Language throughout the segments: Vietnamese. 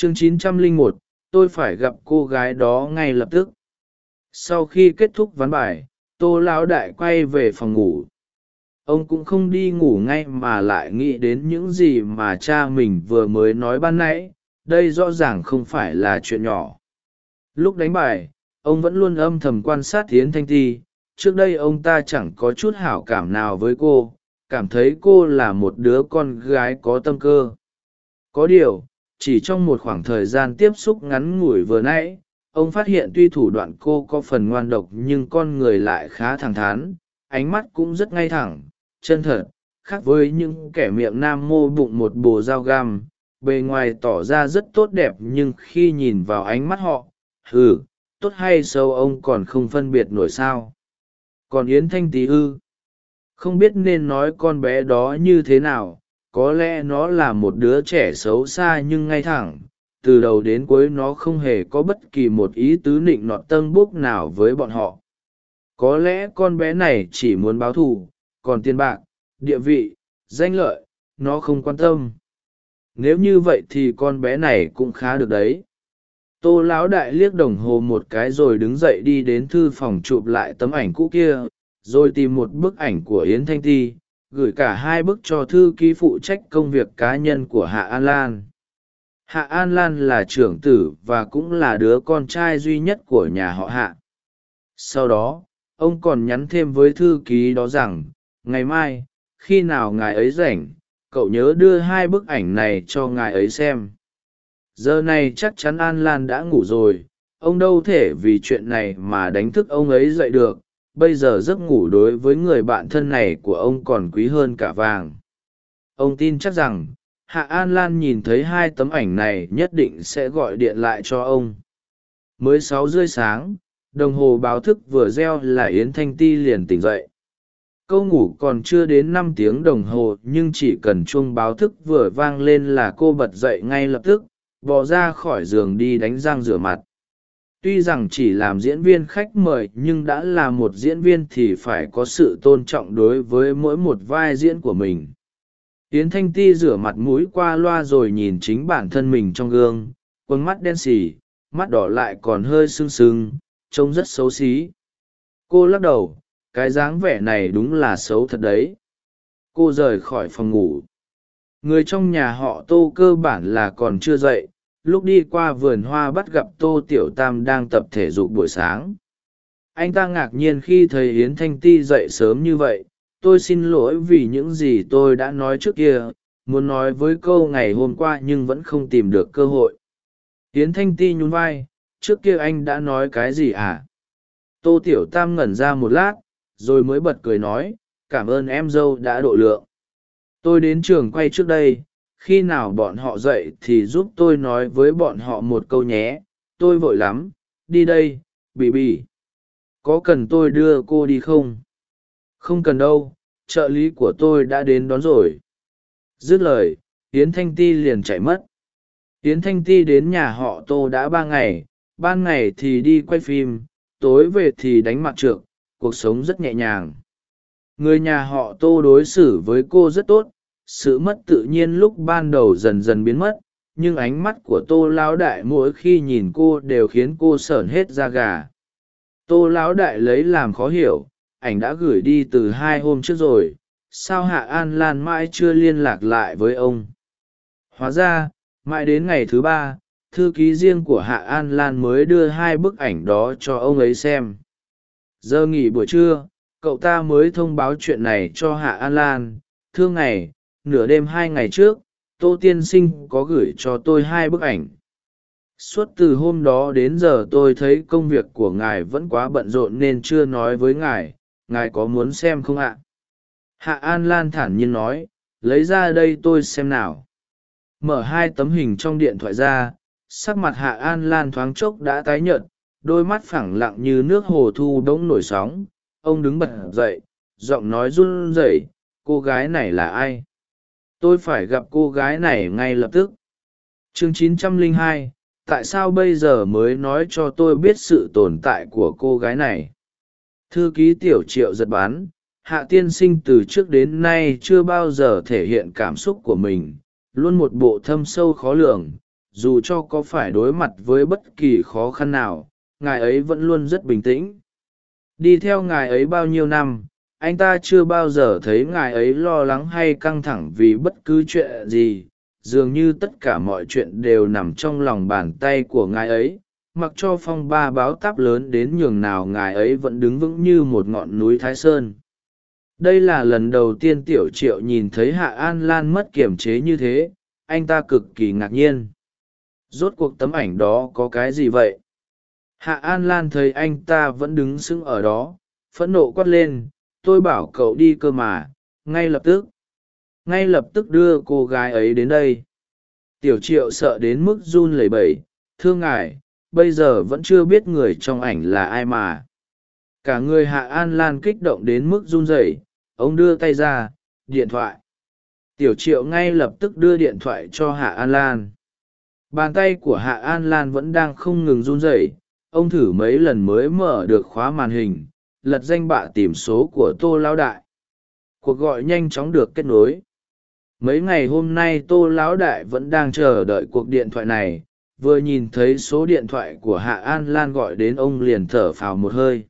chương 901, tôi phải gặp cô gái đó ngay lập tức. Sau khi kết thúc ván bài tô lão đại quay về phòng ngủ. Ông cũng không đi ngủ ngay mà lại nghĩ đến những gì mà cha mình vừa mới nói ban nãy đây rõ ràng không phải là chuyện nhỏ. Lúc đánh bài ông vẫn luôn âm thầm quan sát tiến thanh ti. Trước đây ông ta chẳng có chút hảo cảm nào với cô cảm thấy cô là một đứa con gái có tâm cơ. Có điều chỉ trong một khoảng thời gian tiếp xúc ngắn ngủi vừa nãy, ông phát hiện tuy thủ đoạn cô có phần ngoan độc nhưng con người lại khá thẳng thắn, ánh mắt cũng rất ngay thẳng, chân thật, khác với những kẻ miệng nam mô bụng một bồ dao gam bề ngoài tỏ ra rất tốt đẹp nhưng khi nhìn vào ánh mắt họ ừ tốt hay xấu ông còn không phân biệt nổi sao? Còn yến thanh tý ư? Không biết nên nói con bé đó như thế nào có lẽ nó là một đứa trẻ xấu xa nhưng ngay thẳng, từ đầu đến cuối nó không hề có bất kỳ một ý tứ nịnh nọt tân búc nào với bọn họ. Có lẽ con bé này chỉ muốn báo thù, còn tiền bạc, địa vị, danh lợi, nó không quan tâm. Nếu như vậy thì con bé này cũng khá được đấy. Tô lão đại liếc đồng hồ một cái rồi đứng dậy đi đến thư phòng chụp lại tấm ảnh cũ kia, rồi tìm một bức ảnh của yến thanh ti gửi cả hai bức cho thư ký phụ trách công việc cá nhân của hạ an lan. Hạ an lan là trưởng tử và cũng là đứa con trai duy nhất của nhà họ hạ. Sau đó, ông còn nhắn thêm với thư ký đó rằng, ngày mai, khi nào ngài ấy rảnh, cậu nhớ đưa hai bức ảnh này cho ngài ấy xem. Giờ này chắc chắn an lan đã ngủ rồi, ông đâu thể vì chuyện này mà đánh thức ông ấy dậy được bây giờ giấc ngủ đối với người bạn thân này của ông còn quý hơn cả vàng. Ông tin chắc rằng, hạ an lan nhìn thấy hai tấm ảnh này nhất định sẽ gọi điện lại cho ông. Mới sáu rưỡi sáng, đồng hồ báo thức vừa reo là yến thanh ti liền tỉnh dậy. Câu ngủ còn chưa đến năm tiếng đồng hồ nhưng chỉ cần chuông báo thức vừa vang lên là cô bật dậy ngay lập tức, bò ra khỏi giường đi đánh răng rửa mặt tuy rằng chỉ làm diễn viên khách mời nhưng đã là một diễn viên thì phải có sự tôn trọng đối với mỗi một vai diễn của mình. Yến thanh ti rửa mặt mũi qua loa rồi nhìn chính bản thân mình trong gương, quần mắt đen xì, mắt đỏ lại còn hơi sưng sưng, trông rất xấu xí. Cô lắc đầu, cái dáng vẻ này đúng là xấu thật đấy. Cô rời khỏi phòng ngủ. Người trong nhà họ tô cơ bản là còn chưa dậy lúc đi qua vườn hoa bắt gặp tô tiểu tam đang tập thể dục buổi sáng. Anh ta ngạc nhiên khi thấy yến thanh ti dậy sớm như vậy. Tôi xin lỗi vì những gì tôi đã nói trước kia. Muốn nói với câu ngày hôm qua nhưng vẫn không tìm được cơ hội. Yến thanh ti nhún vai. Trước kia anh đã nói cái gì à? Tô tiểu tam ngẩn ra một lát, rồi mới bật cười nói, cảm ơn em dâu đã độ lượng. Tôi đến trường quay trước đây khi nào bọn họ dậy thì giúp tôi nói với bọn họ một câu nhé, tôi vội lắm, đi đây, bì bì. Có cần tôi đưa cô đi không? Không cần đâu, trợ lý của tôi đã đến đón rồi. Dứt lời, yến thanh ti liền chạy mất. Yến thanh ti đến nhà họ tô đã ba ngày, ban ngày thì đi quay phim, tối về thì đánh mặt trượng cuộc sống rất nhẹ nhàng. Người nhà họ tô đối xử với cô rất tốt sự mất tự nhiên lúc ban đầu dần dần biến mất, nhưng ánh mắt của tô lão đại mỗi khi nhìn cô đều khiến cô sởn hết da gà. Tô lão đại lấy làm khó hiểu, ảnh đã gửi đi từ hai hôm trước rồi, sao hạ an lan mãi chưa liên lạc lại với ông? Hóa ra, mãi đến ngày thứ ba, thư ký riêng của hạ an lan mới đưa hai bức ảnh đó cho ông ấy xem. Giờ nghỉ buổi trưa, cậu ta mới thông báo chuyện này cho hạ an lan. Thương ngày nửa đêm hai ngày trước, tô tiên sinh có gửi cho tôi hai bức ảnh. Suốt từ hôm đó đến giờ tôi thấy công việc của ngài vẫn quá bận rộn nên chưa nói với ngài. Ngài có muốn xem không ạ? Hạ an lan thản nhiên nói, lấy ra đây tôi xem nào. Mở hai tấm hình trong điện thoại ra, sắc mặt hạ an lan thoáng chốc đã tái nhợt, đôi mắt phẳng lặng như nước hồ thu đ ố n g nổi sóng. Ông đứng bật dậy, giọng nói run rẩy, cô gái này là ai? Tôi phải gặp cô gái này ngay lập tức. Chương 902, tại sao bây giờ mới nói cho tôi biết sự tồn tại của cô gái này? Thư ký tiểu triệu giật bán hạ tiên sinh từ trước đến nay chưa bao giờ thể hiện cảm xúc của mình luôn một bộ thâm sâu khó lường dù cho có phải đối mặt với bất kỳ khó khăn nào ngài ấy vẫn luôn rất bình tĩnh. Đi theo ngài ấy bao nhiêu năm anh ta chưa bao giờ thấy ngài ấy lo lắng hay căng thẳng vì bất cứ chuyện gì, dường như tất cả mọi chuyện đều nằm trong lòng bàn tay của ngài ấy. Mặc cho phong ba báo táp lớn đến nhường nào ngài ấy vẫn đứng vững như một ngọn núi thái sơn. Đây là lần đầu tiên tiểu triệu nhìn thấy hạ an lan mất kiểm chế như thế, anh ta cực kỳ ngạc nhiên. Rốt cuộc tấm ảnh đó có cái gì vậy? Hạ an lan thấy anh ta vẫn đứng sững ở đó, phẫn nộ quát lên tôi bảo cậu đi cơ mà, ngay lập tức. Ngay lập tức đưa cô gái ấy đến đây. Tiểu triệu sợ đến mức run lẩy bẩy thương ngài, bây giờ vẫn chưa biết người trong ảnh là ai mà. Cả người hạ an lan kích động đến mức run rẩy, ông đưa tay ra, điện thoại. Tiểu triệu ngay lập tức đưa điện thoại cho hạ an lan. Bàn tay của hạ an lan vẫn đang không ngừng run rẩy, ông thử mấy lần mới mở được khóa màn hình lật danh bạ tìm số của tô lão đại. Cuộc gọi nhanh chóng được kết nối. Mấy ngày hôm nay tô lão đại vẫn đang chờ đợi cuộc điện thoại này. Vừa nhìn thấy số điện thoại của hạ an lan gọi đến ông liền thở phào một hơi.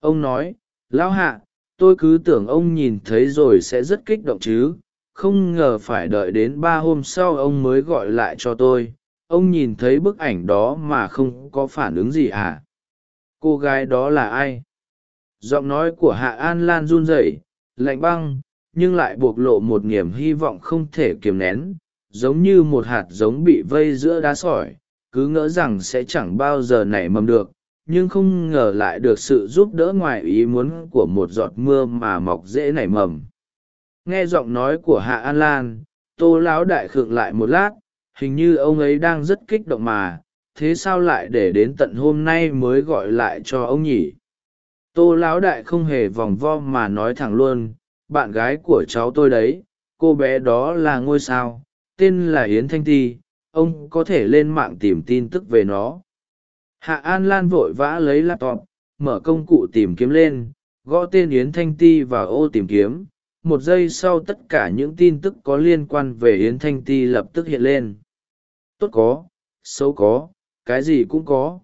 Ông nói, lão hạ, tôi cứ tưởng ông nhìn thấy rồi sẽ rất kích động chứ. Không ngờ phải đợi đến ba hôm sau ông mới gọi lại cho tôi. Ông nhìn thấy bức ảnh đó mà không có phản ứng gì à? Cô gái đó là ai? Giọng nói của hạ an lan run rẩy, lạnh băng, nhưng lại bộc lộ một niềm hy vọng không thể kiềm nén, giống như một hạt giống bị vây giữa đá sỏi, cứ ngỡ rằng sẽ chẳng bao giờ nảy mầm được, nhưng không ngờ lại được sự giúp đỡ ngoài ý muốn của một giọt mưa mà mọc dễ nảy mầm. Nghe giọng nói của hạ an lan, tô lão đại khượng lại một lát, hình như ông ấy đang rất kích động mà, thế sao lại để đến tận hôm nay mới gọi lại cho ông nhỉ? Tô lão đại không hề vòng vo mà nói thẳng luôn, bạn gái của cháu tôi đấy, cô bé đó là ngôi sao, tên là yến thanh ti, ông có thể lên mạng tìm tin tức về nó. Hạ an lan vội vã lấy laptop, mở công cụ tìm kiếm lên, gõ tên yến thanh ti vào ô tìm kiếm. Một giây sau tất cả những tin tức có liên quan về yến thanh ti lập tức hiện lên. Tốt có, xấu có, cái gì cũng có.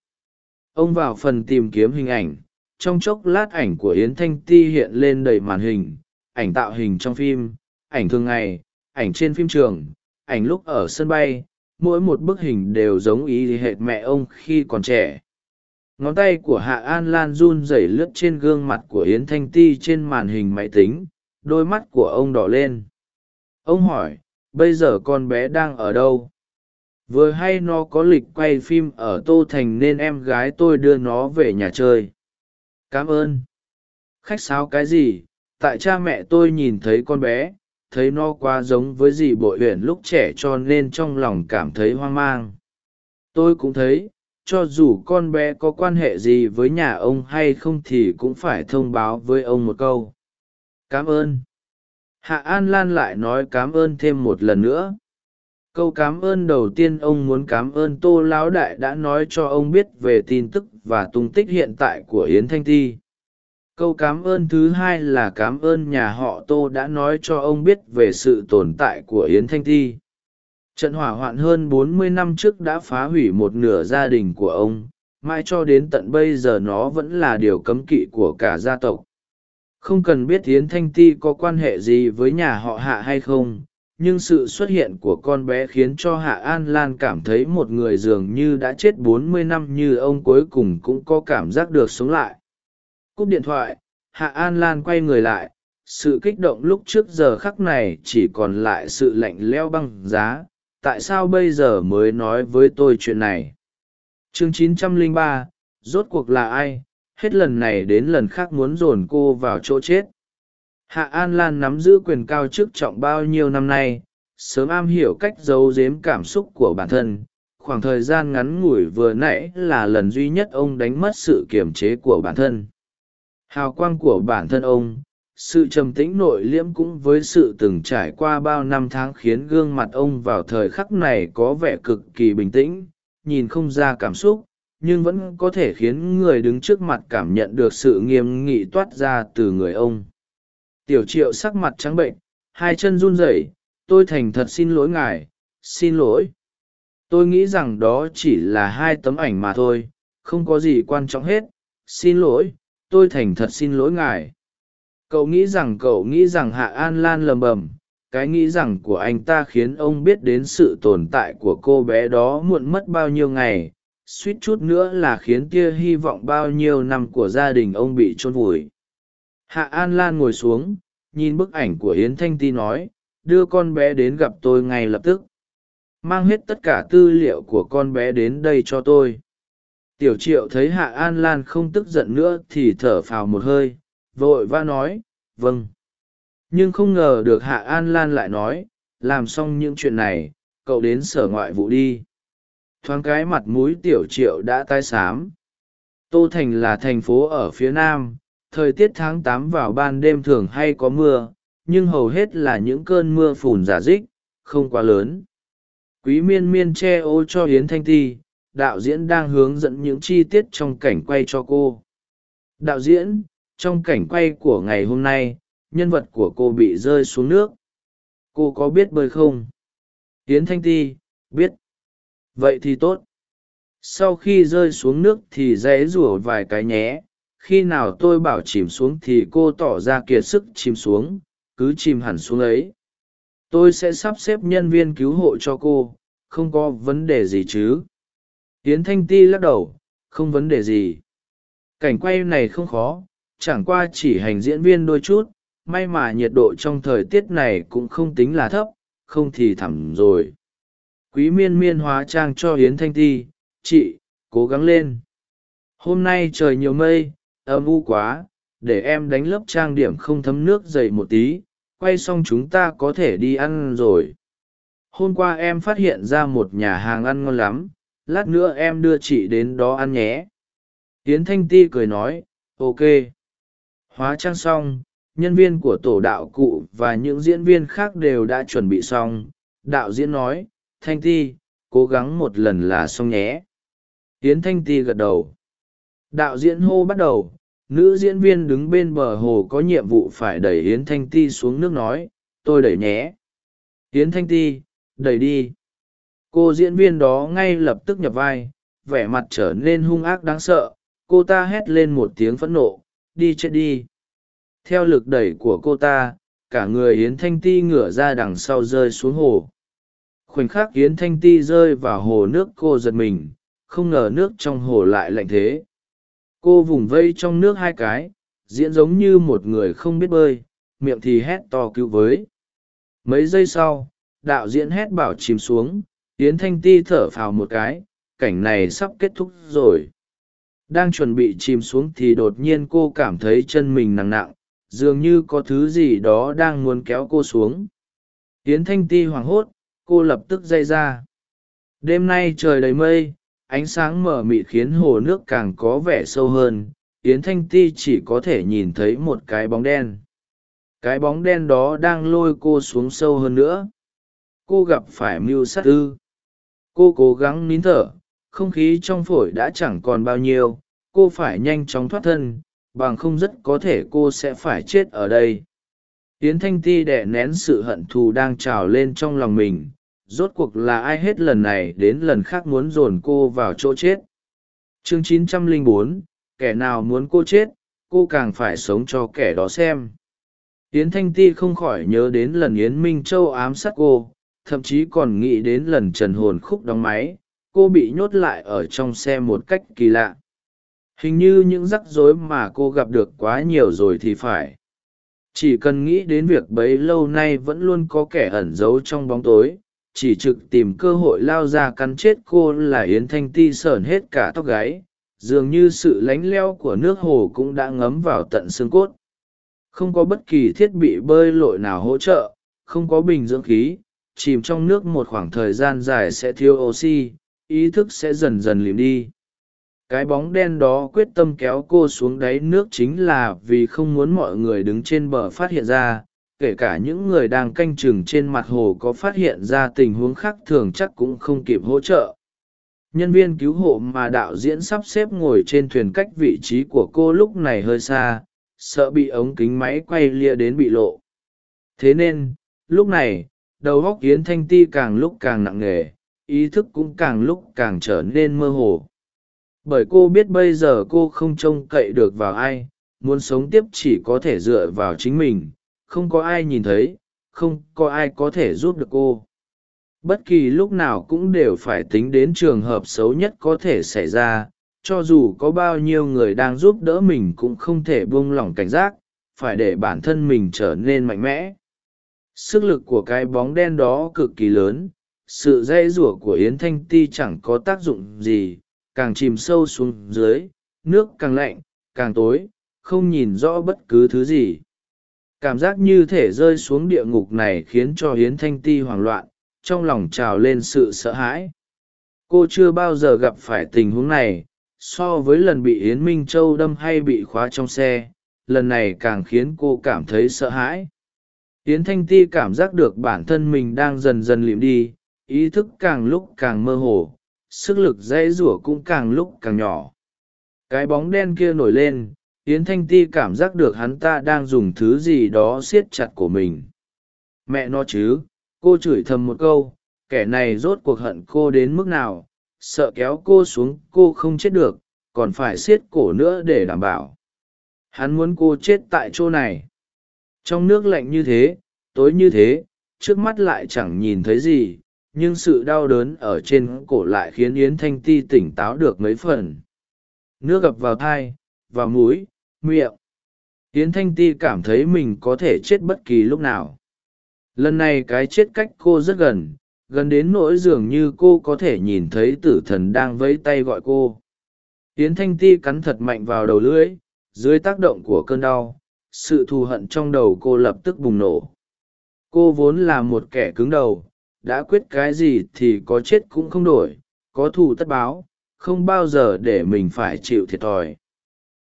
Ông vào phần tìm kiếm hình ảnh trong chốc lát ảnh của yến thanh ti hiện lên đầy màn hình, ảnh tạo hình trong phim, ảnh thường ngày, ảnh trên phim trường, ảnh lúc ở sân bay, mỗi một bức hình đều giống ý hệt mẹ ông khi còn trẻ. Ngón tay của hạ an lan run rẩy lướt trên gương mặt của yến thanh ti trên màn hình máy tính, đôi mắt của ông đỏ lên. Ông hỏi, bây giờ con bé đang ở đâu? Vừa hay nó có lịch quay phim ở tô thành nên em gái tôi đưa nó về nhà chơi cảm ơn. Khách sáo cái gì? Tại cha mẹ tôi nhìn thấy con bé, thấy nó quá giống với dì bội huyền lúc trẻ cho nên trong lòng cảm thấy hoang mang. Tôi cũng thấy, cho dù con bé có quan hệ gì với nhà ông hay không thì cũng phải thông báo với ông một câu. Cảm ơn. Hạ an lan lại nói cảm ơn thêm một lần nữa câu cảm ơn đầu tiên ông muốn cảm ơn tô lão đại đã nói cho ông biết về tin tức và tung tích hiện tại của yến thanh ti. Câu cảm ơn thứ hai là cảm ơn nhà họ tô đã nói cho ông biết về sự tồn tại của yến thanh ti. Trận hỏa hoạn hơn bốn mươi năm trước đã phá hủy một nửa gia đình của ông, mãi cho đến tận bây giờ nó vẫn là điều cấm kỵ của cả gia tộc. Không cần biết yến thanh ti có quan hệ gì với nhà họ hạ hay không nhưng sự xuất hiện của con bé khiến cho hạ an lan cảm thấy một người dường như đã chết bốn mươi năm như ông cuối cùng cũng có cảm giác được sống lại. Cúp điện thoại hạ an lan quay người lại sự kích động lúc trước giờ khắc này chỉ còn lại sự lạnh leo băng giá. Tại sao bây giờ mới nói với tôi chuyện này? Chương 903, rốt cuộc là ai? Hết lần này đến lần khác muốn dồn cô vào chỗ chết hạ an lan nắm giữ quyền cao chức trọng bao nhiêu năm nay, sớm am hiểu cách giấu giếm cảm xúc của bản thân. Khoảng thời gian ngắn ngủi vừa nãy là lần duy nhất ông đánh mất sự kiềm chế của bản thân. Hào quang của bản thân ông, sự trầm tĩnh nội liễm cũng với sự từng trải qua bao năm tháng khiến gương mặt ông vào thời khắc này có vẻ cực kỳ bình tĩnh, nhìn không ra cảm xúc, nhưng vẫn có thể khiến người đứng trước mặt cảm nhận được sự nghiêm nghị toát ra từ người ông tiểu triệu sắc mặt trắng bệnh, hai chân run rẩy, tôi thành thật xin lỗi ngài, xin lỗi. Tôi nghĩ rằng đó chỉ là hai tấm ảnh mà thôi, không có gì quan trọng hết, xin lỗi, tôi thành thật xin lỗi ngài. Cậu nghĩ rằng cậu nghĩ rằng hạ an lan lầm bầm, cái nghĩ rằng của anh ta khiến ông biết đến sự tồn tại của cô bé đó muộn mất bao nhiêu ngày, suýt chút nữa là khiến tia hy vọng bao nhiêu năm của gia đình ông bị chôn vùi hạ an lan ngồi xuống, nhìn bức ảnh của yến thanh ti nói, đưa con bé đến gặp tôi ngay lập tức. Mang hết tất cả tư liệu của con bé đến đây cho tôi. Tiểu triệu thấy hạ an lan không tức giận nữa thì thở phào một hơi, vội vã nói vâng. Nhưng không ngờ được hạ an lan lại nói, làm xong những chuyện này, cậu đến sở ngoại vụ đi. Thoáng cái mặt mũi tiểu triệu đã tai xám. Tô thành là thành phố ở phía nam thời tiết tháng tám vào ban đêm thường hay có mưa, nhưng hầu hết là những cơn mưa phùn giả dích, không quá lớn. Quý miên miên che ô cho hiến thanh ti, đạo diễn đang hướng dẫn những chi tiết trong cảnh quay cho cô. Đạo diễn, trong cảnh quay của ngày hôm nay, nhân vật của cô bị rơi xuống nước. Cô có biết bơi không? Hiến thanh ti, biết. Vậy thì tốt. Sau khi rơi xuống nước thì dãy rủa vài cái nhé khi nào tôi bảo chìm xuống thì cô tỏ ra kiệt sức chìm xuống, cứ chìm hẳn xuống ấy. Tôi sẽ sắp xếp nhân viên cứu hộ cho cô, không có vấn đề gì chứ? Tiến thanh ti lắc đầu, không vấn đề gì. Cảnh quay này không khó, chẳng qua chỉ hành diễn viên đôi chút, may mà nhiệt độ trong thời tiết này cũng không tính là thấp, không thì thẳm rồi. Quý miên miên hóa trang cho hiến thanh ti, chị, cố gắng lên. Hôm nay trời nhiều mây âm u quá, để em đánh lớp trang điểm không thấm nước dày một tí, quay xong chúng ta có thể đi ăn rồi. Hôm qua em phát hiện ra một nhà hàng ăn ngon lắm, lát nữa em đưa chị đến đó ăn nhé. Tiến thanh ti cười nói, ok. Hóa trang xong, nhân viên của tổ đạo cụ và những diễn viên khác đều đã chuẩn bị xong. Đạo diễn nói, thanh ti, cố gắng một lần là xong nhé. Tiến thanh ti gật đầu đạo diễn hô bắt đầu, nữ diễn viên đứng bên bờ hồ có nhiệm vụ phải đẩy yến thanh ti xuống nước nói, tôi đẩy nhé. Yến thanh ti, đẩy đi. Cô diễn viên đó ngay lập tức nhập vai, vẻ mặt trở nên hung ác đáng sợ, cô ta hét lên một tiếng phẫn nộ, đi chết đi. Theo lực đẩy của cô ta, cả người yến thanh ti ngửa ra đằng sau rơi xuống hồ. Khoảnh khắc yến thanh ti rơi vào hồ nước, cô giật mình, không ngờ nước trong hồ lại lạnh thế cô vùng vây trong nước hai cái, diễn giống như một người không biết bơi, miệng thì hét to cứu với. Mấy giây sau, đạo diễn hét bảo chìm xuống, yến thanh ti thở phào một cái, cảnh này sắp kết thúc rồi. Đang chuẩn bị chìm xuống thì đột nhiên cô cảm thấy chân mình nặng nặng, dường như có thứ gì đó đang muốn kéo cô xuống. Yến thanh ti hoảng hốt, cô lập tức dây ra. Đêm nay trời đầy mây ánh sáng mờ mịt khiến hồ nước càng có vẻ sâu hơn, yến thanh ti chỉ có thể nhìn thấy một cái bóng đen. Cái bóng đen đó đang lôi cô xuống sâu hơn nữa. Cô gặp phải mưu sát ư. Cô cố gắng nín thở, không khí trong phổi đã chẳng còn bao nhiêu, cô phải nhanh chóng thoát thân, bằng không rất có thể cô sẽ phải chết ở đây. Yến thanh ti đẻ nén sự hận thù đang trào lên trong lòng mình rốt cuộc là ai hết lần này đến lần khác muốn dồn cô vào chỗ chết? Chương 904, kẻ nào muốn cô chết cô càng phải sống cho kẻ đó xem. Yến thanh ti không khỏi nhớ đến lần yến minh châu ám sát cô thậm chí còn nghĩ đến lần trần hồn khúc đóng máy cô bị nhốt lại ở trong xe một cách kỳ lạ. Hình như những rắc rối mà cô gặp được quá nhiều rồi thì phải. Chỉ cần nghĩ đến việc bấy lâu nay vẫn luôn có kẻ ẩn giấu trong bóng tối chỉ trực tìm cơ hội lao ra cắn chết cô là yến thanh ti sởn hết cả tóc gáy, dường như sự lánh leo của nước hồ cũng đã ngấm vào tận xương cốt. Không có bất kỳ thiết bị bơi lội nào hỗ trợ, không có bình dưỡng khí, chìm trong nước một khoảng thời gian dài sẽ thiếu oxy, ý thức sẽ dần dần lìm đi. Cái bóng đen đó quyết tâm kéo cô xuống đáy nước chính là vì không muốn mọi người đứng trên bờ phát hiện ra kể cả những người đang canh chừng trên mặt hồ có phát hiện ra tình huống khác thường chắc cũng không kịp hỗ trợ. Nhân viên cứu hộ mà đạo diễn sắp xếp ngồi trên thuyền cách vị trí của cô lúc này hơi xa, sợ bị ống kính máy quay lia đến bị lộ. Thế nên, lúc này, đầu góc yến thanh ti càng lúc càng nặng nề, ý thức cũng càng lúc càng trở nên mơ hồ. Bởi cô biết bây giờ cô không trông cậy được vào ai, muốn sống tiếp chỉ có thể dựa vào chính mình không có ai nhìn thấy, không có ai có thể giúp được cô. Bất kỳ lúc nào cũng đều phải tính đến trường hợp xấu nhất có thể xảy ra, cho dù có bao nhiêu người đang giúp đỡ mình cũng không thể buông lỏng cảnh giác, phải để bản thân mình trở nên mạnh mẽ. Sức lực của cái bóng đen đó cực kỳ lớn, sự dây rủa của yến thanh ti chẳng có tác dụng gì, càng chìm sâu xuống dưới, nước càng lạnh, càng tối, không nhìn rõ bất cứ thứ gì cảm giác như thể rơi xuống địa ngục này khiến cho hiến thanh ti hoảng loạn, trong lòng trào lên sự sợ hãi. Cô chưa bao giờ gặp phải tình huống này, so với lần bị yến minh châu đâm hay bị khóa trong xe, lần này càng khiến cô cảm thấy sợ hãi. Yến thanh ti cảm giác được bản thân mình đang dần dần lịm đi, ý thức càng lúc càng mơ hồ, sức lực dãy rủa cũng càng lúc càng nhỏ. Cái bóng đen kia nổi lên yến thanh ti cảm giác được hắn ta đang dùng thứ gì đó siết chặt của mình. Mẹ nó chứ, cô chửi thầm một câu, kẻ này rốt cuộc hận cô đến mức nào, sợ kéo cô xuống cô không chết được, còn phải siết cổ nữa để đảm bảo. Hắn muốn cô chết tại chỗ này. Trong nước lạnh như thế, tối như thế, trước mắt lại chẳng nhìn thấy gì, nhưng sự đau đớn ở trên cổ lại khiến yến thanh ti tỉnh táo được mấy phần. Nước gập vào thai, vào múi miệng. Yến thanh ti cảm thấy mình có thể chết bất kỳ lúc nào. Lần này cái chết cách cô rất gần gần đến nỗi dường như cô có thể nhìn thấy tử thần đang vẫy tay gọi cô. Yến thanh ti cắn thật mạnh vào đầu lưỡi, dưới tác động của cơn đau, sự thù hận trong đầu cô lập tức bùng nổ. Cô vốn là một kẻ cứng đầu, đã quyết cái gì thì có chết cũng không đổi, có thù tất báo, không bao giờ để mình phải chịu thiệt thòi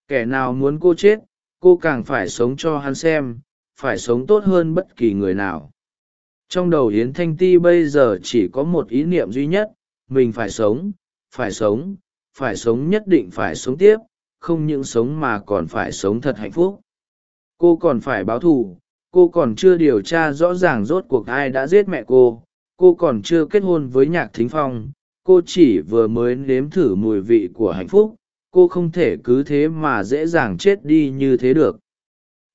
kẻ nào muốn cô chết, cô càng phải sống cho hắn xem, phải sống tốt hơn bất kỳ người nào. Trong đầu yến thanh ti bây giờ chỉ có một ý niệm duy nhất, mình phải sống phải sống phải sống nhất định phải sống tiếp, không những sống mà còn phải sống thật hạnh phúc. Cô còn phải báo thù, cô còn chưa điều tra rõ ràng rốt cuộc ai đã giết mẹ cô cô còn chưa kết hôn với nhạc thính phong, cô chỉ vừa mới nếm thử mùi vị của hạnh phúc cô không thể cứ thế mà dễ dàng chết đi như thế được.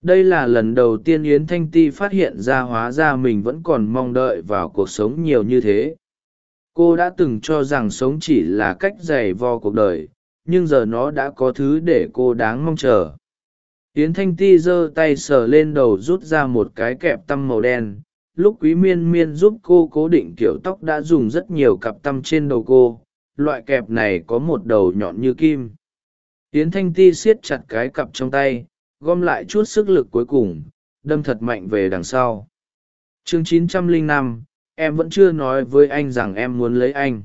Đây là lần đầu tiên yến thanh ti phát hiện ra hóa ra mình vẫn còn mong đợi vào cuộc sống nhiều như thế. Cô đã từng cho rằng sống chỉ là cách giày vo cuộc đời, nhưng giờ nó đã có thứ để cô đáng mong chờ. Yến thanh ti giơ tay sờ lên đầu rút ra một cái kẹp tăm màu đen. Lúc quý miên miên giúp cô cố định kiểu tóc đã dùng rất nhiều cặp tăm trên đầu cô. Loại kẹp này có một đầu nhọn như kim yến thanh ti siết chặt cái cặp trong tay gom lại chút sức lực cuối cùng đâm thật mạnh về đằng sau. Chương 905, em vẫn chưa nói với anh rằng em muốn lấy anh.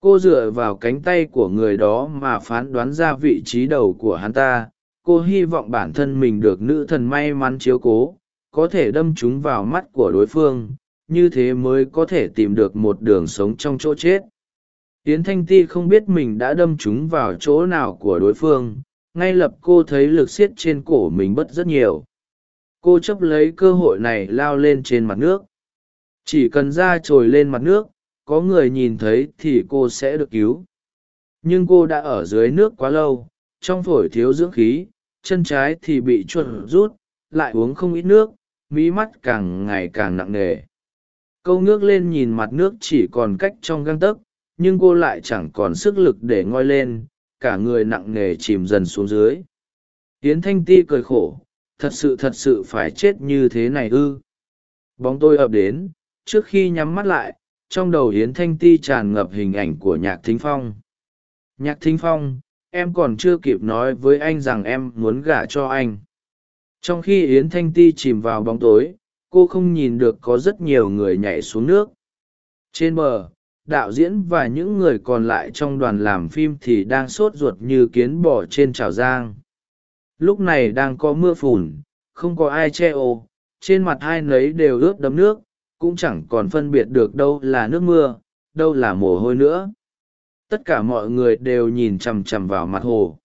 Cô dựa vào cánh tay của người đó mà phán đoán ra vị trí đầu của hắn ta. Cô hy vọng bản thân mình được nữ thần may mắn chiếu cố có thể đâm chúng vào mắt của đối phương như thế mới có thể tìm được một đường sống trong chỗ chết yến thanh ti không biết mình đã đâm chúng vào chỗ nào của đối phương, ngay lập cô thấy lực xiết trên cổ mình bất rất nhiều. Cô chấp lấy cơ hội này lao lên trên mặt nước. Chỉ cần ra trồi lên mặt nước, có người nhìn thấy thì cô sẽ được cứu. Nhưng cô đã ở dưới nước quá lâu, trong phổi thiếu dưỡng khí, chân trái thì bị chuột rút, lại uống không ít nước, mí mắt càng ngày càng nặng nề. Câu ngước lên nhìn mặt nước chỉ còn cách trong găng tấc nhưng cô lại chẳng còn sức lực để ngoi lên, cả người nặng nề chìm dần xuống dưới. Hiến thanh ti cười khổ, thật sự thật sự phải chết như thế này ư. Bóng tôi ập đến, trước khi nhắm mắt lại, trong đầu hiến thanh ti tràn ngập hình ảnh của nhạc thính phong. Nhạc thính phong, em còn chưa kịp nói với anh rằng em muốn gả cho anh. Trong khi yến thanh ti chìm vào bóng tối, cô không nhìn được có rất nhiều người nhảy xuống nước. Trên bờ đạo diễn và những người còn lại trong đoàn làm phim thì đang sốt ruột như kiến bò trên trào giang. Lúc này đang có mưa phùn, không có ai che ô, trên mặt hai nấy đều ướt đấm nước, cũng chẳng còn phân biệt được đâu là nước mưa, đâu là mồ hôi nữa. Tất cả mọi người đều nhìn chằm chằm vào mặt hồ.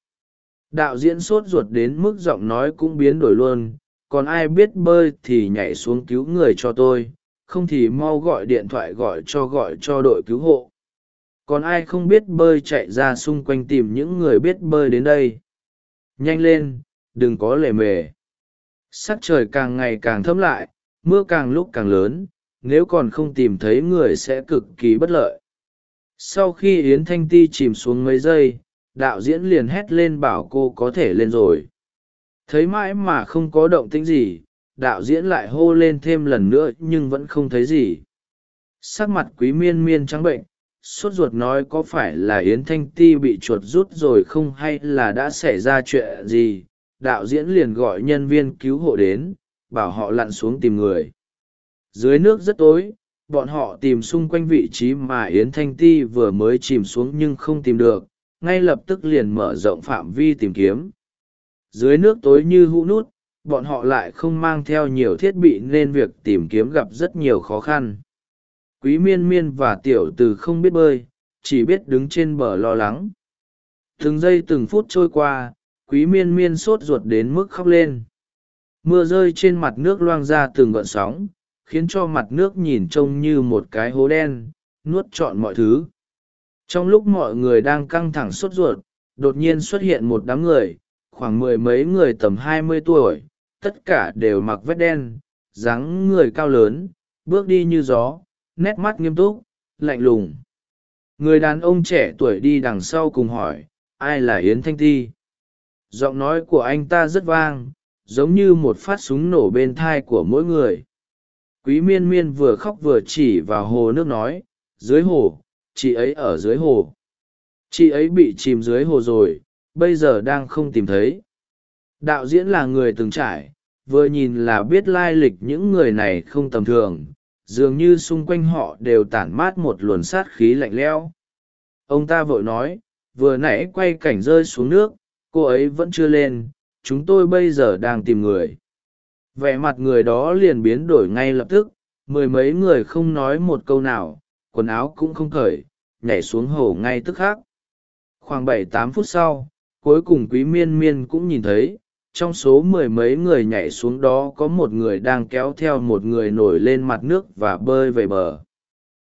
Đạo diễn sốt ruột đến mức giọng nói cũng biến đổi luôn, còn ai biết bơi thì nhảy xuống cứu người cho tôi không thì mau gọi điện thoại gọi cho gọi cho đội cứu hộ. Còn ai không biết bơi chạy ra xung quanh tìm những người biết bơi đến đây? Nhanh lên, đừng có lề mề. Sắc trời càng ngày càng thấm lại, mưa càng lúc càng lớn, nếu còn không tìm thấy người sẽ cực kỳ bất lợi. Sau khi yến thanh ti chìm xuống mấy giây, đạo diễn liền hét lên bảo cô có thể lên rồi. Thấy mãi mà không có động tĩnh gì đạo diễn lại hô lên thêm lần nữa nhưng vẫn không thấy gì. Sắc mặt quý miên miên trắng bệnh, sốt ruột nói có phải là yến thanh ti bị chuột rút rồi không hay là đã xảy ra chuyện gì? Đạo diễn liền gọi nhân viên cứu hộ đến, bảo họ lặn xuống tìm người. Dưới nước rất tối, bọn họ tìm xung quanh vị trí mà yến thanh ti vừa mới chìm xuống nhưng không tìm được, ngay lập tức liền mở rộng phạm vi tìm kiếm. Dưới nước tối như hũ nút bọn họ lại không mang theo nhiều thiết bị nên việc tìm kiếm gặp rất nhiều khó khăn. Quý miên miên và tiểu từ không biết bơi, chỉ biết đứng trên bờ lo lắng. Từng giây từng phút trôi qua, quý miên miên sốt ruột đến mức khóc lên. Mưa rơi trên mặt nước loang ra từng gợn sóng, khiến cho mặt nước nhìn trông như một cái hố đen, nuốt trọn mọi thứ. Trong lúc mọi người đang căng thẳng sốt ruột, đột nhiên xuất hiện một đám người, khoảng mười mấy người tầm hai mươi tuổi tất cả đều mặc vét đen, dáng người cao lớn, bước đi như gió, nét mắt nghiêm túc, lạnh lùng. Người đàn ông trẻ tuổi đi đằng sau cùng hỏi, ai là yến thanh ti? Giọng nói của anh ta rất vang, giống như một phát súng nổ bên thai của mỗi người. Quý miên miên vừa khóc vừa chỉ vào hồ nước nói, dưới hồ, chị ấy ở dưới hồ. Chị ấy bị chìm dưới hồ rồi, bây giờ đang không tìm thấy đạo diễn là người từng trải, vừa nhìn là biết lai lịch những người này không tầm thường, dường như xung quanh họ đều tản mát một luồn sát khí lạnh lẽo. Ông ta vội nói, vừa nãy quay cảnh rơi xuống nước, cô ấy vẫn chưa lên, chúng tôi bây giờ đang tìm người. Vẻ mặt người đó liền biến đổi ngay lập tức, mười mấy người không nói một câu nào, quần áo cũng không khởi nhảy xuống hồ ngay tức khắc. Khoảng bảy tám phút sau, cuối cùng quý miên miên cũng nhìn thấy trong số mười mấy người nhảy xuống đó có một người đang kéo theo một người nổi lên mặt nước và bơi về bờ.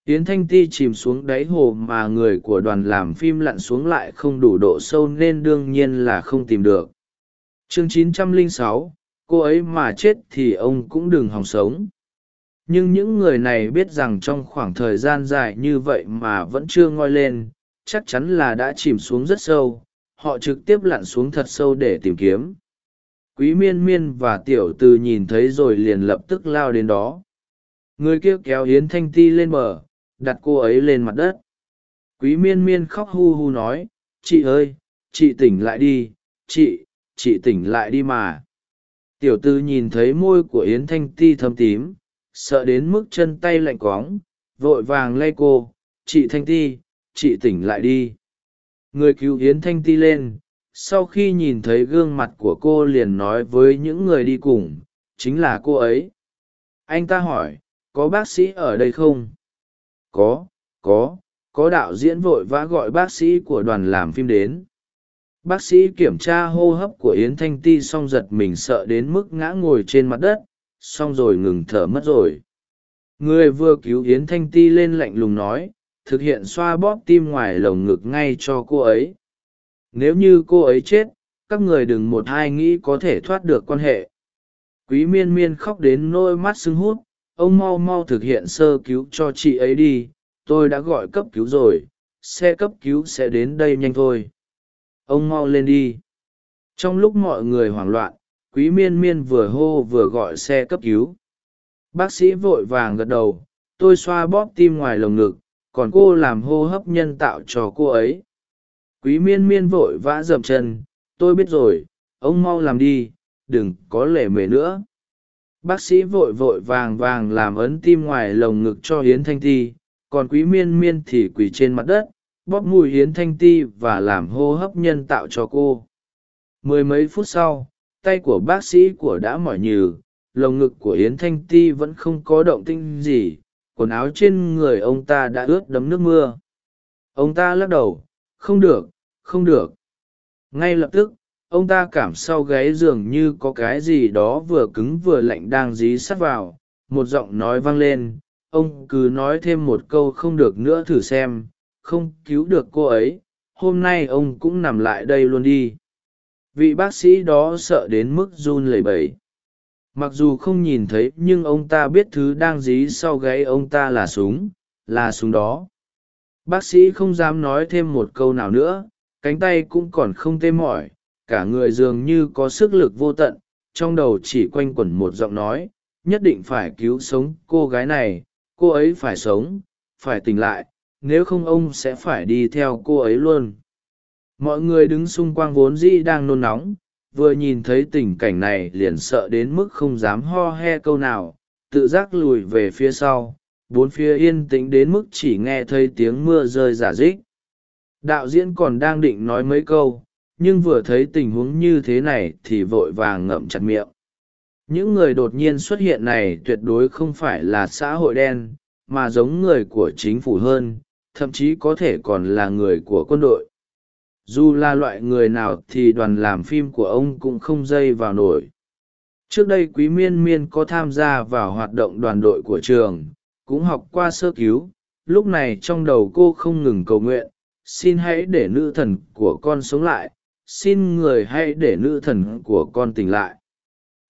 Yến thanh ti chìm xuống đáy hồ mà người của đoàn làm phim lặn xuống lại không đủ độ sâu nên đương nhiên là không tìm được. Chương 906, cô ấy mà chết thì ông cũng đừng hòng sống. Nhưng những người này biết rằng trong khoảng thời gian dài như vậy mà vẫn chưa ngoi lên chắc chắn là đã chìm xuống rất sâu. Họ trực tiếp lặn xuống thật sâu để tìm kiếm quý miên miên và tiểu từ nhìn thấy rồi liền lập tức lao đến đó. Người kia kéo hiến thanh ti lên bờ, đặt cô ấy lên mặt đất. Quý miên miên khóc hu hu nói, chị ơi, chị tỉnh lại đi, chị chị tỉnh lại đi mà. Tiểu tư nhìn thấy môi của yến thanh ti thâm tím, sợ đến mức chân tay lạnh cóng vội vàng lay cô, chị thanh ti, chị tỉnh lại đi. Người cứu yến thanh ti lên sau khi nhìn thấy gương mặt của cô liền nói với những người đi cùng, chính là cô ấy. Anh ta hỏi, có bác sĩ ở đây không? Có có có đạo diễn vội vã gọi bác sĩ của đoàn làm phim đến. Bác sĩ kiểm tra hô hấp của yến thanh ti xong giật mình sợ đến mức ngã ngồi trên mặt đất, xong rồi ngừng thở mất rồi. Người vừa cứu yến thanh ti lên lạnh lùng nói, thực hiện xoa bóp tim ngoài lồng ngực ngay cho cô ấy nếu như cô ấy chết, các người đừng một hai nghĩ có thể thoát được quan hệ. Quý miên miên khóc đến nôi mắt sưng hút, ông mau mau thực hiện sơ cứu cho chị ấy đi, tôi đã gọi cấp cứu rồi, xe cấp cứu sẽ đến đây nhanh thôi. Ông mau lên đi. Trong lúc mọi người hoảng loạn, quý miên miên vừa hô vừa gọi xe cấp cứu. Bác sĩ vội vàng gật đầu, tôi xoa bóp tim ngoài lồng ngực, còn cô làm hô hấp nhân tạo cho cô ấy quý miên miên vội vã dậm chân, tôi biết rồi, ông mau làm đi, đừng có lể mề nữa. Bác sĩ vội vội vàng vàng làm ấn tim ngoài lồng ngực cho hiến thanh ti, còn quý miên miên thì quỳ trên mặt đất, bóp mùi hiến thanh ti và làm hô hấp nhân tạo cho cô. Mười mấy phút sau, tay của bác sĩ của đã mỏi nhừ, lồng ngực của Hiến thanh ti vẫn không có động tinh gì, quần áo trên người ông ta đã ướt đấm nước mưa. Ông ta lắc đầu, không được không được. Ngay lập tức, ông ta cảm sau gáy dường như có cái gì đó vừa cứng vừa lạnh đang dí sắt vào. Một giọng nói vang lên, ông cứ nói thêm một câu không được nữa thử xem, không cứu được cô ấy, hôm nay ông cũng nằm lại đây luôn đi. Vị bác sĩ đó sợ đến mức run lẩy bẩy. Mặc dù không nhìn thấy nhưng ông ta biết thứ đang dí sau gáy ông ta là súng là súng đó. Bác sĩ không dám nói thêm một câu nào nữa cánh tay cũng còn không tê mỏi, cả người dường như có sức lực vô tận, trong đầu chỉ quanh quẩn một giọng nói, nhất định phải cứu sống cô gái này, cô ấy phải sống, phải tỉnh lại, nếu không ông sẽ phải đi theo cô ấy luôn. Mọi người đứng xung quanh vốn dĩ đang nôn nóng, vừa nhìn thấy tình cảnh này liền sợ đến mức không dám ho he câu nào, tự giác lùi về phía sau, bốn phía yên tĩnh đến mức chỉ nghe thấy tiếng mưa rơi giả dích đạo diễn còn đang định nói mấy câu, nhưng vừa thấy tình huống như thế này thì vội vàng ngậm chặt miệng. Những người đột nhiên xuất hiện này tuyệt đối không phải là xã hội đen, mà giống người của chính phủ hơn, thậm chí có thể còn là người của quân đội. Dù là loại người nào thì đoàn làm phim của ông cũng không dây vào nổi. Trước đây quý miên miên có tham gia vào hoạt động đoàn đội của trường, cũng học qua sơ cứu, lúc này trong đầu cô không ngừng cầu nguyện xin hãy để nữ thần của con sống lại, xin người hãy để nữ thần của con tỉnh lại.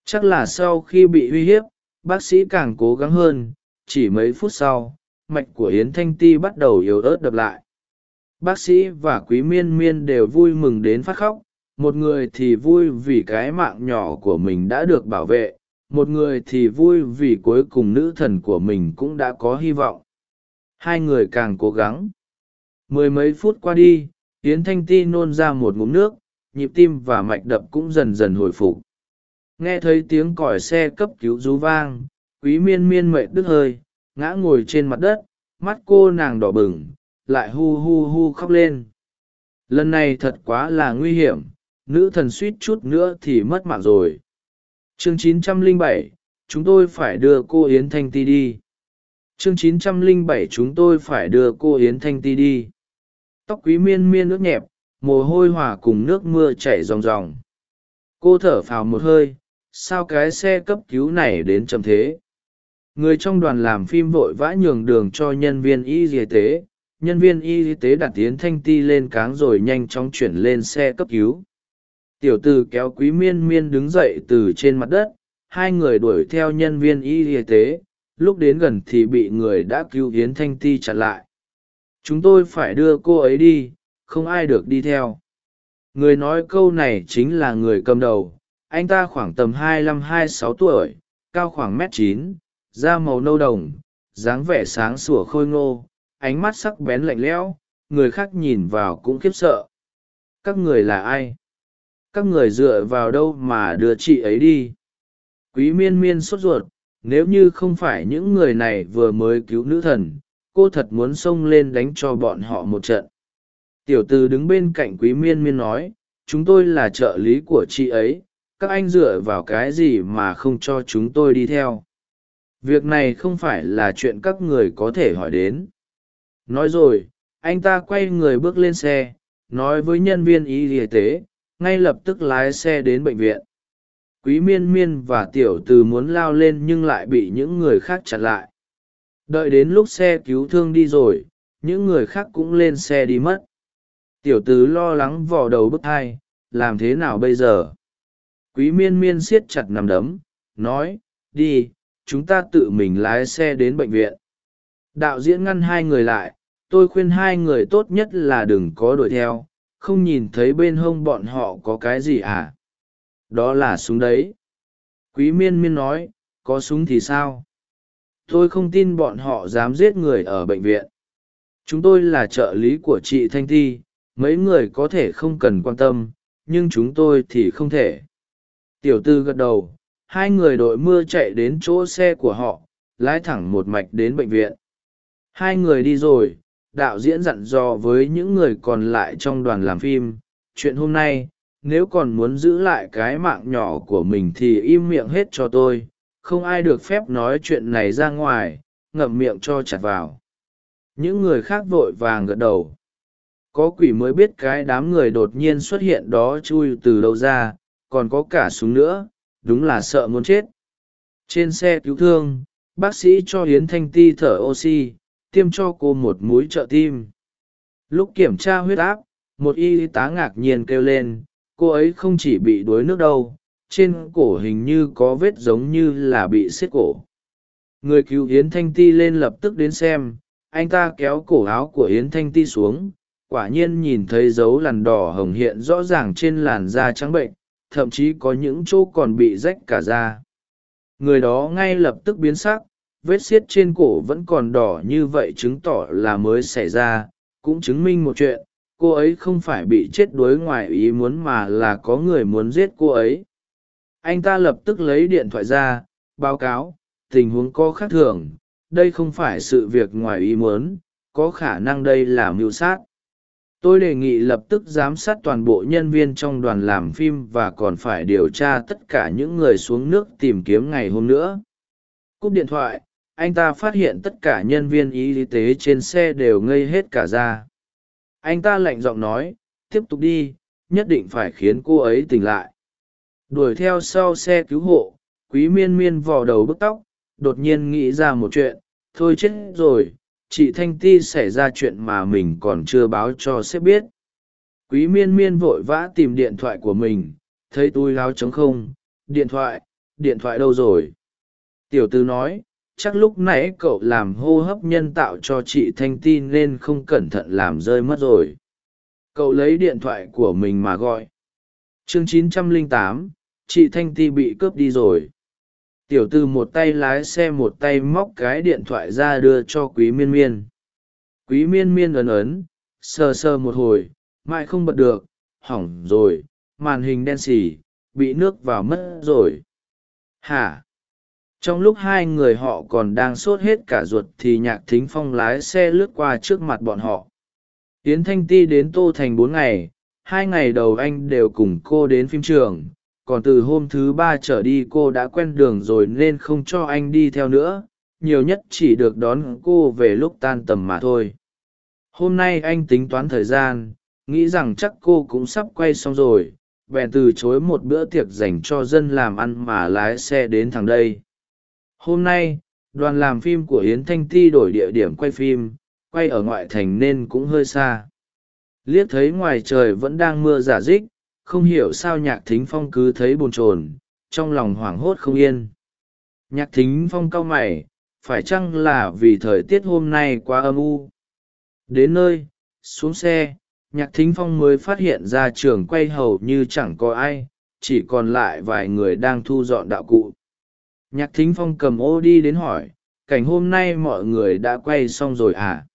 Chắc là sau khi bị uy hiếp, bác sĩ càng cố gắng hơn, chỉ mấy phút sau, mạch của yến thanh ti bắt đầu yếu ớt đập lại. Bác sĩ và quý miên miên đều vui mừng đến phát khóc, một người thì vui vì cái mạng nhỏ của mình đã được bảo vệ, một người thì vui vì cuối cùng nữ thần của mình cũng đã có hy vọng. Hai người càng cố gắng mười mấy phút qua đi yến thanh ti nôn ra một ngụm nước nhịp tim và mạch đập cũng dần dần hồi phục. Nghe thấy tiếng còi xe cấp cứu rú vang quý miên miên mệt đứt hơi ngã ngồi trên mặt đất mắt cô nàng đỏ bừng lại hu hu hu khóc lên. Lần này thật quá là nguy hiểm nữ thần suýt chút nữa thì mất mạng rồi. Chương 907, chúng tôi phải đưa cô yến thanh ti đi. Chương 907 chúng tôi phải đưa cô yến thanh ti đi tóc quý miên miên nước nhẹp, mồ hôi hòa cùng nước mưa chảy ròng ròng. Cô thở phào một hơi, sao cái xe cấp cứu này đến chậm thế? Người trong đoàn làm phim vội vã nhường đường cho nhân viên y tế. Nhân viên y tế đặt tiến thanh ti lên cáng rồi nhanh chóng chuyển lên xe cấp cứu. Tiểu t ử kéo quý miên miên đứng dậy từ trên mặt đất. Hai người đuổi theo nhân viên y tế. Lúc đến gần thì bị người đã cứu hiến thanh ti chặn lại chúng tôi phải đưa cô ấy đi, không ai được đi theo. Người nói câu này chính là người cầm đầu, anh ta khoảng tầm hai mươi lăm, hai sáu tuổi, cao khoảng mét chín, da màu nâu đồng, dáng vẻ sáng sủa khôi ngô, ánh mắt sắc bén lạnh lẽo, người khác nhìn vào cũng khiếp sợ. Các người là ai? Các người dựa vào đâu mà đưa chị ấy đi? Quý miên miên sốt ruột, nếu như không phải những người này vừa mới cứu nữ thần cô thật muốn xông lên đánh cho bọn họ một trận. Tiểu t đứng bên cạnh quý miên miên nói, chúng tôi là trợ lý của chị ấy, các anh dựa vào cái gì mà không cho chúng tôi đi theo? Việc này không phải là chuyện các người có thể hỏi đến. Nói rồi, anh ta quay người bước lên xe, nói với nhân viên y y tế, ngay lập tức lái xe đến bệnh viện. Quý miên miên và tiểu từ muốn lao lên nhưng lại bị những người khác chặn lại đợi đến lúc xe cứu thương đi rồi, những người khác cũng lên xe đi mất. Tiểu tứ lo lắng vò đầu bức thai, làm thế nào bây giờ? Quý miên miên siết chặt nằm đấm, nói, đi, chúng ta tự mình lái xe đến bệnh viện. Đạo diễn ngăn hai người lại, tôi khuyên hai người tốt nhất là đừng có đuổi theo, không nhìn thấy bên hông bọn họ có cái gì à? Đó là súng đấy. Quý miên miên nói, có súng thì sao? Tôi không tin bọn họ dám giết người ở bệnh viện. Chúng tôi là trợ lý của chị thanh thi mấy người có thể không cần quan tâm, nhưng chúng tôi thì không thể. Tiểu tư gật đầu, hai người đội mưa chạy đến chỗ xe của họ, lái thẳng một mạch đến bệnh viện. Hai người đi rồi, đạo diễn dặn dò với những người còn lại trong đoàn làm phim, chuyện hôm nay, nếu còn muốn giữ lại cái mạng nhỏ của mình thì im miệng hết cho tôi không ai được phép nói chuyện này ra ngoài, ngậm miệng cho chặt vào. Những người khác vội vàng gật đầu. Có quỷ mới biết cái đám người đột nhiên xuất hiện đó chui từ đâu ra, còn có cả súng nữa, đúng là sợ muốn chết. Trên xe cứu thương, bác sĩ cho hiến thanh ti thở oxy, tiêm cho cô một múi trợ tim. Lúc kiểm tra huyết áp, một y tá ngạc nhiên kêu lên, cô ấy không chỉ bị đuối nước đâu trên cổ hình như có vết giống như là bị xiết cổ. Người cứu yến thanh ti lên lập tức đến xem, anh ta kéo cổ áo của yến thanh ti xuống, quả nhiên nhìn thấy dấu làn đỏ hồng hiện rõ ràng trên làn da trắng bệnh, thậm chí có những chỗ còn bị rách cả da. Người đó ngay lập tức biến sắc, vết xiết trên cổ vẫn còn đỏ như vậy chứng tỏ là mới xảy ra, cũng chứng minh một chuyện, cô ấy không phải bị chết đuối ngoài ý muốn mà là có người muốn giết cô ấy anh ta lập tức lấy điện thoại ra, báo cáo, tình huống có khác thường, đây không phải sự việc ngoài ý muốn, có khả năng đây là mưu sát. Tôi đề nghị lập tức giám sát toàn bộ nhân viên trong đoàn làm phim và còn phải điều tra tất cả những người xuống nước tìm kiếm ngày hôm nữa. Cúp điện thoại, anh ta phát hiện tất cả nhân viên y tế trên xe đều ngây hết cả ra anh ta lạnh giọng nói, tiếp tục đi, nhất định phải khiến cô ấy tỉnh lại đuổi theo sau xe cứu hộ quý miên miên vò đầu bức tóc đột nhiên nghĩ ra một chuyện thôi chết rồi chị thanh ti xảy ra chuyện mà mình còn chưa báo cho sếp biết. Quý miên miên vội vã tìm điện thoại của mình thấy túi láo trống không điện thoại điện thoại đâu rồi? Tiểu tư nói chắc lúc nãy cậu làm hô hấp nhân tạo cho chị thanh ti nên không cẩn thận làm rơi mất rồi. Cậu lấy điện thoại của mình mà gọi. Chương 908, chị thanh ti bị cướp đi rồi. Tiểu Tư một tay lái xe một tay móc cái điện thoại ra đưa cho quý miên miên. Quý miên miên ấn ấn, sờ sờ một hồi, mãi không bật được, hỏng rồi, màn hình đen xì, bị nước vào mất rồi. Hả? Trong lúc hai người họ còn đang sốt hết cả ruột thì nhạc thính phong lái xe lướt qua trước mặt bọn họ. Yến thanh ti đến tô thành bốn ngày, hai ngày đầu anh đều cùng cô đến phim trường còn từ hôm thứ ba trở đi cô đã quen đường rồi nên không cho anh đi theo nữa, nhiều nhất chỉ được đón cô về lúc tan tầm mà thôi. Hôm nay anh tính toán thời gian, nghĩ rằng chắc cô cũng sắp quay xong rồi bèn từ chối một bữa tiệc dành cho dân làm ăn mà lái xe đến thằng đây. Hôm nay, đoàn làm phim của yến thanh ti đổi địa điểm quay phim, quay ở ngoại thành nên cũng hơi xa. Liếc thấy ngoài trời vẫn đang mưa giả dích không hiểu sao nhạc thính phong cứ thấy bồn chồn, trong lòng hoảng hốt không yên. Nhạc thính phong cau mày, phải chăng là vì thời tiết hôm nay quá âm u? Đến nơi, xuống xe, nhạc thính phong mới phát hiện ra trường quay hầu như chẳng có ai, chỉ còn lại vài người đang thu dọn đạo cụ. Nhạc thính phong cầm ô đi đến hỏi, cảnh hôm nay mọi người đã quay xong rồi à?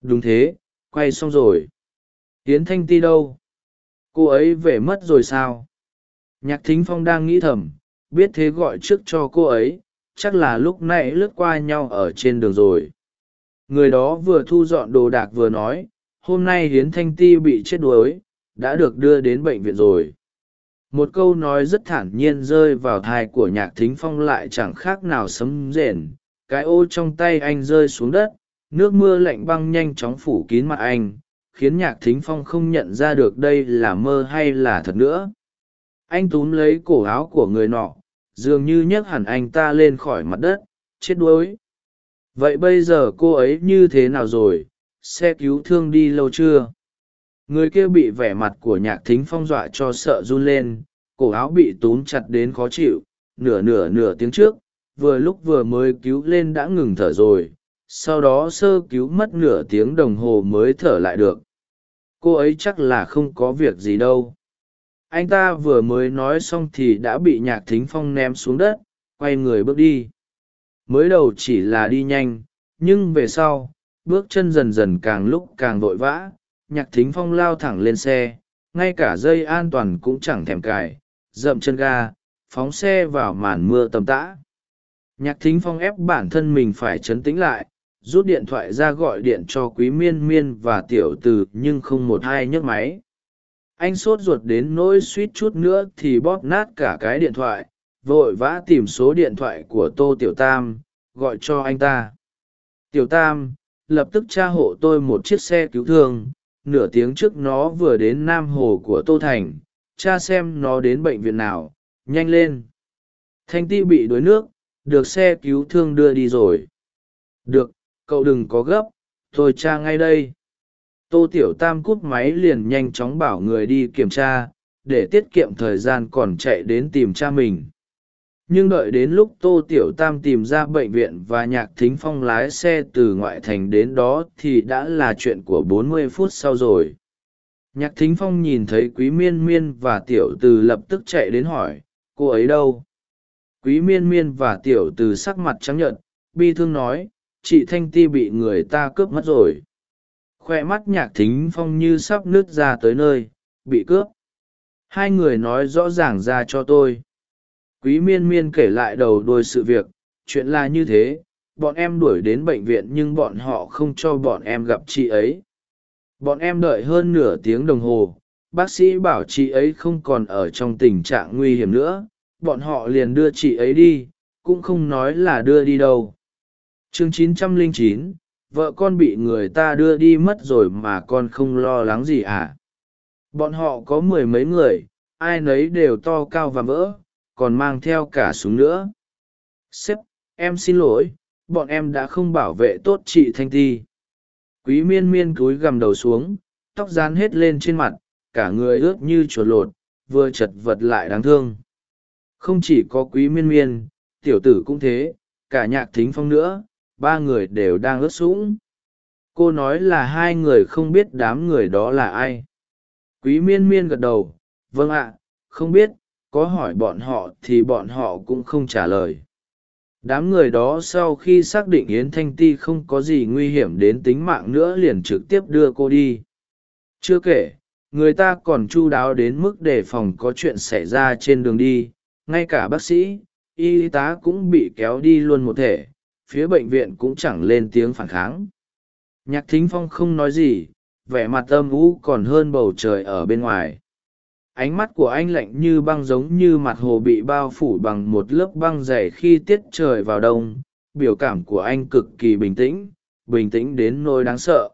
Đúng thế, quay xong rồi. Tiến thanh ti đâu? Cô ấy về mất rồi sao? Nhạc thính phong đang nghĩ thầm, biết thế gọi trước cho cô ấy, chắc là lúc nãy lướt qua nhau ở trên đường rồi. Người đó vừa thu dọn đồ đạc vừa nói, hôm nay hiến thanh ti bị chết đuối, đã được đưa đến bệnh viện rồi. Một câu nói rất thản nhiên rơi vào thai của nhạc thính phong lại chẳng khác nào sấm rền. Cái ô trong tay anh rơi xuống đất, nước mưa lạnh băng nhanh chóng phủ kín mặt anh khiến nhạc thính phong không nhận ra được đây là mơ hay là thật nữa. Anh túm lấy cổ áo của người nọ, dường như nhấc hẳn anh ta lên khỏi mặt đất, chết đuối. Vậy bây giờ cô ấy như thế nào rồi? Xe cứu thương đi lâu chưa? Người kia bị vẻ mặt của nhạc thính phong dọa cho sợ run lên, cổ áo bị túm chặt đến khó chịu, nửa nửa nửa tiếng trước, vừa lúc vừa mới cứu lên đã ngừng thở rồi sau đó sơ cứu mất nửa tiếng đồng hồ mới thở lại được. Cô ấy chắc là không có việc gì đâu. Anh ta vừa mới nói xong thì đã bị nhạc thính phong ném xuống đất, quay người bước đi. Mới đầu chỉ là đi nhanh, nhưng về sau, bước chân dần dần càng lúc càng vội vã, nhạc thính phong lao thẳng lên xe, ngay cả dây an toàn cũng chẳng thèm cài, dậm chân ga, phóng xe vào màn mưa tầm tã. Nhạc thính phong ép bản thân mình phải chấn tĩnh lại rút điện thoại ra gọi điện cho quý miên miên và tiểu từ nhưng không một hai nhấc máy. Anh sốt ruột đến nỗi suýt chút nữa thì bóp nát cả cái điện thoại, vội vã tìm số điện thoại của tô tiểu tam, gọi cho anh ta. Tiểu tam, lập tức tra hộ tôi một chiếc xe cứu thương, nửa tiếng trước nó vừa đến nam hồ của tô thành cha xem nó đến bệnh viện nào, nhanh lên. Thanh ti bị đuối nước, được xe cứu thương đưa đi rồi. Được cậu đừng có gấp, tôi tra ngay đây. Tô tiểu tam cúp máy liền nhanh chóng bảo người đi kiểm tra, để tiết kiệm thời gian còn chạy đến tìm cha mình. Nhưng đợi đến lúc tô tiểu tam tìm ra bệnh viện và nhạc thính phong lái xe từ ngoại thành đến đó thì đã là chuyện của bốn mươi phút sau rồi. Nhạc thính phong nhìn thấy quý miên miên và tiểu từ lập tức chạy đến hỏi, cô ấy đâu? Quý miên miên và tiểu từ sắc mặt trắng nhợt, bi thương nói chị thanh ti bị người ta cướp mất rồi. Khoe mắt nhạc thính phong như sắp nứt ra tới nơi, bị cướp. Hai người nói rõ ràng ra cho tôi. Quý miên miên kể lại đầu đôi sự việc, chuyện là như thế, bọn em đuổi đến bệnh viện nhưng bọn họ không cho bọn em gặp chị ấy. Bọn em đợi hơn nửa tiếng đồng hồ, bác sĩ bảo chị ấy không còn ở trong tình trạng nguy hiểm nữa, bọn họ liền đưa chị ấy đi, cũng không nói là đưa đi đâu chương 909, vợ con bị người ta đưa đi mất rồi mà con không lo lắng gì à? Bọn họ có mười mấy người ai nấy đều to cao và vỡ còn mang theo cả súng nữa. Sếp em xin lỗi bọn em đã không bảo vệ tốt chị thanh ti. Quý miên miên cúi gằm đầu xuống tóc dán hết lên trên mặt cả người ướt như chuột lột vừa chật vật lại đáng thương. Không chỉ có quý miên miên tiểu tử cũng thế cả nhạc thính phong nữa ba người đều đang ướt sũng. Cô nói là hai người không biết đám người đó là ai. Quý miên miên gật đầu vâng ạ, không biết, có hỏi bọn họ thì bọn họ cũng không trả lời. Đám người đó sau khi xác định yến thanh ti không có gì nguy hiểm đến tính mạng nữa liền trực tiếp đưa cô đi. Chưa kể, người ta còn chu đáo đến mức đề phòng có chuyện xảy ra trên đường đi, ngay cả bác sĩ, y tá cũng bị kéo đi luôn một thể phía bệnh viện cũng chẳng lên tiếng phản kháng. Nhạc thính phong không nói gì, vẻ mặt âm u còn hơn bầu trời ở bên ngoài. Ánh mắt của anh lạnh như băng giống như mặt hồ bị bao phủ bằng một lớp băng dày khi tiết trời vào đông. Biểu cảm của anh cực kỳ bình tĩnh bình tĩnh đến nỗi đáng sợ.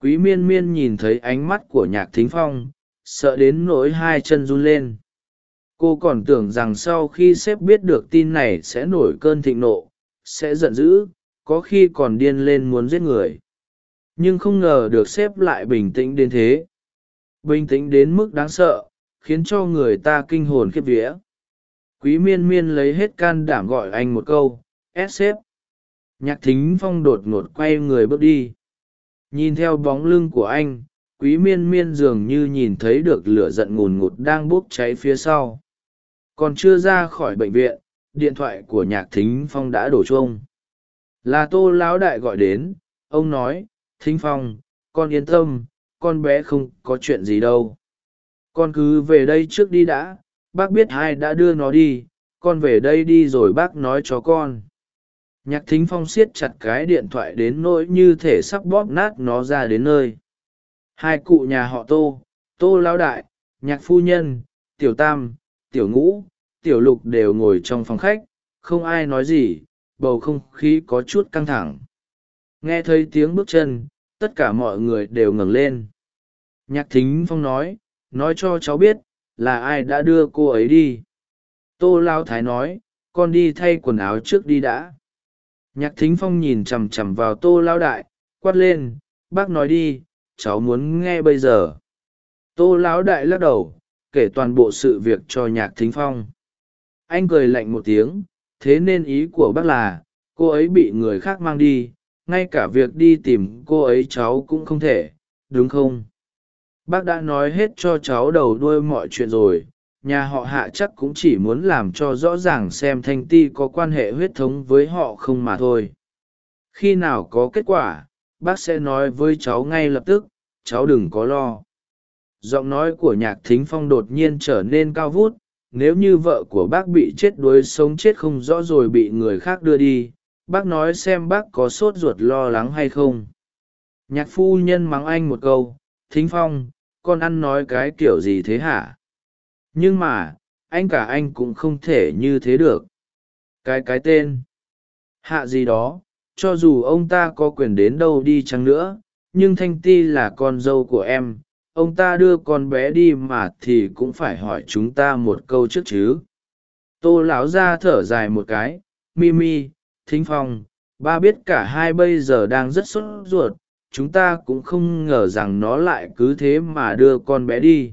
Quý miên miên nhìn thấy ánh mắt của nhạc thính phong, sợ đến nỗi hai chân run lên. Cô còn tưởng rằng sau khi sếp biết được tin này sẽ nổi cơn thịnh nộ sẽ giận dữ, có khi còn điên lên muốn giết người. Nhưng không ngờ được xếp lại bình tĩnh đến thế. Bình tĩnh đến mức đáng sợ, khiến cho người ta kinh hồn khiếp vía. Quý miên miên lấy hết can đảm gọi anh một câu ép sếp nhạc thính phong đột ngột quay người bước đi. Nhìn theo bóng lưng của anh, quý miên miên dường như nhìn thấy được lửa giận ngùn ngụt đang bốc cháy phía sau. Còn chưa ra khỏi bệnh viện điện thoại của nhạc thính phong đã đổ chuông. Là tô lão đại gọi đến, ông nói, thính phong, con yên tâm, con bé không có chuyện gì đâu. Con cứ về đây trước đi đã, bác biết ai đã đưa nó đi, con về đây đi rồi bác nói cho con. Nhạc thính phong siết chặt cái điện thoại đến nỗi như thể sắp bóp nát nó ra đến nơi. Hai cụ nhà họ tô tô Lão đại, nhạc phu nhân, tiểu tam, tiểu ngũ tiểu lục đều ngồi trong phòng khách, không ai nói gì, bầu không khí có chút căng thẳng. Nghe thấy tiếng bước chân, tất cả mọi người đều ngẩng lên. Nhạc thính phong nói nói cho cháu biết, là ai đã đưa cô ấy đi? Tô lao thái nói, con đi thay quần áo trước đi đã. Nhạc thính phong nhìn chằm chằm vào tô lao đại, quát lên, bác nói đi, cháu muốn nghe bây giờ. Tô lão đại lắc đầu, kể toàn bộ sự việc cho nhạc thính phong anh cười lạnh một tiếng, thế nên ý của bác là, cô ấy bị người khác mang đi, ngay cả việc đi tìm cô ấy cháu cũng không thể, đúng không? Bác đã nói hết cho cháu đầu đuôi mọi chuyện rồi, nhà họ hạ chắc cũng chỉ muốn làm cho rõ ràng xem thanh ti có quan hệ huyết thống với họ không mà thôi. Khi nào có kết quả, bác sẽ nói với cháu ngay lập tức, cháu đừng có lo. Giọng nói của nhạc thính phong đột nhiên trở nên cao vút nếu như vợ của bác bị chết đuối sống chết không rõ rồi bị người khác đưa đi, bác nói xem bác có sốt ruột lo lắng hay không. Nhạc phu nhân mắng anh một câu, thính phong, con ăn nói cái kiểu gì thế hả? Nhưng mà, anh cả anh cũng không thể như thế được. Cái cái tên. Hạ gì đó, cho dù ông ta có quyền đến đâu đi chăng nữa, nhưng thanh ti là con dâu của em ông ta đưa con bé đi mà thì cũng phải hỏi chúng ta một câu trước chứ. Tô lão ra thở dài một cái mimi thính phong, ba biết cả hai bây giờ đang rất sốt ruột, chúng ta cũng không ngờ rằng nó lại cứ thế mà đưa con bé đi.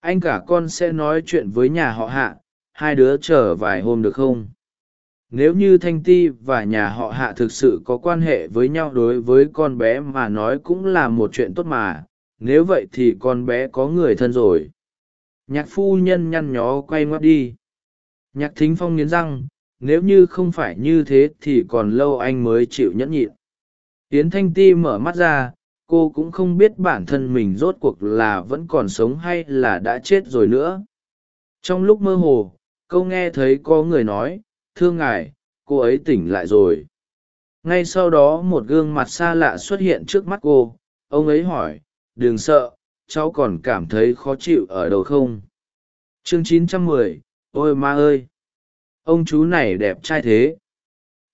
Anh cả con sẽ nói chuyện với nhà họ hạ, hai đứa chờ vài hôm được không? Nếu như thanh ti và nhà họ hạ thực sự có quan hệ với nhau đối với con bé mà nói cũng là một chuyện tốt mà nếu vậy thì con bé có người thân rồi. Nhạc phu nhân nhăn nhó quay ngoắt đi. Nhạc thính phong nghiến răng, nếu như không phải như thế thì còn lâu anh mới chịu nhẫn nhịn. Yến thanh ti mở mắt ra, cô cũng không biết bản thân mình rốt cuộc là vẫn còn sống hay là đã chết rồi nữa. Trong lúc mơ hồ câu nghe thấy có người nói, thương ngài, cô ấy tỉnh lại rồi. Ngay sau đó một gương mặt xa lạ xuất hiện trước mắt cô. Ông ấy hỏi đừng sợ cháu còn cảm thấy khó chịu ở đâu không? Chương 910, ôi ma ơi! Ông chú này đẹp trai thế.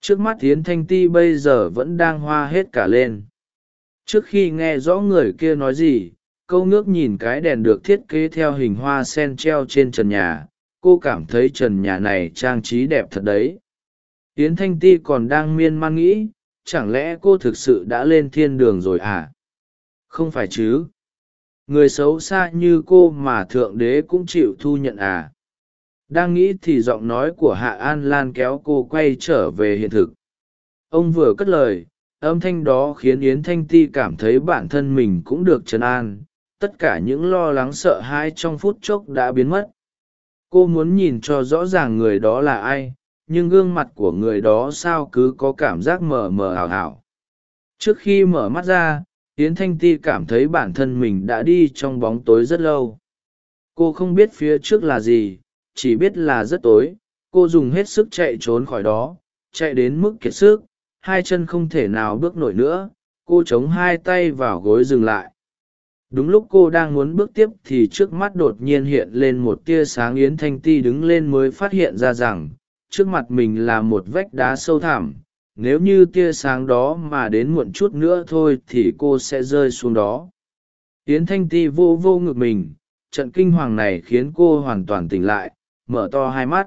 Trước mắt tiến thanh ti bây giờ vẫn đang hoa hết cả lên. Trước khi nghe rõ người kia nói gì câu ngước nhìn cái đèn được thiết kế theo hình hoa sen treo trên trần nhà. Cô cảm thấy trần nhà này trang trí đẹp thật đấy. Yến thanh ti còn đang miên man nghĩ chẳng lẽ cô thực sự đã lên thiên đường rồi à? Không phải chứ? Người xấu xa như cô mà thượng đế cũng chịu thu nhận à? Đang nghĩ thì giọng nói của hạ an lan kéo cô quay trở về hiện thực. Ông vừa cất lời, âm thanh đó khiến yến thanh ti cảm thấy bản thân mình cũng được trấn an. Tất cả những lo lắng sợ hãi trong phút chốc đã biến mất. Cô muốn nhìn cho rõ ràng người đó là ai, nhưng gương mặt của người đó sao cứ có cảm giác mờ mờ ảo ảo. Trước khi mở mắt ra yến thanh ti cảm thấy bản thân mình đã đi trong bóng tối rất lâu. Cô không biết phía trước là gì, chỉ biết là rất tối. Cô dùng hết sức chạy trốn khỏi đó, chạy đến mức kiệt sức. Hai chân không thể nào bước nổi nữa. Cô chống hai tay vào gối dừng lại. Đúng lúc cô đang muốn bước tiếp thì trước mắt đột nhiên hiện lên một tia sáng. Yến thanh ti đứng lên mới phát hiện ra rằng, trước mặt mình là một vách đá sâu thẳm nếu như tia sáng đó mà đến muộn chút nữa thôi thì cô sẽ rơi xuống đó. Yến thanh ti vô vô ngực mình, trận kinh hoàng này khiến cô hoàn toàn tỉnh lại, mở to hai mắt.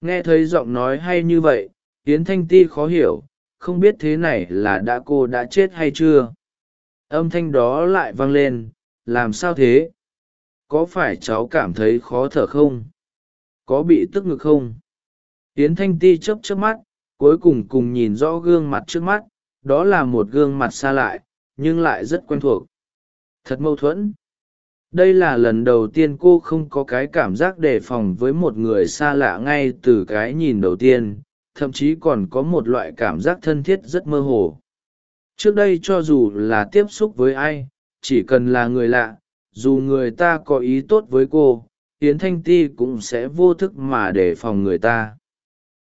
Nghe thấy giọng nói hay như vậy, yến thanh ti khó hiểu, không biết thế này là đã cô đã chết hay chưa. Âm thanh đó lại vang lên, làm sao thế? Có phải cháu cảm thấy khó thở không? Có bị tức ngực không? Yến thanh ti chấp chấp mắt cuối cùng cùng nhìn rõ gương mặt trước mắt, đó là một gương mặt xa lại, nhưng lại rất quen thuộc. Thật mâu thuẫn. Đây là lần đầu tiên cô không có cái cảm giác đề phòng với một người xa lạ ngay từ cái nhìn đầu tiên, thậm chí còn có một loại cảm giác thân thiết rất mơ hồ. Trước đây cho dù là tiếp xúc với ai, chỉ cần là người lạ, dù người ta có ý tốt với cô, yến thanh ti cũng sẽ vô thức mà đề phòng người ta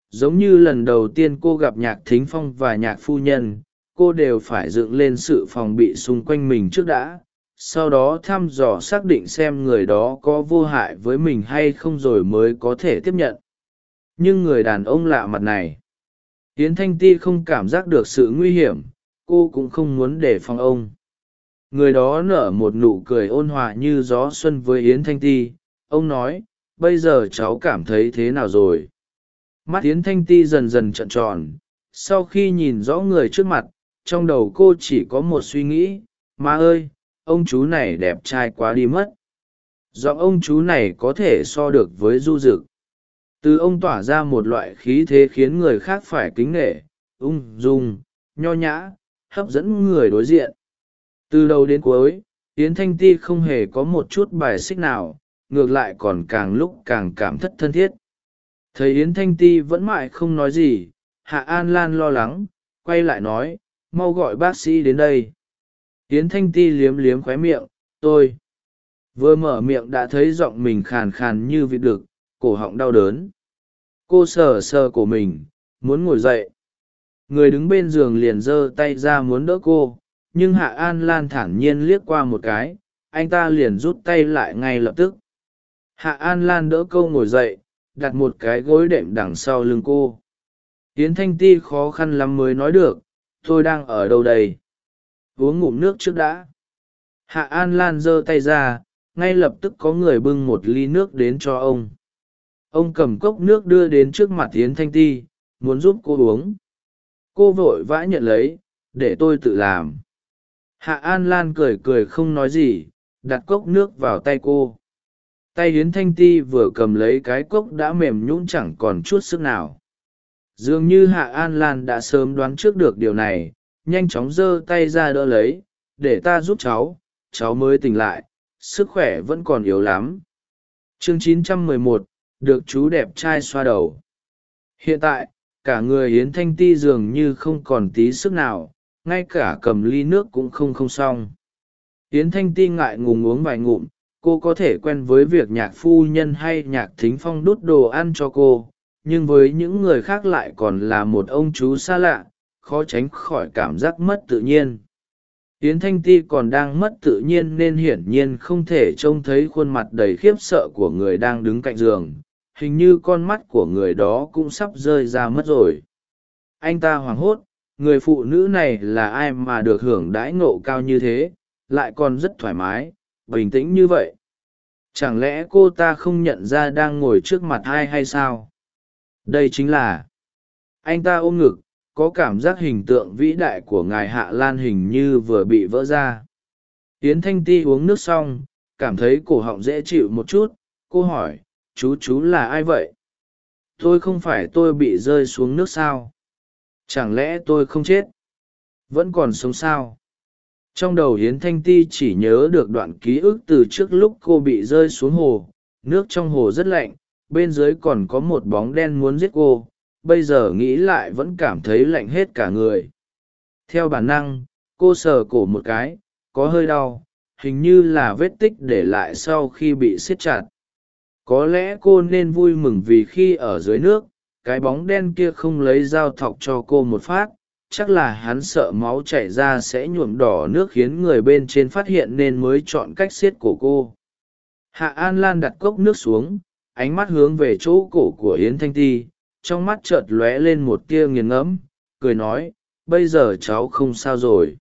giống như lần đầu tiên cô gặp nhạc thính phong và nhạc phu nhân, cô đều phải dựng lên sự phòng bị xung quanh mình trước đã, sau đó thăm dò xác định xem người đó có vô hại với mình hay không rồi mới có thể tiếp nhận. Nhưng người đàn ông lạ mặt này, yến thanh ti không cảm giác được sự nguy hiểm, cô cũng không muốn đề phòng ông. Người đó nở một nụ cười ôn hòa như gió xuân với yến thanh ti, ông nói, bây giờ cháu cảm thấy thế nào rồi? Mắt yến thanh ti dần dần trợn tròn. Sau khi nhìn rõ người trước mặt, trong đầu cô chỉ có một suy nghĩ, má ơi, ông chú này đẹp trai quá đi mất. Do ông chú này có thể so được với du d ự c từ ông tỏa ra một loại khí thế khiến người khác phải kính nghệ ung dung, nho nhã, hấp dẫn người đối diện. Từ đầu đến cuối, yến thanh ti không hề có một chút bài xích nào, ngược lại còn càng lúc càng cảm thất thân thiết thấy yến thanh ti vẫn mãi không nói gì, hạ an lan lo lắng, quay lại nói, mau gọi bác sĩ đến đây. Yến thanh ti liếm liếm khóe miệng, tôi. Vừa mở miệng đã thấy giọng mình khàn khàn như vịt đực, cổ họng đau đớn. Cô sờ sờ cổ mình, muốn ngồi dậy. Người đứng bên giường liền giơ tay ra muốn đỡ cô, nhưng hạ an lan thản nhiên liếc qua một cái, anh ta liền rút tay lại ngay lập tức. Hạ an lan đỡ câu ngồi dậy đặt một cái gối đệm đằng sau lưng cô. Yến thanh ti khó khăn lắm mới nói được, tôi đang ở đâu đây? Uống ngụm nước trước đã. Hạ an lan giơ tay ra, ngay lập tức có người bưng một ly nước đến cho ông. Ông cầm cốc nước đưa đến trước mặt yến thanh ti, muốn giúp cô uống. Cô vội vã nhận lấy, để tôi tự làm. Hạ an lan cười cười không nói gì, đặt cốc nước vào tay cô tay hiến thanh ti vừa cầm lấy cái cốc đã mềm nhũn chẳng còn chút sức nào. Dường như hạ an lan đã sớm đoán trước được điều này nhanh chóng giơ tay ra đỡ lấy để ta giúp cháu cháu mới tỉnh lại sức khỏe vẫn còn yếu lắm. Chương 911, được chú đẹp trai xoa đầu. Hiện tại cả người yến thanh ti dường như không còn tí sức nào ngay cả cầm ly nước cũng không không xong. Yến thanh ti ngại ngùng uống vài ngụm cô có thể quen với việc nhạc phu nhân hay nhạc thính phong đút đồ ăn cho cô, nhưng với những người khác lại còn là một ông chú xa lạ, khó tránh khỏi cảm giác mất tự nhiên. Yến thanh ti còn đang mất tự nhiên nên hiển nhiên không thể trông thấy khuôn mặt đầy khiếp sợ của người đang đứng cạnh giường, hình như con mắt của người đó cũng sắp rơi ra mất rồi. Anh ta hoảng hốt, người phụ nữ này là ai mà được hưởng đãi ngộ cao như thế, lại còn rất thoải mái bình tĩnh như vậy. Chẳng lẽ cô ta không nhận ra đang ngồi trước mặt ai hay sao? Đây chính là, anh ta ôm ngực, có cảm giác hình tượng vĩ đại của ngài hạ lan hình như vừa bị vỡ ra. Tiến thanh ti uống nước xong, cảm thấy cổ họng dễ chịu một chút, cô hỏi, chú chú là ai vậy? Tôi không phải tôi bị rơi xuống nước sao? Chẳng lẽ tôi không chết? Vẫn còn sống sao? Trong đầu hiến thanh ti chỉ nhớ được đoạn ký ức từ trước lúc cô bị rơi xuống hồ. Nước trong hồ rất lạnh, bên dưới còn có một bóng đen muốn giết cô. Bây giờ nghĩ lại vẫn cảm thấy lạnh hết cả người. Theo bản năng, cô sờ cổ một cái, có hơi đau, hình như là vết tích để lại sau khi bị siết chặt. Có lẽ cô nên vui mừng vì khi ở dưới nước, cái bóng đen kia không lấy dao thọc cho cô một phát chắc là hắn sợ máu chảy ra sẽ nhuộm đỏ nước khiến người bên trên phát hiện nên mới chọn cách xiết cổ cô. Hạ an lan đặt cốc nước xuống, ánh mắt hướng về chỗ cổ của yến thanh ti, trong mắt chợt lóe lên một tia nghiền ngẫm, cười nói, bây giờ cháu không sao rồi.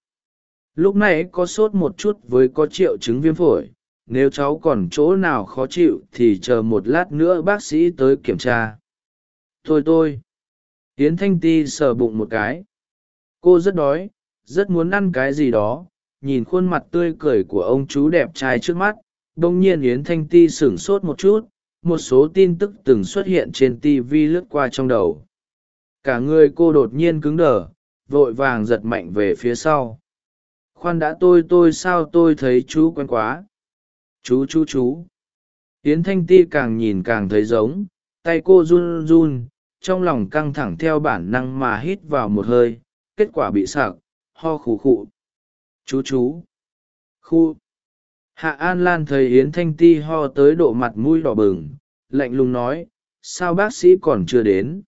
Lúc này có sốt một chút với có triệu chứng viêm phổi, nếu cháu còn chỗ nào khó chịu thì chờ một lát nữa bác sĩ tới kiểm tra. Thôi tôi yến thanh ti sờ bụng một cái cô rất đói, rất muốn ăn cái gì đó. Nhìn khuôn mặt tươi cười của ông chú đẹp trai trước mắt đ ỗ n g nhiên yến thanh ti sửng sốt một chút. Một số tin tức từng xuất hiện trên tv lướt qua trong đầu. Cả người cô đột nhiên cứng đờ, vội vàng giật mạnh về phía sau. Khoan đã tôi tôi sao tôi thấy chú quen quá? Chú chú chú. Yến thanh ti càng nhìn càng thấy giống, tay cô run run, trong lòng căng thẳng theo bản năng mà hít vào một hơi kết quả bị sạc, ho khủ khụ. Chú chú. Khu. Hạ an lan thấy yến thanh ti ho tới độ mặt mũi đỏ bừng, lạnh lùng nói, sao bác sĩ còn chưa đến?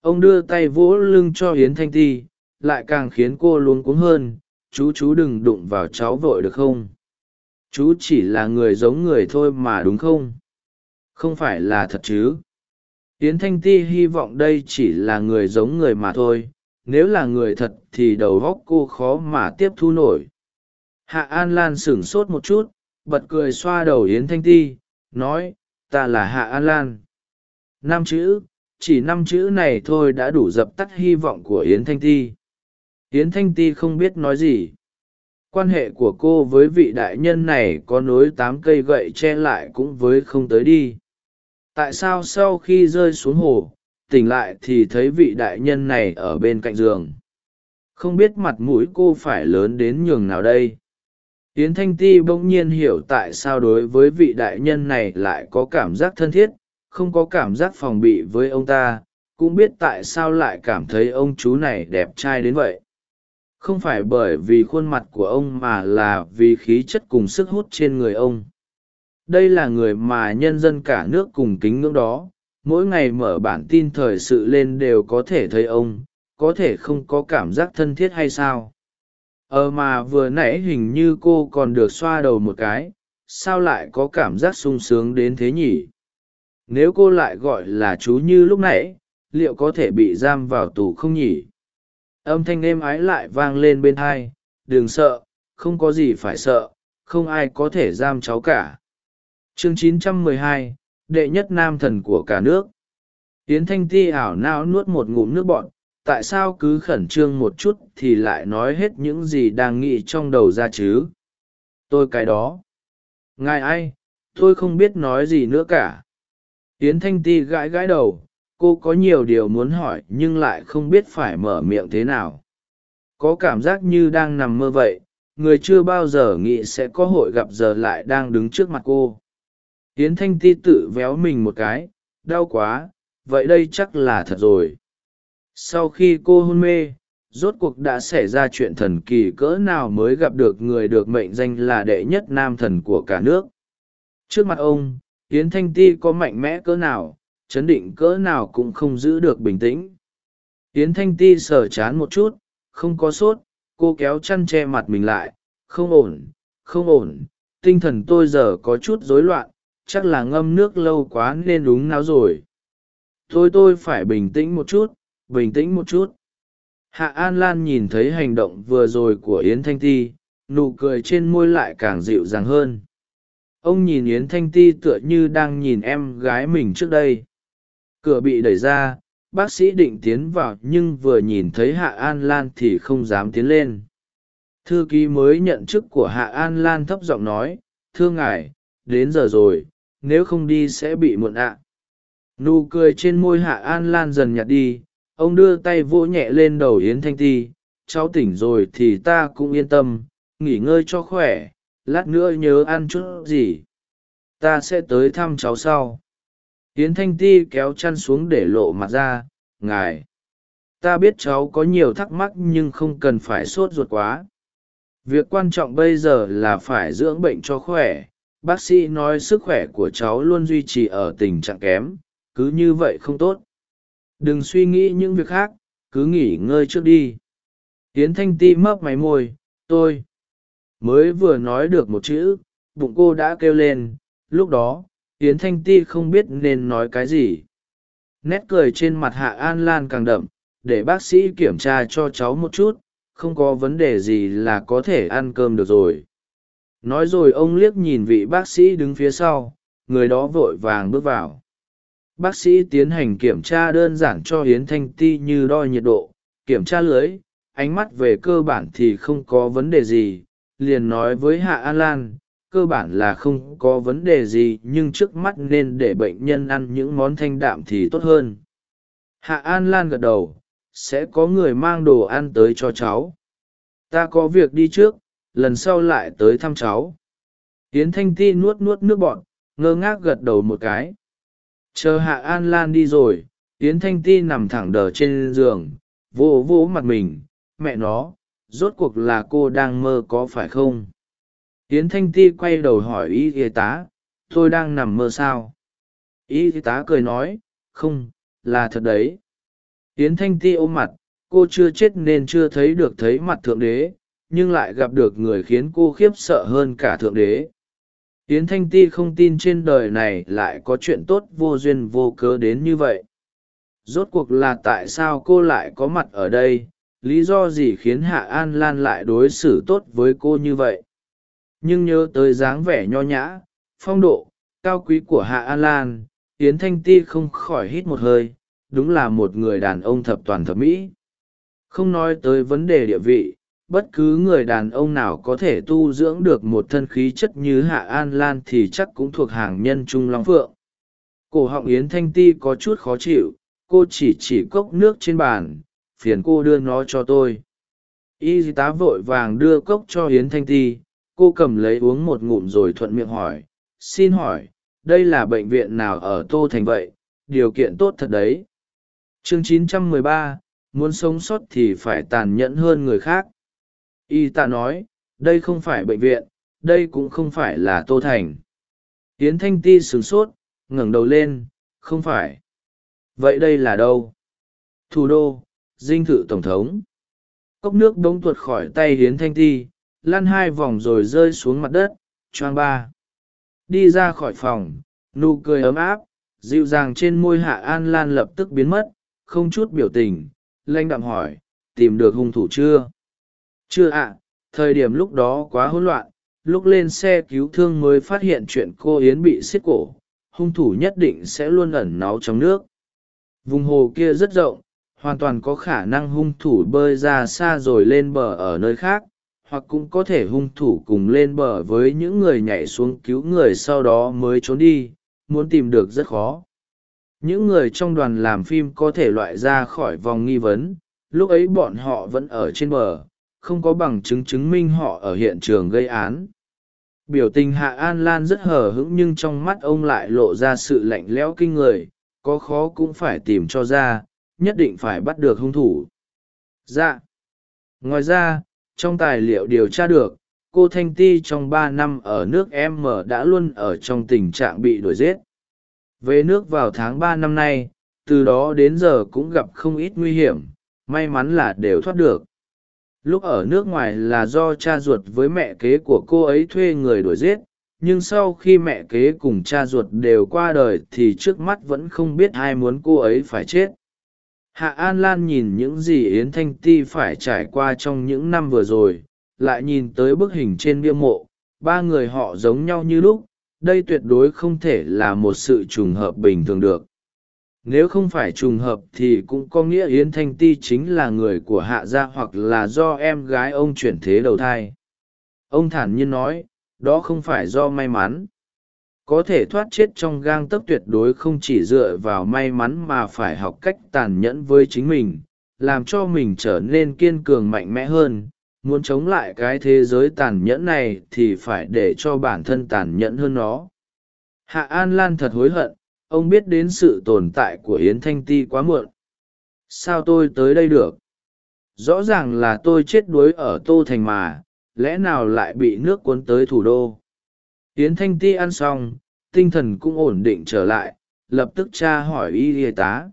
Ông đưa tay vỗ lưng cho yến thanh ti, lại càng khiến cô luống cuống hơn, chú chú đừng đụng vào cháu vội được không? Chú chỉ là người giống người thôi mà đúng không? Không phải là thật chứ? Yến thanh ti hy vọng đây chỉ là người giống người mà thôi nếu là người thật thì đầu góc cô khó mà tiếp thu nổi. Hạ an lan sửng sốt một chút, bật cười xoa đầu yến thanh ti, nói, ta là hạ an lan. Năm chữ, chỉ năm chữ này thôi đã đủ dập tắt hy vọng của yến thanh ti. Yến thanh ti không biết nói gì. Quan hệ của cô với vị đại nhân này có nối tám cây gậy che lại cũng với không tới đi. Tại sao sau khi rơi xuống hồ tỉnh lại thì thấy vị đại nhân này ở bên cạnh giường. Không biết mặt mũi cô phải lớn đến nhường nào đây. Yến thanh ti bỗng nhiên hiểu tại sao đối với vị đại nhân này lại có cảm giác thân thiết, không có cảm giác phòng bị với ông ta, cũng biết tại sao lại cảm thấy ông chú này đẹp trai đến vậy. Không phải bởi vì khuôn mặt của ông mà là vì khí chất cùng sức hút trên người ông. Đây là người mà nhân dân cả nước cùng kính ngưỡng đó mỗi ngày mở bản tin thời sự lên đều có thể thấy ông có thể không có cảm giác thân thiết hay sao? Ờ mà vừa nãy hình như cô còn được xoa đầu một cái sao lại có cảm giác sung sướng đến thế nhỉ? Nếu cô lại gọi là chú như lúc nãy liệu có thể bị giam vào tù không nhỉ? Âm thanh êm ái lại vang lên bên hai đừng sợ không có gì phải sợ không ai có thể giam cháu cả. Chương 912, đệ nhất nam thần của cả nước. Yến thanh ti ảo nao nuốt một ngụm nước bọn tại sao cứ khẩn trương một chút thì lại nói hết những gì đang nghĩ trong đầu ra chứ? Tôi cái đó. Ngài ai? Tôi không biết nói gì nữa cả. Yến thanh ti gãi gãi đầu, cô có nhiều điều muốn hỏi nhưng lại không biết phải mở miệng thế nào. Có cảm giác như đang nằm mơ vậy, người chưa bao giờ nghĩ sẽ có hội gặp giờ lại đang đứng trước mặt cô yến thanh ti tự véo mình một cái, đau quá, vậy đây chắc là thật rồi. Sau khi cô hôn mê, rốt cuộc đã xảy ra chuyện thần kỳ cỡ nào mới gặp được người được mệnh danh là đệ nhất nam thần của cả nước. Trước mặt ông, yến thanh ti có mạnh mẽ cỡ nào, chấn định cỡ nào cũng không giữ được bình tĩnh. Yến thanh ti sờ chán một chút, không có sốt, cô kéo chăn che mặt mình lại, không ổn không ổn, tinh thần tôi giờ có chút rối loạn chắc là ngâm nước lâu quá nên đúng não rồi. Thôi tôi phải bình tĩnh một chút, bình tĩnh một chút. Hạ an lan nhìn thấy hành động vừa rồi của yến thanh ti, nụ cười trên môi lại càng dịu dàng hơn. Ông nhìn yến thanh ti tựa như đang nhìn em gái mình trước đây. Cửa bị đẩy ra, bác sĩ định tiến vào nhưng vừa nhìn thấy hạ an lan thì không dám tiến lên. Thư ký mới nhận chức của hạ an lan thấp giọng nói, thưa ngài, đến giờ rồi nếu không đi sẽ bị muộn ạ. Nụ cười trên môi hạ an lan dần nhạt đi, ông đưa tay vỗ nhẹ lên đầu yến thanh ti, cháu tỉnh rồi thì ta cũng yên tâm, nghỉ ngơi cho khỏe, lát nữa nhớ ăn chút gì. Ta sẽ tới thăm cháu sau. Yến thanh ti kéo chăn xuống để lộ mặt ra, ngài, ta biết cháu có nhiều thắc mắc nhưng không cần phải sốt ruột quá. Việc quan trọng bây giờ là phải dưỡng bệnh cho khỏe bác sĩ nói sức khỏe của cháu luôn duy trì ở tình trạng kém, cứ như vậy không tốt. Đừng suy nghĩ những việc khác, cứ nghỉ ngơi trước đi. Tiến thanh ti mấp máy môi, tôi mới vừa nói được một chữ, bụng cô đã kêu lên, lúc đó tiến thanh ti không biết nên nói cái gì. Nét cười trên mặt hạ an lan càng đậm, để bác sĩ kiểm tra cho cháu một chút, không có vấn đề gì là có thể ăn cơm được rồi nói rồi ông liếc nhìn vị bác sĩ đứng phía sau, người đó vội vàng bước vào. Bác sĩ tiến hành kiểm tra đơn giản cho hiến thanh ti như đo nhiệt độ, kiểm tra lưới, ánh mắt về cơ bản thì không có vấn đề gì, liền nói với hạ an lan, cơ bản là không có vấn đề gì, nhưng trước mắt nên để bệnh nhân ăn những món thanh đạm thì tốt hơn. Hạ an lan gật đầu, sẽ có người mang đồ ăn tới cho cháu. Ta có việc đi trước lần sau lại tới thăm cháu. Yến thanh ti nuốt nuốt nước bọn ngơ ngác gật đầu một cái. Chờ hạ an lan đi rồi, yến thanh ti nằm thẳng đờ trên giường, vỗ vỗ mặt mình. Mẹ nó, rốt cuộc là cô đang mơ có phải không? Yến thanh ti quay đầu hỏi y y tá, tôi đang nằm mơ sao? Y y tá cười nói, không, là thật đấy. Yến thanh ti ôm mặt, cô chưa chết nên chưa thấy được thấy mặt thượng đế nhưng lại gặp được người khiến cô khiếp sợ hơn cả thượng đế. Yến thanh ti không tin trên đời này lại có chuyện tốt vô duyên vô cớ đến như vậy. Rốt cuộc là tại sao cô lại có mặt ở đây? Lý do gì khiến hạ an lan lại đối xử tốt với cô như vậy? Nhưng nhớ tới dáng vẻ nho nhã, phong độ, cao quý của hạ an lan, yến thanh ti không khỏi hít một hơi, đúng là một người đàn ông thập toàn thập mỹ. Không nói tới vấn đề địa vị bất cứ người đàn ông nào có thể tu dưỡng được một thân khí chất như hạ an lan thì chắc cũng thuộc hàng nhân trung long phượng. Cổ họng yến thanh ti có chút khó chịu cô chỉ chỉ cốc nước trên bàn phiền cô đưa nó cho tôi. Y tá vội vàng đưa cốc cho yến thanh ti cô cầm lấy uống một ngụm rồi thuận miệng hỏi xin hỏi đây là bệnh viện nào ở tô thành vậy? Điều kiện tốt thật đấy. Chương 913, muốn sống sót thì phải tàn nhẫn hơn người khác y ta nói, đây không phải bệnh viện, đây cũng không phải là tô thành. Tiến thanh ti sửng sốt, ngẩng đầu lên, không phải. Vậy đây là đâu? Thủ đô, dinh thự tổng thống. Cốc nước bỗng tuột khỏi tay hiến thanh ti, lăn hai vòng rồi rơi xuống mặt đất, choang ba. Đi ra khỏi phòng, nụ cười ấm áp, dịu dàng trên môi hạ an lan lập tức biến mất, không chút biểu tình, lanh đạm hỏi, tìm được hung thủ chưa? Chưa ạ, thời điểm lúc đó quá hỗn loạn, lúc lên xe cứu thương mới phát hiện chuyện cô yến bị xiết cổ, hung thủ nhất định sẽ luôn ẩn náu trong nước. Vùng hồ kia rất rộng, hoàn toàn có khả năng hung thủ bơi ra xa rồi lên bờ ở nơi khác, hoặc cũng có thể hung thủ cùng lên bờ với những người nhảy xuống cứu người sau đó mới trốn đi, muốn tìm được rất khó. Những người trong đoàn làm phim có thể loại ra khỏi vòng nghi vấn, lúc ấy bọn họ vẫn ở trên bờ không có bằng chứng chứng minh họ ở hiện trường gây án. Biểu tình hạ an lan rất hờ hững nhưng trong mắt ông lại lộ ra sự lạnh lẽo kinh người, có khó cũng phải tìm cho ra, nhất định phải bắt được hung thủ. Dạ. Ngoài ra, trong tài liệu điều tra được, cô thanh ti trong ba năm ở nước em m đã luôn ở trong tình trạng bị đuổi giết. Về nước vào tháng ba năm nay, từ đó đến giờ cũng gặp không ít nguy hiểm, may mắn là đều thoát được lúc ở nước ngoài là do cha ruột với mẹ kế của cô ấy thuê người đuổi giết, nhưng sau khi mẹ kế cùng cha ruột đều qua đời thì trước mắt vẫn không biết ai muốn cô ấy phải chết. Hạ an lan nhìn những gì yến thanh ti phải trải qua trong những năm vừa rồi, lại nhìn tới bức hình trên bia mộ, ba người họ giống nhau như lúc, đây tuyệt đối không thể là một sự trùng hợp bình thường được nếu không phải trùng hợp thì cũng có nghĩa yến thanh ti chính là người của hạ gia hoặc là do em gái ông chuyển thế đầu thai. Ông thản nhiên nói, đó không phải do may mắn. Có thể thoát chết trong gang tấc tuyệt đối không chỉ dựa vào may mắn mà phải học cách tàn nhẫn với chính mình, làm cho mình trở nên kiên cường mạnh mẽ hơn. Muốn chống lại cái thế giới tàn nhẫn này thì phải để cho bản thân tàn nhẫn hơn nó. Hạ an lan thật hối hận ông biết đến sự tồn tại của yến thanh ti quá muộn. Sao tôi tới đây được? Rõ ràng là tôi chết đuối ở tô thành mà, lẽ nào lại bị nước cuốn tới thủ đô? Yến thanh ti ăn xong, tinh thần cũng ổn định trở lại, lập tức tra hỏi y y tá.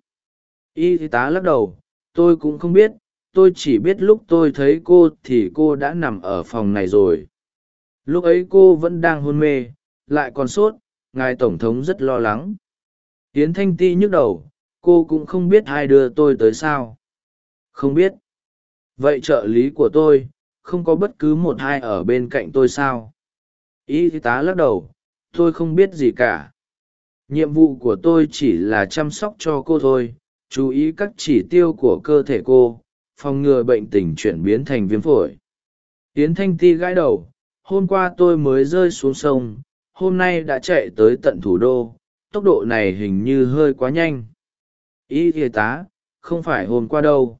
Y tá lắc đầu, tôi cũng không biết, tôi chỉ biết lúc tôi thấy cô thì cô đã nằm ở phòng này rồi. Lúc ấy cô vẫn đang hôn mê, lại còn sốt, ngài tổng thống rất lo lắng yến thanh ti nhức đầu, cô cũng không biết ai đưa tôi tới sao. Không biết. Vậy trợ lý của tôi, không có bất cứ một ai ở bên cạnh tôi sao? Y tá lắc đầu, tôi không biết gì cả. Nhiệm vụ của tôi chỉ là chăm sóc cho cô thôi, chú ý các chỉ tiêu của cơ thể cô, phòng ngừa bệnh tình chuyển biến thành viêm phổi. Yến thanh ti gãi đầu, hôm qua tôi mới rơi xuống sông, hôm nay đã chạy tới tận thủ đô tốc độ này hình như hơi quá nhanh. Y y tá, không phải hôm qua đâu.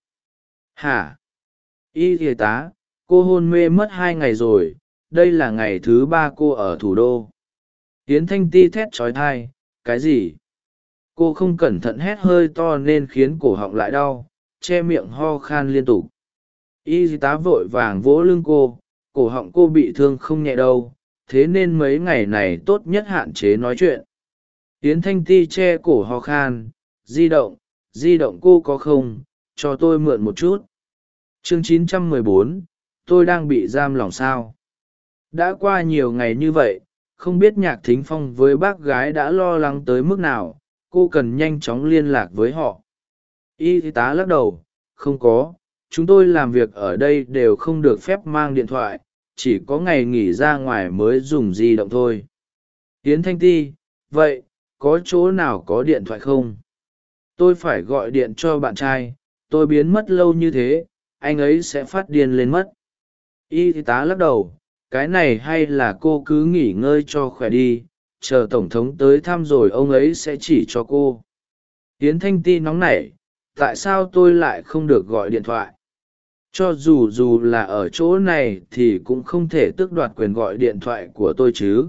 Hả? Y y tá, cô hôn mê mất hai ngày rồi, đây là ngày thứ ba cô ở thủ đô. Tiến thanh ti thét trói thai cái gì? Cô không cẩn thận hét hơi to nên khiến cổ họng lại đau, che miệng ho khan liên tục. Y tá vội vàng vỗ lưng cô, cổ họng cô bị thương không nhẹ đâu, thế nên mấy ngày này tốt nhất hạn chế nói chuyện yến thanh ti che cổ ho khan di động di động cô có không? Cho tôi mượn một chút. Chương 914, tôi đang bị giam lòng sao? Đã qua nhiều ngày như vậy không biết nhạc thính phong với bác gái đã lo lắng tới mức nào cô cần nhanh chóng liên lạc với họ. Y tá lắc đầu không có chúng tôi làm việc ở đây đều không được phép mang điện thoại chỉ có ngày nghỉ ra ngoài mới dùng di động thôi. Yến thanh ti vậy có chỗ nào có điện thoại không? Tôi phải gọi điện cho bạn trai, tôi biến mất lâu như thế, anh ấy sẽ phát điên lên mất. Y tá lắc đầu, cái này hay là cô cứ nghỉ ngơi cho khỏe đi, chờ tổng thống tới thăm rồi ông ấy sẽ chỉ cho cô. Tiến thanh ti nóng nảy, tại sao tôi lại không được gọi điện thoại? Cho dù dù là ở chỗ này thì cũng không thể tước đoạt quyền gọi điện thoại của tôi chứ.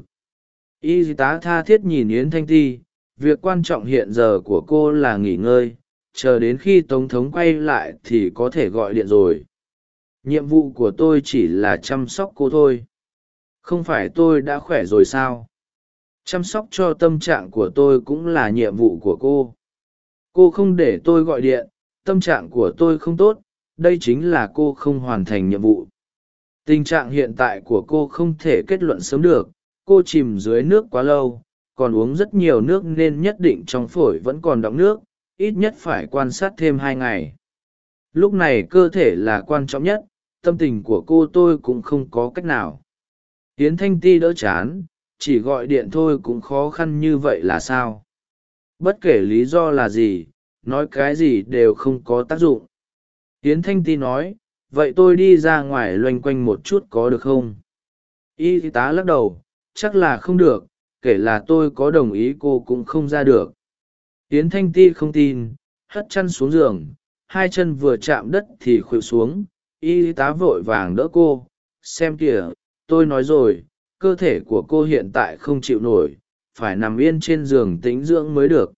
Y tá tha thiết nhìn yến thanh ti việc quan trọng hiện giờ của cô là nghỉ ngơi, chờ đến khi tổng thống quay lại thì có thể gọi điện rồi. Nhiệm vụ của tôi chỉ là chăm sóc cô thôi. Không phải tôi đã khỏe rồi sao? Chăm sóc cho tâm trạng của tôi cũng là nhiệm vụ của cô. Cô không để tôi gọi điện, tâm trạng của tôi không tốt, đây chính là cô không hoàn thành nhiệm vụ. Tình trạng hiện tại của cô không thể kết luận sớm được, cô chìm dưới nước quá lâu còn uống rất nhiều nước nên nhất định trong phổi vẫn còn đọng nước, ít nhất phải quan sát thêm hai ngày. Lúc này cơ thể là quan trọng nhất, tâm tình của cô tôi cũng không có cách nào. Tiến thanh ti đỡ chán, chỉ gọi điện thôi cũng khó khăn như vậy là sao? Bất kể lý do là gì, nói cái gì đều không có tác dụng. Hiến thanh ti nói, vậy tôi đi ra ngoài loanh quanh một chút có được không? Y tá lắc đầu, chắc là không được kể là tôi có đồng ý cô cũng không ra được. Yến thanh ti không tin, hất chăn xuống giường, hai chân vừa chạm đất thì khuỵu xuống, y tá vội vàng đỡ cô, xem kìa, tôi nói rồi, cơ thể của cô hiện tại không chịu nổi, phải nằm yên trên giường tĩnh dưỡng mới được.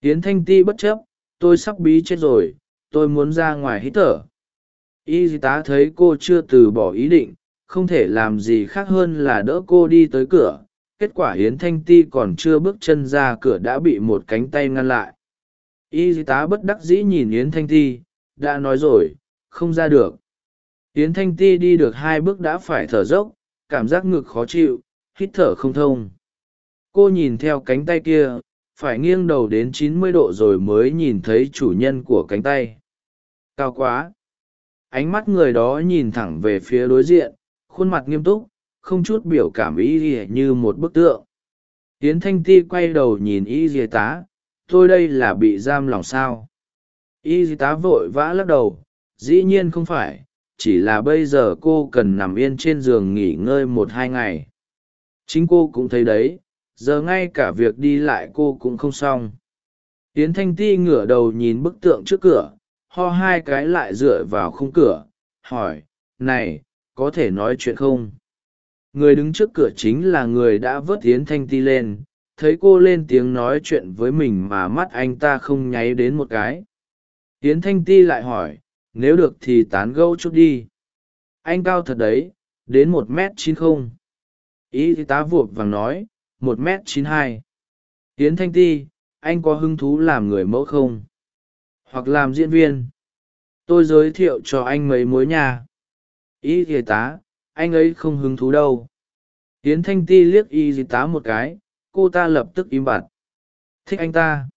Yến thanh ti bất chấp, tôi sắp bí chết rồi, tôi muốn ra ngoài hít thở. Y tá thấy cô chưa từ bỏ ý định, không thể làm gì khác hơn là đỡ cô đi tới cửa kết quả Hiến thanh ti còn chưa bước chân ra cửa đã bị một cánh tay ngăn lại. Y tá bất đắc dĩ nhìn yến thanh ti, đã nói rồi, không ra được. Yến thanh ti đi được hai bước đã phải thở dốc, cảm giác ngực khó chịu, hít thở không thông. Cô nhìn theo cánh tay kia, phải nghiêng đầu đến chín mươi độ rồi mới nhìn thấy chủ nhân của cánh tay. Cao quá. Ánh mắt người đó nhìn thẳng về phía đối diện, khuôn mặt nghiêm túc không chút biểu cảm ý gì như một bức tượng. Tiến thanh ti quay đầu nhìn y dì tá, tôi đây là bị giam lòng sao? Y dì tá vội vã lắc đầu, dĩ nhiên không phải, chỉ là bây giờ cô cần nằm yên trên giường nghỉ ngơi một hai ngày. Chính cô cũng thấy đấy, giờ ngay cả việc đi lại cô cũng không xong. Tiến thanh ti ngửa đầu nhìn bức tượng trước cửa, ho hai cái lại dựa vào khung cửa, hỏi, này, có thể nói chuyện không? Người đứng trước cửa chính là người đã vớt tiến thanh ti lên, thấy cô lên tiếng nói chuyện với mình mà mắt anh ta không nháy đến một cái. Tiến thanh ti lại hỏi, nếu được thì tán gẫu chút đi. Anh cao thật đấy, đến một m chín không. Y tá vuộc vàng nói, một m chín hai. Tiến thanh ti, anh có hứng thú làm người mẫu không? Hoặc làm diễn viên? Tôi giới thiệu cho anh mấy mối nhà. Y y tá anh ấy không hứng thú đâu. Tiến thanh ti liếc y Di tá một cái cô ta lập tức im bặt. Thích anh ta.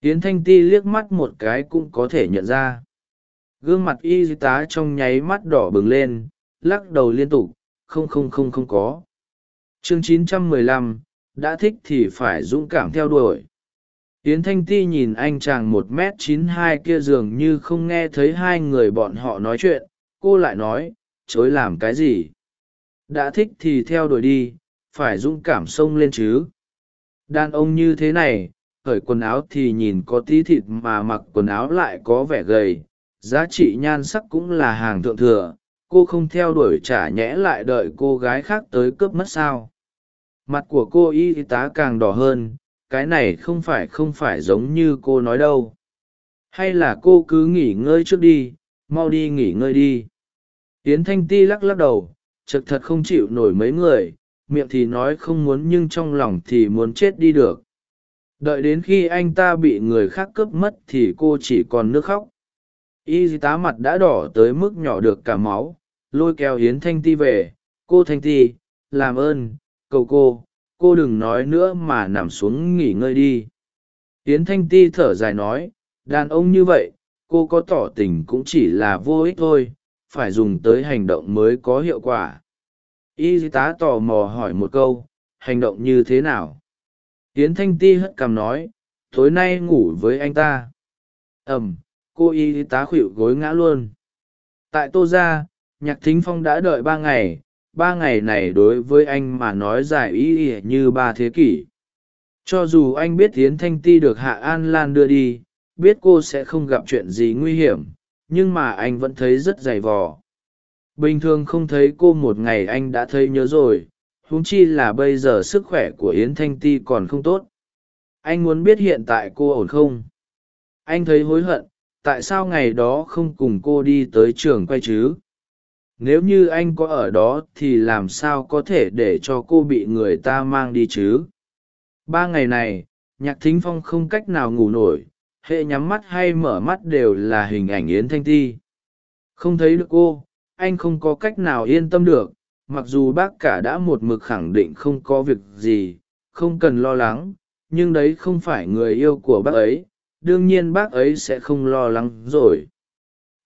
Tiến thanh ti liếc mắt một cái cũng có thể nhận ra. Gương mặt y Di tá trong nháy mắt đỏ bừng lên lắc đầu liên tục không không không không có. Chương 915, đã thích thì phải dũng cảm theo đuổi. Yến thanh ti nhìn anh chàng một m chín hai kia dường như không nghe thấy hai người bọn họ nói chuyện cô lại nói chối làm cái gì? Đã thích thì theo đuổi đi, phải dũng cảm xông lên chứ. Đàn ông như thế này khởi quần áo thì nhìn có tí thịt mà mặc quần áo lại có vẻ gầy, giá trị nhan sắc cũng là hàng thượng thừa, cô không theo đuổi chả nhẽ lại đợi cô gái khác tới cướp mất sao? Mặt của cô y tá càng đỏ hơn, cái này không phải không phải giống như cô nói đâu. Hay là cô cứ nghỉ ngơi trước đi, mau đi nghỉ ngơi đi yến thanh ti lắc lắc đầu chật thật không chịu nổi mấy người, miệng thì nói không muốn nhưng trong lòng thì muốn chết đi được. Đợi đến khi anh ta bị người khác cướp mất thì cô chỉ còn nước khóc. Y tá mặt đã đỏ tới mức nhỏ được cả máu, lôi kéo Yến thanh ti về. Cô thanh ti, làm ơn, cầu cô cô đừng nói nữa mà nằm xuống nghỉ ngơi đi. Yến thanh ti thở dài nói, đàn ông như vậy, cô có tỏ tình cũng chỉ là vô ích thôi phải dùng tới hành động mới có hiệu quả. Y tá tò mò hỏi một câu, hành động như thế nào? Hiến thanh ti hất cằm nói, tối nay ngủ với anh ta. Ẩm, cô y tá khuỵu gối ngã luôn. Tại tô ra nhạc thính phong đã đợi ba ngày ba ngày này đối với anh mà nói dài ý ỉa như ba thế kỷ. Cho dù anh biết tiến thanh ti được hạ an lan đưa đi, biết cô sẽ không gặp chuyện gì nguy hiểm nhưng mà anh vẫn thấy rất dày vò. Bình thường không thấy cô một ngày anh đã thấy nhớ rồi, huống chi là bây giờ sức khỏe của yến thanh ti còn không tốt. Anh muốn biết hiện tại cô ổn không? Anh thấy hối hận, tại sao ngày đó không cùng cô đi tới trường quay chứ? Nếu như anh có ở đó thì làm sao có thể để cho cô bị người ta mang đi chứ? Ba ngày này, nhạc thính phong không cách nào ngủ nổi hệ nhắm mắt hay mở mắt đều là hình ảnh yến thanh ti. Không thấy được cô, anh không có cách nào yên tâm được, mặc dù bác cả đã một mực khẳng định không có việc gì, không cần lo lắng, nhưng đấy không phải người yêu của bác ấy, đương nhiên bác ấy sẽ không lo lắng rồi.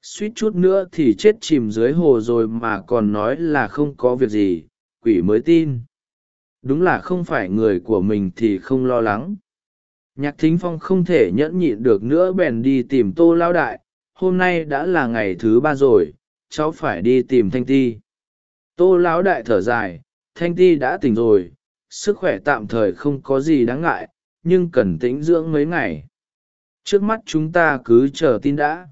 Suýt chút nữa thì chết chìm dưới hồ rồi mà còn nói là không có việc gì, quỷ mới tin. Đúng là không phải người của mình thì không lo lắng nhạc thính phong không thể nhẫn nhịn được nữa bèn đi tìm tô lao đại, hôm nay đã là ngày thứ ba rồi, cháu phải đi tìm thanh ti. Tô lão đại thở dài, thanh ti đã tỉnh rồi, sức khỏe tạm thời không có gì đáng ngại, nhưng cần tĩnh dưỡng mấy ngày. Trước mắt chúng ta cứ chờ tin đã.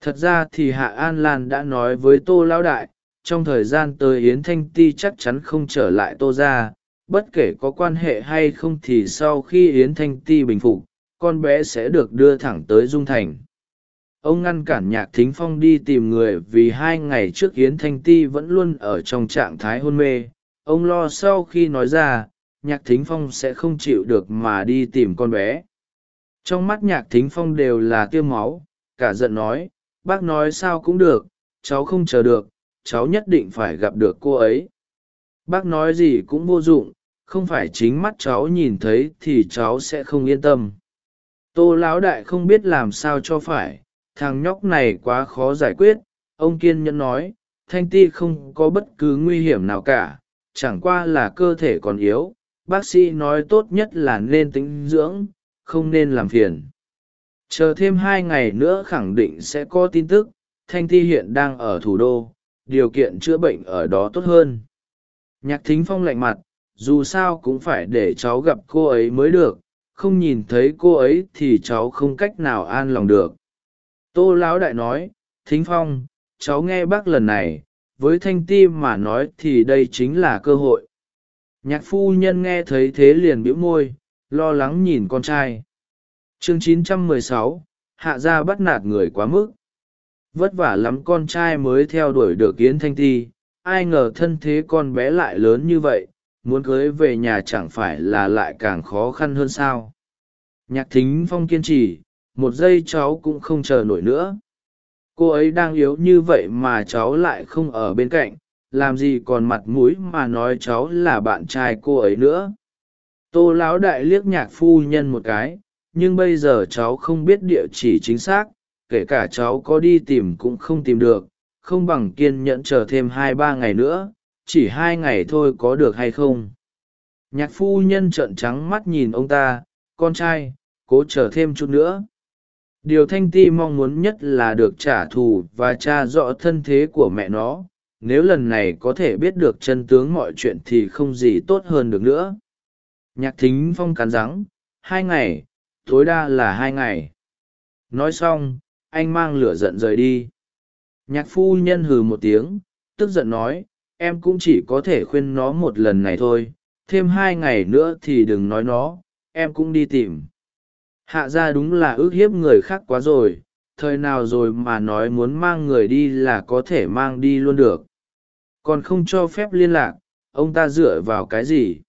Thật ra thì hạ an lan đã nói với tô lão đại, trong thời gian tới yến thanh ti chắc chắn không trở lại tô ra bất kể có quan hệ hay không thì sau khi yến thanh ti bình phục, con bé sẽ được đưa thẳng tới dung thành. Ông ngăn cản nhạc thính phong đi tìm người vì hai ngày trước yến thanh ti vẫn luôn ở trong trạng thái hôn mê. Ông lo sau khi nói ra, nhạc thính phong sẽ không chịu được mà đi tìm con bé. Trong mắt nhạc thính phong đều là tiêu máu, cả giận nói, bác nói sao cũng được, cháu không chờ được, cháu nhất định phải gặp được cô ấy. Bác nói gì cũng vô dụng không phải chính mắt cháu nhìn thấy thì cháu sẽ không yên tâm. Tô lão đại không biết làm sao cho phải, thằng nhóc này quá khó giải quyết, ông kiên nhẫn nói, thanh ti không có bất cứ nguy hiểm nào cả, chẳng qua là cơ thể còn yếu, bác sĩ nói tốt nhất là nên tính dưỡng, không nên làm phiền. Chờ thêm hai ngày nữa khẳng định sẽ có tin tức, thanh ti hiện đang ở thủ đô, điều kiện chữa bệnh ở đó tốt hơn. Nhạc thính phong lạnh mặt dù sao cũng phải để cháu gặp cô ấy mới được không nhìn thấy cô ấy thì cháu không cách nào an lòng được. Tô lão đại nói thính phong cháu nghe bác lần này với thanh ti mà nói thì đây chính là cơ hội. Nhạc phu nhân nghe thấy thế liền bĩu môi lo lắng nhìn con trai. Chương 916, hạ gia bắt nạt người quá mức. Vất vả lắm con trai mới theo đuổi được yến thanh ti ai ngờ thân thế con bé lại lớn như vậy muốn cưới về nhà chẳng phải là lại càng khó khăn hơn sao? Nhạc thính phong kiên trì, một giây cháu cũng không chờ nổi nữa. Cô ấy đang yếu như vậy mà cháu lại không ở bên cạnh, làm gì còn mặt mũi mà nói cháu là bạn trai cô ấy nữa. Tô lão đại liếc nhạc phu nhân một cái, nhưng bây giờ cháu không biết địa chỉ chính xác, kể cả cháu có đi tìm cũng không tìm được, không bằng kiên nhẫn chờ thêm hai ba ngày nữa chỉ hai ngày thôi có được hay không? Nhạc phu nhân trợn trắng mắt nhìn ông ta, con trai, cố chờ thêm chút nữa. Điều thanh ti mong muốn nhất là được trả thù và t r a rõ thân thế của mẹ nó. Nếu lần này có thể biết được chân tướng mọi chuyện thì không gì tốt hơn được nữa. Nhạc thính phong cắn rắng hai ngày, tối đa là hai ngày. Nói xong, anh mang lửa giận rời đi. Nhạc phu nhân hừ một tiếng, tức giận nói em cũng chỉ có thể khuyên nó một lần này thôi, thêm hai ngày nữa thì đừng nói nó, em cũng đi tìm. Hạ ra đúng là ước hiếp người khác quá rồi, thời nào rồi mà nói muốn mang người đi là có thể mang đi luôn được. Còn không cho phép liên lạc, ông ta dựa vào cái gì?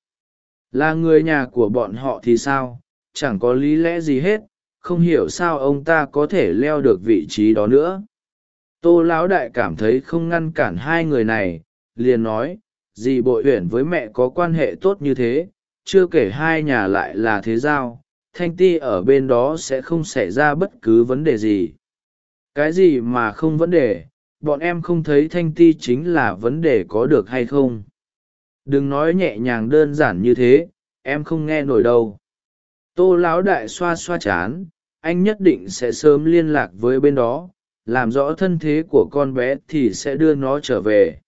Là người nhà của bọn họ thì sao? Chẳng có lý lẽ gì hết, không hiểu sao ông ta có thể leo được vị trí đó nữa. Tô lão đại cảm thấy không ngăn cản hai người này liền nói, dì bội uyển với mẹ có quan hệ tốt như thế, chưa kể hai nhà lại là thế giao, thanh ti ở bên đó sẽ không xảy ra bất cứ vấn đề gì. Cái gì mà không vấn đề, bọn em không thấy thanh ti chính là vấn đề có được hay không? Đừng nói nhẹ nhàng đơn giản như thế, em không nghe nổi đâu. Tô lão đại xoa xoa chán, anh nhất định sẽ sớm liên lạc với bên đó, làm rõ thân thế của con bé thì sẽ đưa nó trở về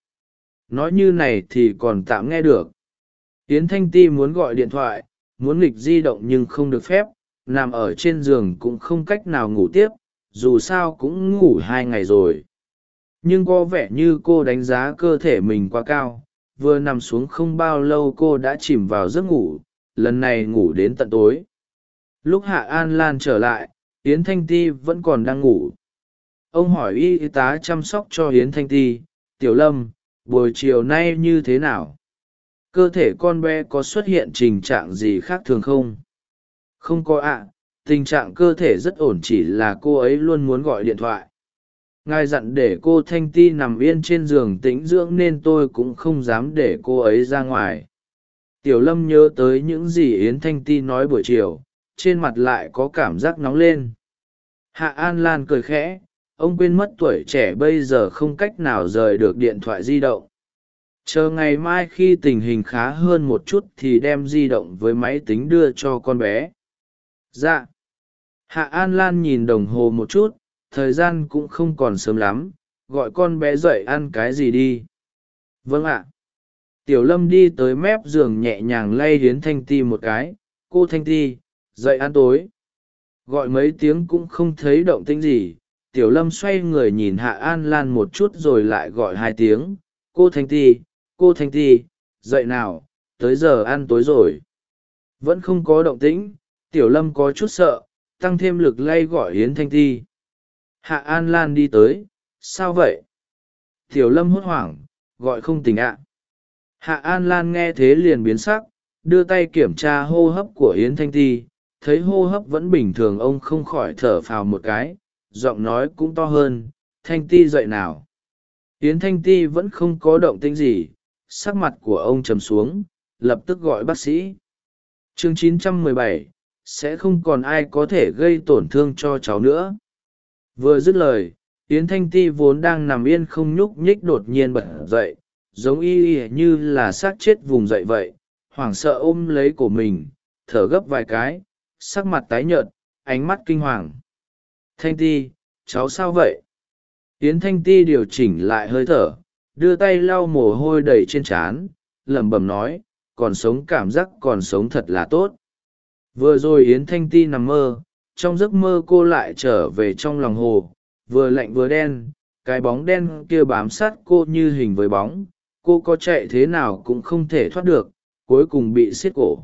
nói như này thì còn tạm nghe được. Yến thanh ti muốn gọi điện thoại, muốn nghịch di động nhưng không được phép, nằm ở trên giường cũng không cách nào ngủ tiếp, dù sao cũng ngủ hai ngày rồi. Nhưng có vẻ như cô đánh giá cơ thể mình quá cao, vừa nằm xuống không bao lâu cô đã chìm vào giấc ngủ, lần này ngủ đến tận tối. Lúc hạ an lan trở lại, yến thanh ti vẫn còn đang ngủ. Ông hỏi y tá chăm sóc cho yến thanh ti, tiểu lâm buổi chiều nay như thế nào? Cơ thể con bé có xuất hiện tình trạng gì khác thường không? Không có ạ, tình trạng cơ thể rất ổn chỉ là cô ấy luôn muốn gọi điện thoại. Ngài dặn để cô thanh ti nằm yên trên giường tĩnh dưỡng nên tôi cũng không dám để cô ấy ra ngoài. Tiểu lâm nhớ tới những gì yến thanh ti nói buổi chiều, trên mặt lại có cảm giác nóng lên. Hạ an lan cười khẽ ông quên mất tuổi trẻ bây giờ không cách nào rời được điện thoại di động. Chờ ngày mai khi tình hình khá hơn một chút thì đem di động với máy tính đưa cho con bé. Dạ. Hạ an lan nhìn đồng hồ một chút, thời gian cũng không còn sớm lắm, gọi con bé dậy ăn cái gì đi. Vâng ạ. Tiểu lâm đi tới mép giường nhẹ nhàng lay hiến thanh ti một cái. Cô thanh ti, dậy ăn tối. Gọi mấy tiếng cũng không thấy động tĩnh gì tiểu lâm xoay người nhìn hạ an lan một chút rồi lại gọi hai tiếng, cô thanh ti, cô thanh ti, dậy nào, tới giờ ăn tối rồi. Vẫn không có động tĩnh, tiểu lâm có chút sợ, tăng thêm lực lay gọi yến thanh ti. Hạ an lan đi tới, sao vậy? Tiểu lâm hốt hoảng, gọi không tỉnh ạ. Hạ an lan nghe thế liền biến sắc, đưa tay kiểm tra hô hấp của yến thanh ti, thấy hô hấp vẫn bình thường ông không khỏi thở phào một cái giọng nói cũng to hơn thanh ti dậy nào? Yến thanh ti vẫn không có động tĩnh gì sắc mặt của ông trầm xuống lập tức gọi bác sĩ. Chương 917, sẽ không còn ai có thể gây tổn thương cho cháu nữa. Vừa dứt lời yến thanh ti vốn đang nằm yên không nhúc nhích đột nhiên bật dậy giống y y như là xác chết vùng dậy vậy hoảng sợ ôm lấy cổ mình thở gấp vài cái sắc mặt tái nhợt ánh mắt kinh hoàng thanh ti, cháu sao vậy? Yến thanh ti điều chỉnh lại hơi thở, đưa tay lau mồ hôi đầy trên trán, lẩm bẩm nói, còn sống cảm giác còn sống thật là tốt. Vừa rồi yến thanh ti nằm mơ, trong giấc mơ cô lại trở về trong lòng hồ, vừa lạnh vừa đen, cái bóng đen kia bám sát cô như hình với bóng, cô có chạy thế nào cũng không thể thoát được, cuối cùng bị xiết cổ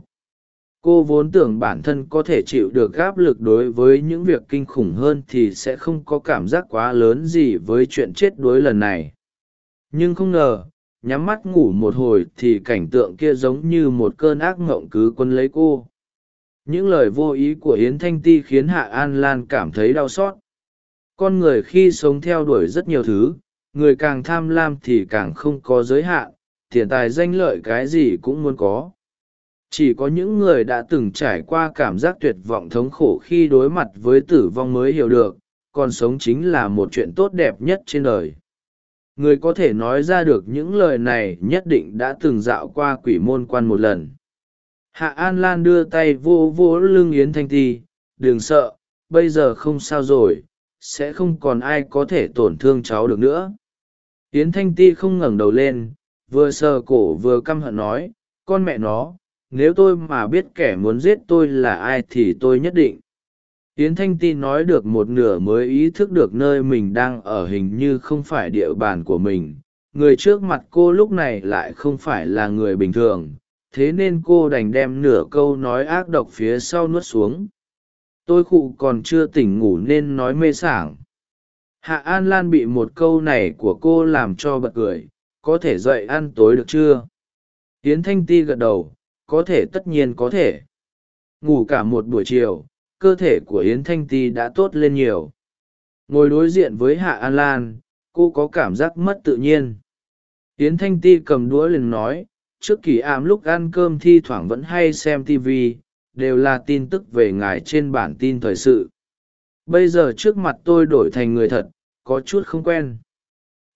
cô vốn tưởng bản thân có thể chịu được áp lực đối với những việc kinh khủng hơn thì sẽ không có cảm giác quá lớn gì với chuyện chết đuối lần này. Nhưng không ngờ, nhắm mắt ngủ một hồi thì cảnh tượng kia giống như một cơn ác mộng cứ quân lấy cô. Những lời vô ý của yến thanh ti khiến hạ an lan cảm thấy đau xót. Con người khi sống theo đuổi rất nhiều thứ, người càng tham lam thì càng không có giới hạn, tiền tài danh lợi cái gì cũng muốn có chỉ có những người đã từng trải qua cảm giác tuyệt vọng thống khổ khi đối mặt với tử vong mới hiểu được, còn sống chính là một chuyện tốt đẹp nhất trên đời. Người có thể nói ra được những lời này nhất định đã từng dạo qua quỷ môn quan một lần. Hạ an lan đưa tay vô vô lưng yến thanh ti, đừng sợ, bây giờ không sao rồi, sẽ không còn ai có thể tổn thương cháu được nữa. Yến thanh ti không ngẩng đầu lên, vừa sờ cổ vừa căm hận nói, con mẹ nó nếu tôi mà biết kẻ muốn giết tôi là ai thì tôi nhất định. Yến thanh ti nói được một nửa mới ý thức được nơi mình đang ở hình như không phải địa bàn của mình. Người trước mặt cô lúc này lại không phải là người bình thường. Thế nên cô đành đem nửa câu nói ác độc phía sau nuốt xuống. Tôi khụ còn chưa tỉnh ngủ nên nói mê sảng. Hạ an lan bị một câu này của cô làm cho bật cười. Có thể dậy ăn tối được chưa? Tiến thanh ti gật đầu có thể tất nhiên có thể. Ngủ cả một buổi chiều, cơ thể của yến thanh ti đã tốt lên nhiều. Ngồi đối diện với hạ an lan, cô có cảm giác mất tự nhiên. Yến thanh ti cầm đũa liền nói, trước kỳ ám lúc ăn cơm thi thoảng vẫn hay xem tv đều là tin tức về ngài trên bản tin thời sự. Bây giờ trước mặt tôi đổi thành người thật, có chút không quen.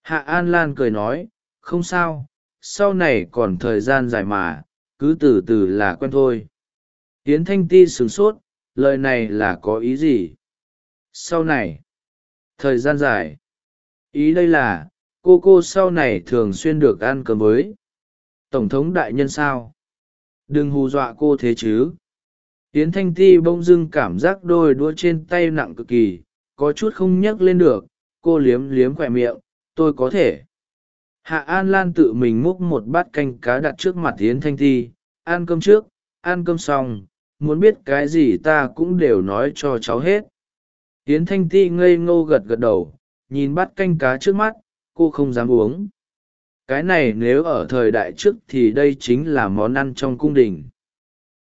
Hạ an lan cười nói, không sao, sau này còn thời gian dài mà cứ từ từ là quen thôi. Tiến thanh ti sửng sốt, lời này là có ý gì? Sau này, thời gian dài. Ý đây là, cô cô sau này thường xuyên được ăn cơm với tổng thống đại nhân sao? Đừng hù dọa cô thế chứ. Yến thanh ti bỗng dưng cảm giác đôi đũa trên tay nặng cực kỳ, có chút không nhấc lên được. Cô liếm liếm khỏe miệng, tôi có thể hạ an lan tự mình múc một bát canh cá đặt trước mặt yến thanh Thi, ăn cơm trước ăn cơm xong muốn biết cái gì ta cũng đều nói cho cháu hết. Yến thanh ti ngây ngô gật gật đầu nhìn bát canh cá trước mắt cô không dám uống. Cái này nếu ở thời đại trước thì đây chính là món ăn trong cung đình.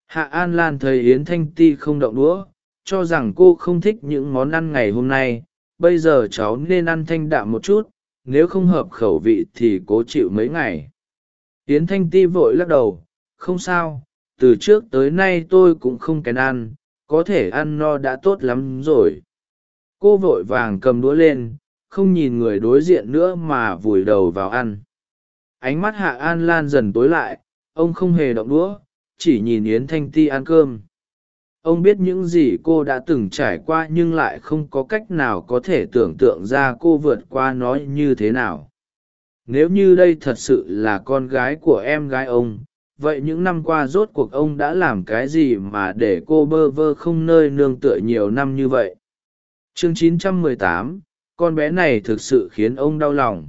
Hạ an lan thấy yến thanh ti không động đũa cho rằng cô không thích những món ăn ngày hôm nay bây giờ cháu nên ăn thanh đạm một chút nếu không hợp khẩu vị thì cố chịu mấy ngày. Yến thanh ti vội lắc đầu, không sao, từ trước tới nay tôi cũng không kén ăn, có thể ăn no đã tốt lắm rồi. Cô vội vàng cầm đũa lên, không nhìn người đối diện nữa mà vùi đầu vào ăn. Ánh mắt hạ an lan dần tối lại, ông không hề động đũa, chỉ nhìn yến thanh ti ăn cơm ông biết những gì cô đã từng trải qua nhưng lại không có cách nào có thể tưởng tượng ra cô vượt qua nó như thế nào. Nếu như đây thật sự là con gái của em gái ông vậy những năm qua rốt cuộc ông đã làm cái gì mà để cô bơ vơ không nơi nương tựa nhiều năm như vậy? Chương 918, con bé này thực sự khiến ông đau lòng.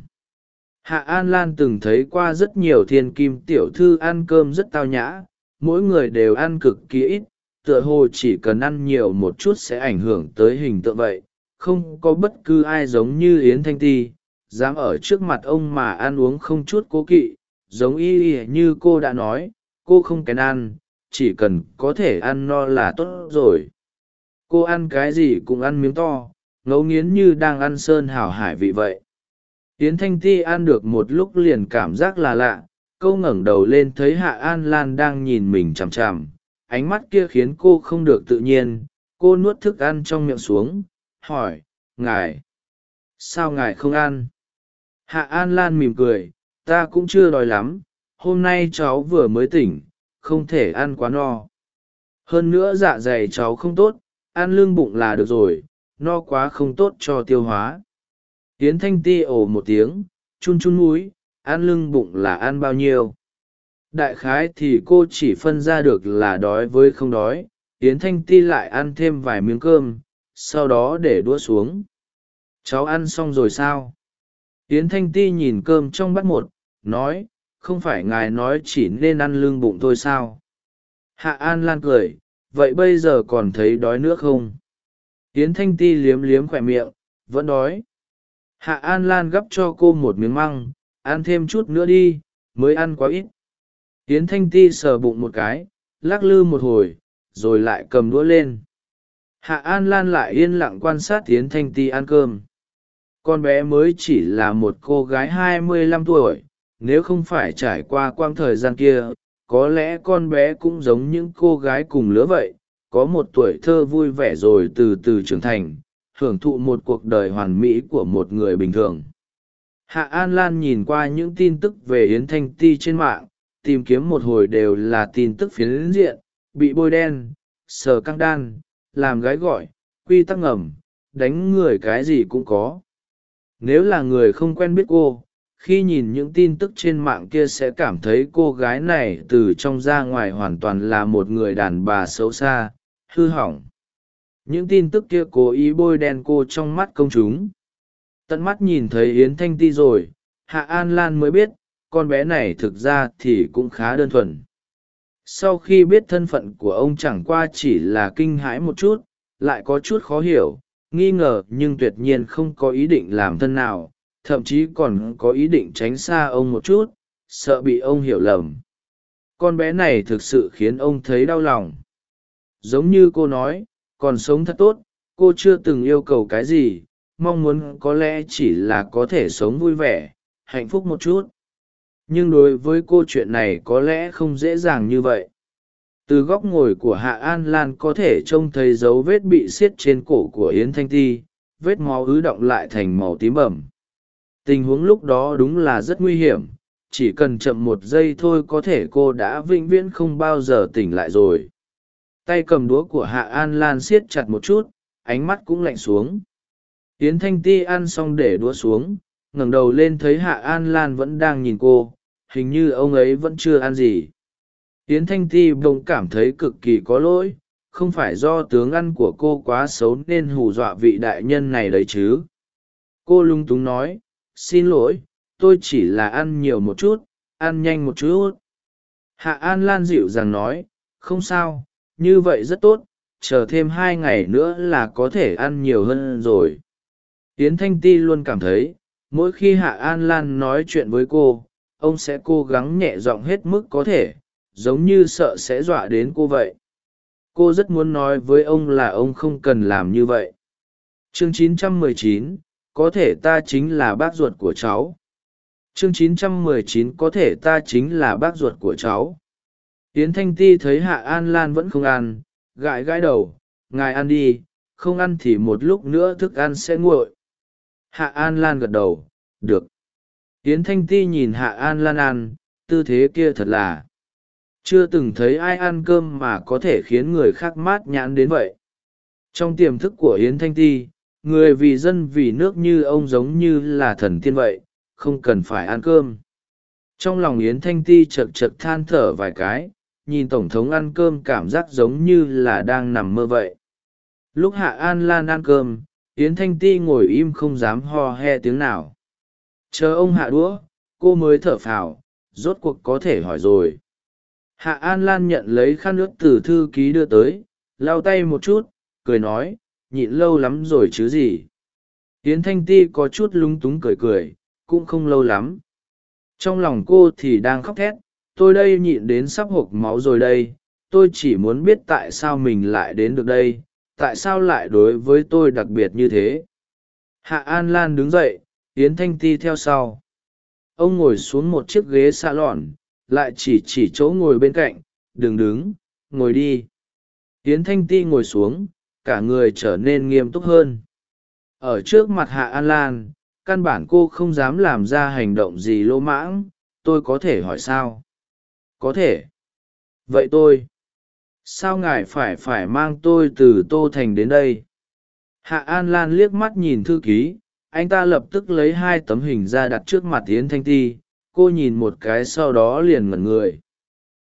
Hạ an lan từng thấy qua rất nhiều thiên kim tiểu thư ăn cơm rất tao nhã mỗi người đều ăn cực kỳ ít tựa hồ chỉ cần ăn nhiều một chút sẽ ảnh hưởng tới hình tượng vậy. Không có bất cứ ai giống như yến thanh ti, dám ở trước mặt ông mà ăn uống không chút cố kỵ, giống y y như cô đã nói, cô không kén ăn, chỉ cần có thể ăn no là tốt rồi. Cô ăn cái gì cũng ăn miếng to, ngấu nghiến như đang ăn sơn hảo hải vị vậy. Yến thanh ti ăn được một lúc liền cảm giác là lạ câu ngẩng đầu lên thấy hạ an lan đang nhìn mình chằm chằm ánh mắt kia khiến cô không được tự nhiên. Cô nuốt thức ăn trong miệng xuống, hỏi, ngài, sao ngài không ăn? Hạ an lan mỉm cười, ta cũng chưa đói lắm, hôm nay cháu vừa mới tỉnh, không thể ăn quá no. Hơn nữa dạ dày cháu không tốt, ăn lương bụng là được rồi, no quá không tốt cho tiêu hóa. Tiến thanh ti ồ một tiếng, chun chun múi ăn lưng bụng là ăn bao nhiêu? Đại khái thì cô chỉ phân ra được là đói với không đói, yến thanh ti lại ăn thêm vài miếng cơm, sau đó để đũa xuống. Cháu ăn xong rồi sao? Yến thanh ti nhìn cơm trong bát một, nói, không phải ngài nói chỉ nên ăn lưng bụng thôi sao? Hạ an lan cười, vậy bây giờ còn thấy đói nữa không? Yến thanh ti liếm liếm khỏe miệng, vẫn đói. Hạ an lan gắp cho cô một miếng măng, ăn thêm chút nữa đi, mới ăn quá ít yến thanh ti sờ bụng một cái, lắc lư một hồi, rồi lại cầm đũa lên. Hạ an lan lại yên lặng quan sát yến thanh ti ăn cơm. Con bé mới chỉ là một cô gái hai mươi lăm tuổi, nếu không phải trải qua quang thời gian kia, có lẽ con bé cũng giống những cô gái cùng lứa vậy, có một tuổi thơ vui vẻ rồi từ từ trưởng thành, hưởng thụ một cuộc đời hoàn mỹ của một người bình thường. Hạ an lan nhìn qua những tin tức về yến thanh ti trên mạng tìm kiếm một hồi đều là tin tức phiến diện, bị bôi đen, sờ căng đan, làm gái gọi, quy tắc ngầm, đánh người cái gì cũng có. Nếu là người không quen biết cô, khi nhìn những tin tức trên mạng kia sẽ cảm thấy cô gái này từ trong ra ngoài hoàn toàn là một người đàn bà xấu xa, hư hỏng. Những tin tức kia cố ý bôi đen cô trong mắt công chúng. Tận mắt nhìn thấy yến thanh ti rồi, hạ an lan mới biết con bé này thực ra thì cũng khá đơn thuần. Sau khi biết thân phận của ông chẳng qua chỉ là kinh hãi một chút, lại có chút khó hiểu, nghi ngờ nhưng tuyệt nhiên không có ý định làm thân nào, thậm chí còn có ý định tránh xa ông một chút, sợ bị ông hiểu lầm. Con bé này thực sự khiến ông thấy đau lòng. Giống như cô nói, còn sống thật tốt, cô chưa từng yêu cầu cái gì, mong muốn có lẽ chỉ là có thể sống vui vẻ, hạnh phúc một chút nhưng đối với cô chuyện này có lẽ không dễ dàng như vậy. Từ góc ngồi của hạ an lan có thể trông thấy dấu vết bị xiết trên cổ của yến thanh ti, vết máu ứ động lại thành màu tím bẩm tình huống lúc đó đúng là rất nguy hiểm, chỉ cần chậm một giây thôi có thể cô đã vĩnh viễn không bao giờ tỉnh lại rồi. Tay cầm đũa của hạ an lan siết chặt một chút, ánh mắt cũng lạnh xuống. Yến thanh ti ăn xong để đũa xuống, ngẩng đầu lên thấy hạ an lan vẫn đang nhìn cô hình như ông ấy vẫn chưa ăn gì. Yến thanh ti bỗng cảm thấy cực kỳ có lỗi, không phải do tướng ăn của cô quá xấu nên hù dọa vị đại nhân này đấy chứ. Cô lung túng nói, xin lỗi, tôi chỉ là ăn nhiều một chút, ăn nhanh một chút. Hạ an lan dịu dàng nói, không sao, như vậy rất tốt, chờ thêm hai ngày nữa là có thể ăn nhiều hơn rồi. Yến thanh ti luôn cảm thấy, mỗi khi hạ an lan nói chuyện với cô ông sẽ cố gắng nhẹ giọng hết mức có thể giống như sợ sẽ dọa đến cô vậy. Cô rất muốn nói với ông là ông không cần làm như vậy. Chương 919, có thể ta chính là bác ruột của cháu. Chương 919 có thể ta chính là bác ruột của cháu. Yến thanh ti thấy hạ an lan vẫn không ăn gãi gãi đầu ngài ăn đi không ăn thì một lúc nữa thức ăn sẽ nguội. Hạ an lan gật đầu được yến thanh ti nhìn hạ an lan ăn tư thế kia thật là. Chưa từng thấy ai ăn cơm mà có thể khiến người khác mát nhãn đến vậy. Trong tiềm thức của yến thanh ti, người vì dân vì nước như ông giống như là thần tiên vậy, không cần phải ăn cơm. Trong lòng yến thanh ti chật chật than thở vài cái, nhìn tổng thống ăn cơm cảm giác giống như là đang nằm mơ vậy. Lúc hạ an lan ăn cơm, yến thanh ti ngồi im không dám ho he tiếng nào chờ ông hạ đũa, cô mới thở phào, rốt cuộc có thể hỏi rồi. Hạ an lan nhận lấy khăn nước từ thư ký đưa tới, lau tay một chút, cười nói, nhịn lâu lắm rồi chứ gì? Yến thanh ti có chút lúng túng cười cười, cũng không lâu lắm. Trong lòng cô thì đang khóc thét, tôi đây nhịn đến sắp hộp máu rồi đây, tôi chỉ muốn biết tại sao mình lại đến được đây, tại sao lại đối với tôi đặc biệt như thế? Hạ an lan đứng dậy yến thanh ti theo sau. Ông ngồi xuống một chiếc ghế xa lọn, lại chỉ chỉ chỗ ngồi bên cạnh, đừng đứng, ngồi đi. Yến thanh ti ngồi xuống, cả người trở nên nghiêm túc hơn. Ở trước mặt hạ an lan, căn bản cô không dám làm ra hành động gì lỗ mãng, tôi có thể hỏi sao? Có thể. Vậy tôi, sao ngài phải phải mang tôi từ tô thành đến đây? Hạ an lan liếc mắt nhìn thư ký anh ta lập tức lấy hai tấm hình ra đặt trước mặt yến thanh ti, cô nhìn một cái sau đó liền ngẩn người.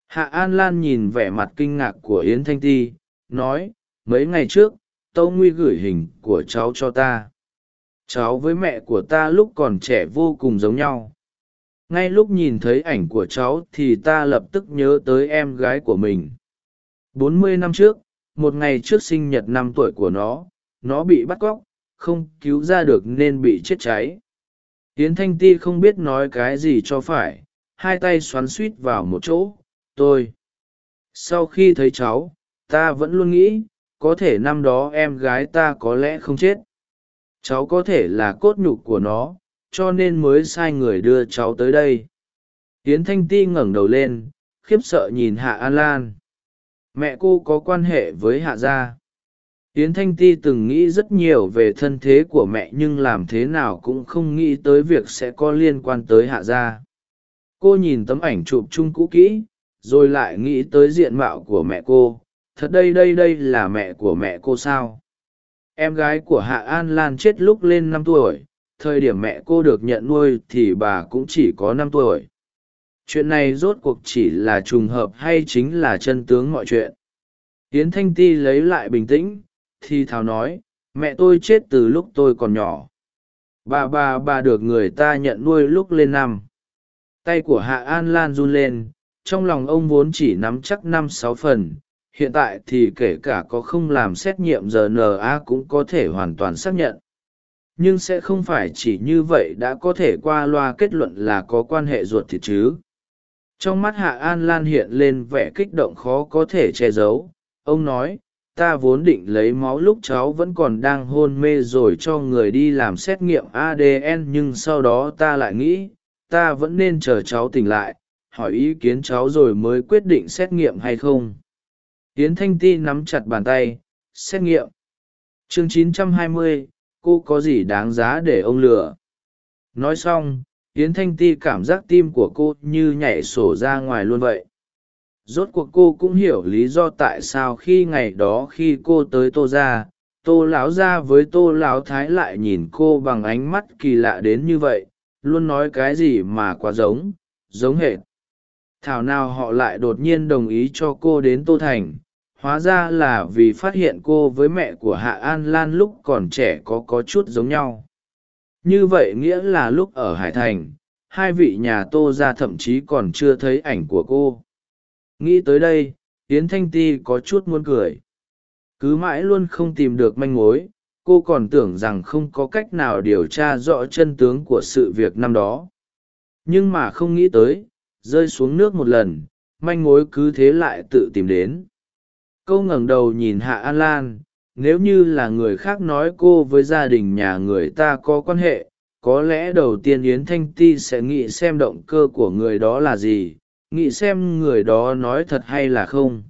Hạ an lan nhìn vẻ mặt kinh ngạc của yến thanh ti, nói, mấy ngày trước, tâu nguy gửi hình của cháu cho ta. Cháu với mẹ của ta lúc còn trẻ vô cùng giống nhau. Ngay lúc nhìn thấy ảnh của cháu thì ta lập tức nhớ tới em gái của mình. Bốn mươi năm trước, một ngày trước sinh nhật năm tuổi của nó nó bị bắt cóc không cứu ra được nên bị chết cháy. Hiến thanh ti không biết nói cái gì cho phải, hai tay xoắn suýt vào một chỗ, tôi, sau khi thấy cháu, ta vẫn luôn nghĩ, có thể năm đó em gái ta có lẽ không chết. Cháu có thể là cốt nhục của nó, cho nên mới sai người đưa cháu tới đây. Hiến thanh ti ngẩng đầu lên, khiếp sợ nhìn hạ an lan. Mẹ cô có quan hệ với hạ gia? Yến thanh ti từng nghĩ rất nhiều về thân thế của mẹ nhưng làm thế nào cũng không nghĩ tới việc sẽ có liên quan tới hạ gia. Cô nhìn tấm ảnh chụp chung cũ kỹ, rồi lại nghĩ tới diện mạo của mẹ cô. Thật đây đây đây là mẹ của mẹ cô sao? Em gái của hạ an lan chết lúc lên năm tuổi, thời điểm mẹ cô được nhận nuôi thì bà cũng chỉ có năm tuổi. Chuyện này rốt cuộc chỉ là trùng hợp hay chính là chân tướng mọi chuyện? Tiến thanh ti lấy lại bình tĩnh thì thào nói, mẹ tôi chết từ lúc tôi còn nhỏ. Bà bà bà được người ta nhận nuôi lúc lên năm. Tay của hạ an lan run lên, trong lòng ông vốn chỉ nắm chắc năm sáu phần, hiện tại thì kể cả có không làm xét nghiệm rna cũng có thể hoàn toàn xác nhận. Nhưng sẽ không phải chỉ như vậy đã có thể qua loa kết luận là có quan hệ ruột thịt chứ. Trong mắt hạ an lan hiện lên vẻ kích động khó có thể che giấu, ông nói ta vốn định lấy máu lúc cháu vẫn còn đang hôn mê rồi cho người đi làm xét nghiệm adn nhưng sau đó ta lại nghĩ ta vẫn nên chờ cháu tỉnh lại hỏi ý kiến cháu rồi mới quyết định xét nghiệm hay không. Yến thanh ti nắm chặt bàn tay xét nghiệm. Chương 920, cô có gì đáng giá để ông lừa? Nói xong yến thanh ti cảm giác tim của cô như nhảy sổ ra ngoài luôn vậy rốt cuộc cô cũng hiểu lý do tại sao khi ngày đó khi cô tới tô ra tô lão ra với tô lão thái lại nhìn cô bằng ánh mắt kỳ lạ đến như vậy, luôn nói cái gì mà quá giống giống hệt. Thảo nào họ lại đột nhiên đồng ý cho cô đến tô thành, hóa ra là vì phát hiện cô với mẹ của hạ an lan lúc còn trẻ có có chút giống nhau. Như vậy nghĩa là lúc ở hải thành, hai vị nhà tô ra thậm chí còn chưa thấy ảnh của cô nghĩ tới đây, yến thanh ti có chút muốn cười. Cứ mãi luôn không tìm được manh mối, cô còn tưởng rằng không có cách nào điều tra rõ chân tướng của sự việc năm đó. Nhưng mà không nghĩ tới, rơi xuống nước một lần, manh mối cứ thế lại tự tìm đến. Câu ngẩng đầu nhìn hạ an lan, nếu như là người khác nói cô với gia đình nhà người ta có quan hệ, có lẽ đầu tiên yến thanh ti sẽ nghĩ xem động cơ của người đó là gì nghĩ xem người đó nói thật hay là không.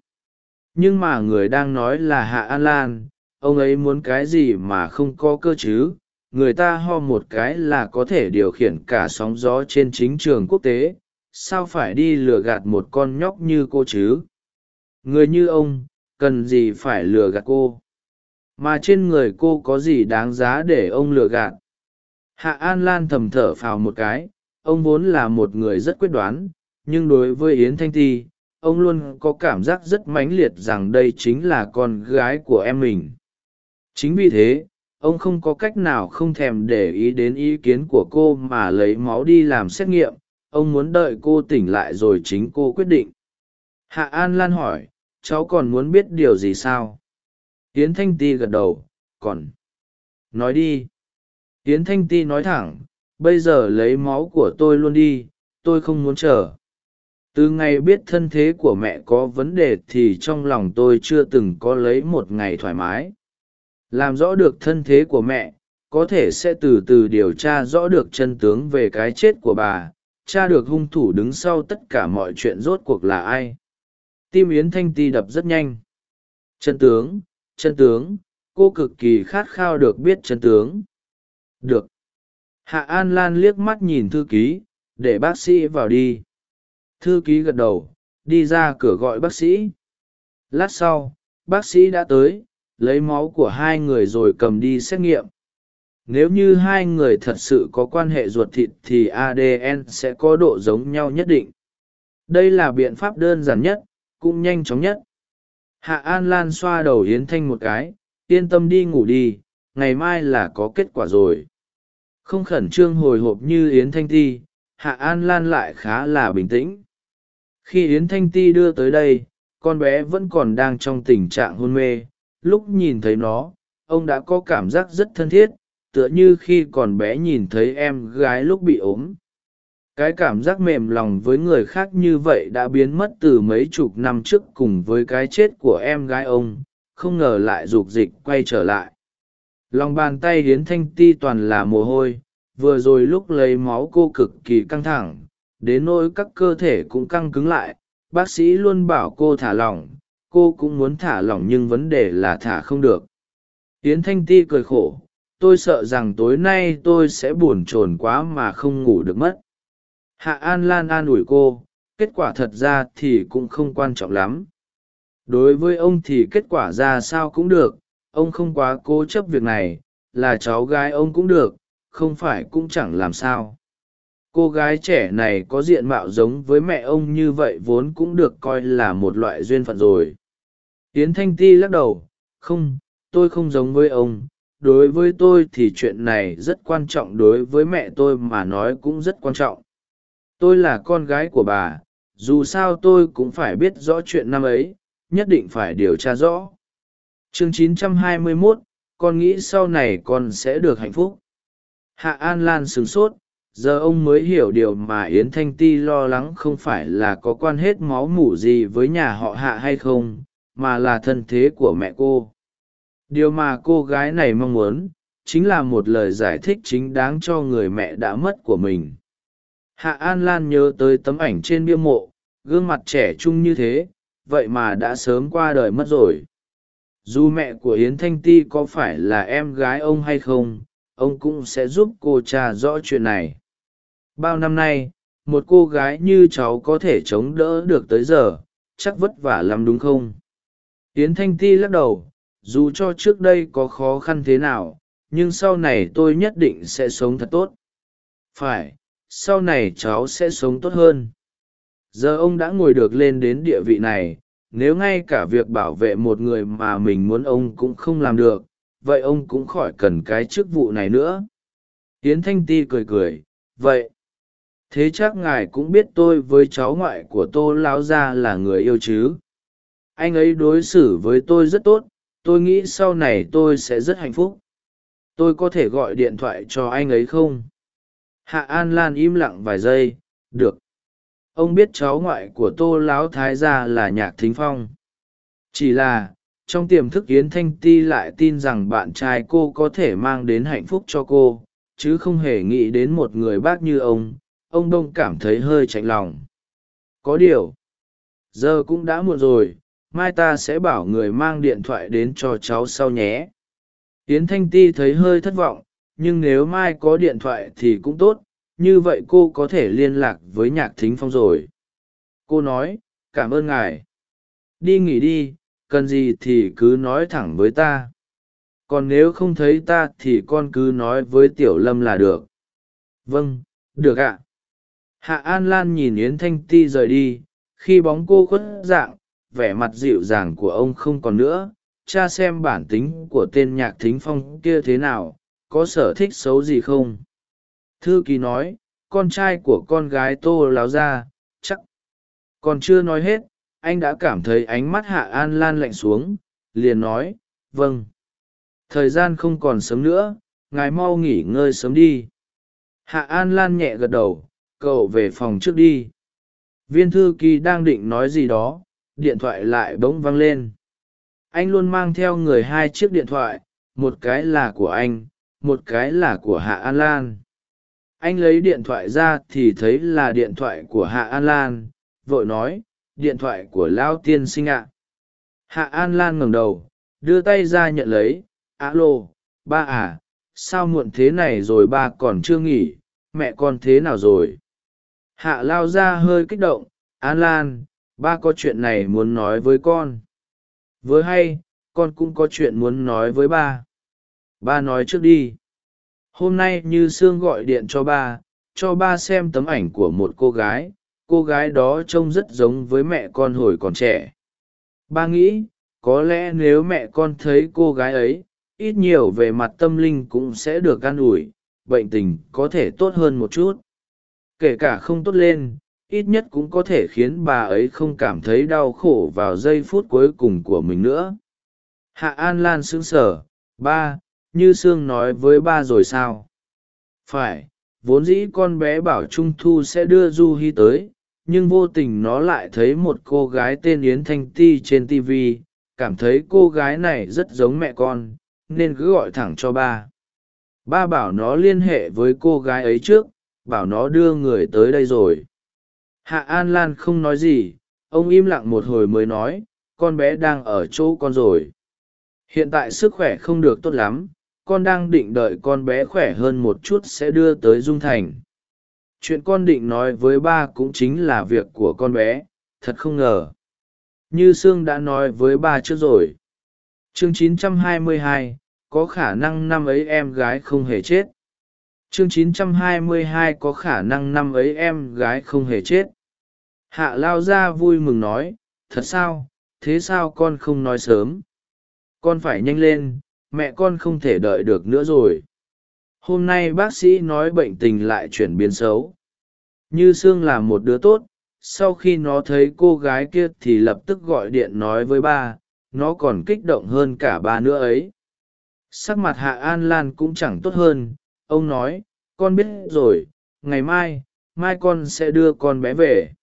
Nhưng mà người đang nói là hạ an lan, ông ấy muốn cái gì mà không có cơ chứ? Người ta ho một cái là có thể điều khiển cả sóng gió trên chính trường quốc tế. Sao phải đi lừa gạt một con nhóc như cô chứ? Người như ông, cần gì phải lừa gạt cô? Mà trên người cô có gì đáng giá để ông lừa gạt? Hạ an lan thầm thở phào một cái. Ông vốn là một người rất quyết đoán nhưng đối với yến thanh ti, ông luôn có cảm giác rất mãnh liệt rằng đây chính là con gái của em mình. Chính vì thế, ông không có cách nào không thèm để ý đến ý kiến của cô mà lấy máu đi làm xét nghiệm. Ông muốn đợi cô tỉnh lại rồi chính cô quyết định. Hạ an lan hỏi, cháu còn muốn biết điều gì sao? Yến thanh ti gật đầu, còn nói đi. Yến thanh ti nói thẳng, bây giờ lấy máu của tôi luôn đi, tôi không muốn chờ từ ngày biết thân thế của mẹ có vấn đề thì trong lòng tôi chưa từng có lấy một ngày thoải mái. Làm rõ được thân thế của mẹ, có thể sẽ từ từ điều tra rõ được chân tướng về cái chết của bà cha được hung thủ đứng sau tất cả mọi chuyện rốt cuộc là ai. Tim yến thanh ti đập rất nhanh. Chân tướng chân tướng, cô cực kỳ khát khao được biết chân tướng. Được. Hạ an lan liếc mắt nhìn thư ký, để bác sĩ vào đi thư ký gật đầu, đi ra cửa gọi bác sĩ. Lát sau, bác sĩ đã tới, lấy máu của hai người rồi cầm đi xét nghiệm. Nếu như hai người thật sự có quan hệ ruột thịt thì adn sẽ có độ giống nhau nhất định. Đây là biện pháp đơn giản nhất, cũng nhanh chóng nhất. Hạ an lan xoa đầu yến thanh một cái, yên tâm đi ngủ đi, ngày mai là có kết quả rồi. Không khẩn trương hồi hộp như yến thanh ti, hạ an lan lại khá là bình tĩnh khi yến thanh ti đưa tới đây, con bé vẫn còn đang trong tình trạng hôn mê. Lúc nhìn thấy nó, ông đã có cảm giác rất thân thiết, tựa như khi còn bé nhìn thấy em gái lúc bị ốm. Cái cảm giác mềm lòng với người khác như vậy đã biến mất từ mấy chục năm trước cùng với cái chết của em gái ông, không ngờ lại rục dịch quay trở lại. Lòng bàn tay hiến thanh ti toàn là mồ hôi, vừa rồi lúc lấy máu cô cực kỳ căng thẳng đến nỗi các cơ thể cũng căng cứng lại, bác sĩ luôn bảo cô thả lỏng, cô cũng muốn thả lỏng nhưng vấn đề là thả không được. Yến thanh ti cười khổ, tôi sợ rằng tối nay tôi sẽ buồn chồn quá mà không ngủ được mất. Hạ an lan an ủi cô, kết quả thật ra thì cũng không quan trọng lắm. Đối với ông thì kết quả ra sao cũng được, ông không quá cố chấp việc này, là cháu gái ông cũng được, không phải cũng chẳng làm sao cô gái trẻ này có diện mạo giống với mẹ ông như vậy vốn cũng được coi là một loại duyên phận rồi. Tiến thanh ti lắc đầu không tôi không giống với ông. Đối với tôi thì chuyện này rất quan trọng đối với mẹ tôi mà nói cũng rất quan trọng. Tôi là con gái của bà dù sao tôi cũng phải biết rõ chuyện năm ấy nhất định phải điều tra rõ. Chương 921, con nghĩ sau này con sẽ được hạnh phúc. Hạ an lan sửng sốt giờ ông mới hiểu điều mà yến thanh ti lo lắng không phải là có quan hết máu mủ gì với nhà họ hạ hay không, mà là thân thế của mẹ cô. Điều mà cô gái này mong muốn, chính là một lời giải thích chính đáng cho người mẹ đã mất của mình. Hạ an lan nhớ tới tấm ảnh trên bia mộ, gương mặt trẻ trung như thế, vậy mà đã sớm qua đời mất rồi. Dù mẹ của yến thanh ti có phải là em gái ông hay không, ông cũng sẽ giúp cô t r a rõ chuyện này bao năm nay, một cô gái như cháu có thể chống đỡ được tới giờ, chắc vất vả lắm đúng không? Yến thanh ti lắc đầu, dù cho trước đây có khó khăn thế nào, nhưng sau này tôi nhất định sẽ sống thật tốt. Phải, sau này cháu sẽ sống tốt hơn. Giờ ông đã ngồi được lên đến địa vị này, nếu ngay cả việc bảo vệ một người mà mình muốn ông cũng không làm được, vậy ông cũng khỏi cần cái chức vụ này nữa. Yến thanh ti cười cười, vậy thế chắc ngài cũng biết tôi với cháu ngoại của tô lão gia là người yêu chứ? Anh ấy đối xử với tôi rất tốt, tôi nghĩ sau này tôi sẽ rất hạnh phúc. Tôi có thể gọi điện thoại cho anh ấy không? Hạ an lan im lặng vài giây, được. Ông biết cháu ngoại của tô lão thái gia là nhạc thính phong. Chỉ là, trong tiềm thức yến thanh ti lại tin rằng bạn trai cô có thể mang đến hạnh phúc cho cô, chứ không hề nghĩ đến một người bác như ông ông đông cảm thấy hơi chạnh lòng. Có điều, giờ cũng đã muộn rồi, mai ta sẽ bảo người mang điện thoại đến cho cháu sau nhé. Yến thanh ti thấy hơi thất vọng, nhưng nếu mai có điện thoại thì cũng tốt, như vậy cô có thể liên lạc với nhạc thính phong rồi. Cô nói, cảm ơn ngài. Đi nghỉ đi, cần gì thì cứ nói thẳng với ta. Còn nếu không thấy ta thì con cứ nói với tiểu lâm là được. Vâng được ạ hạ an lan nhìn yến thanh ti rời đi, khi bóng cô khuất dạng, vẻ mặt dịu dàng của ông không còn nữa. Cha xem bản tính của tên nhạc thính phong kia thế nào, có sở thích xấu gì không? Thư ký nói, con trai của con gái tô láo ra chắc. Còn chưa nói hết, anh đã cảm thấy ánh mắt hạ an lan lạnh xuống, liền nói vâng. Thời gian không còn sớm nữa, ngài mau nghỉ ngơi sớm đi. Hạ an lan nhẹ gật đầu cậu về phòng trước đi. Viên thư ký đang định nói gì đó, điện thoại lại bỗng văng lên. Anh luôn mang theo người hai chiếc điện thoại, một cái là của anh, một cái là của hạ an lan. Anh lấy điện thoại ra thì thấy là điện thoại của hạ an lan, vội nói, điện thoại của lão tiên sinh ạ. Hạ an lan ngẩng đầu, đưa tay ra nhận lấy, alo, ba à sao muộn thế này rồi ba còn chưa nghỉ, mẹ con thế nào rồi? Hạ lao ra hơi kích động, an lan, ba có chuyện này muốn nói với con. Với hay, con cũng có chuyện muốn nói với ba. Ba nói trước đi. Hôm nay như sương gọi điện cho ba cho ba xem tấm ảnh của một cô gái cô gái đó trông rất giống với mẹ con hồi còn trẻ. Ba nghĩ, có lẽ nếu mẹ con thấy cô gái ấy, ít nhiều về mặt tâm linh cũng sẽ được an ủi, bệnh tình có thể tốt hơn một chút kể cả không tốt lên, ít nhất cũng có thể khiến bà ấy không cảm thấy đau khổ vào giây phút cuối cùng của mình nữa. Hạ an lan sững sờ, ba, như sương nói với ba rồi sao? Phải, vốn dĩ con bé bảo trung thu sẽ đưa du hi tới, nhưng vô tình nó lại thấy một cô gái tên yến thanh ti trên tv cảm thấy cô gái này rất giống mẹ con, nên cứ gọi thẳng cho ba. Ba bảo nó liên hệ với cô gái ấy trước bảo nó đưa người tới đây rồi. Hạ an lan không nói gì ông im lặng một hồi mới nói con bé đang ở chỗ con rồi. Hiện tại sức khỏe không được tốt lắm con đang định đợi con bé khỏe hơn một chút sẽ đưa tới dung thành. Chuyện con định nói với ba cũng chính là việc của con bé thật không ngờ. Như sương đã nói với ba trước rồi. Chương 922, có khả năng năm ấy em gái không hề chết chương 922 có khả năng năm ấy em gái không hề chết. Hạ lao ra vui mừng nói, thật sao? Thế sao con không nói sớm? Con phải nhanh lên, mẹ con không thể đợi được nữa rồi. Hôm nay bác sĩ nói bệnh tình lại chuyển biến xấu. Như sương là một đứa tốt, sau khi nó thấy cô gái kia thì lập tức gọi điện nói với ba, nó còn kích động hơn cả ba nữa ấy. Sắc mặt hạ an lan cũng chẳng tốt hơn ông nói, con biết rồi, ngày mai mai con sẽ đưa con bé về.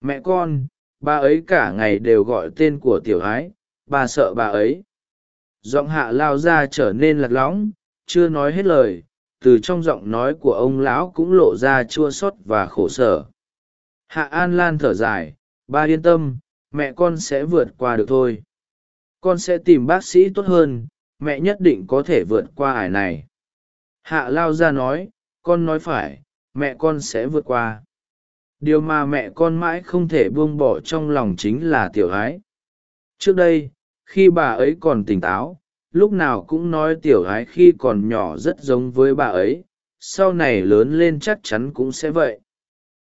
Mẹ con, bà ấy cả ngày đều gọi tên của tiểu ái bà sợ bà ấy. Giọng hạ lao ra trở nên lạc lõng, chưa nói hết lời, từ trong giọng nói của ông lão cũng lộ ra chua xót và khổ sở. Hạ an lan thở dài, ba yên tâm, mẹ con sẽ vượt qua được thôi. Con sẽ tìm bác sĩ tốt hơn, mẹ nhất định có thể vượt qua ải này hạ lao ra nói, con nói phải, mẹ con sẽ vượt qua. Điều mà mẹ con mãi không thể buông bỏ trong lòng chính là tiểu ái. Trước đây, khi bà ấy còn tỉnh táo, lúc nào cũng nói tiểu ái khi còn nhỏ rất giống với bà ấy, sau này lớn lên chắc chắn cũng sẽ vậy.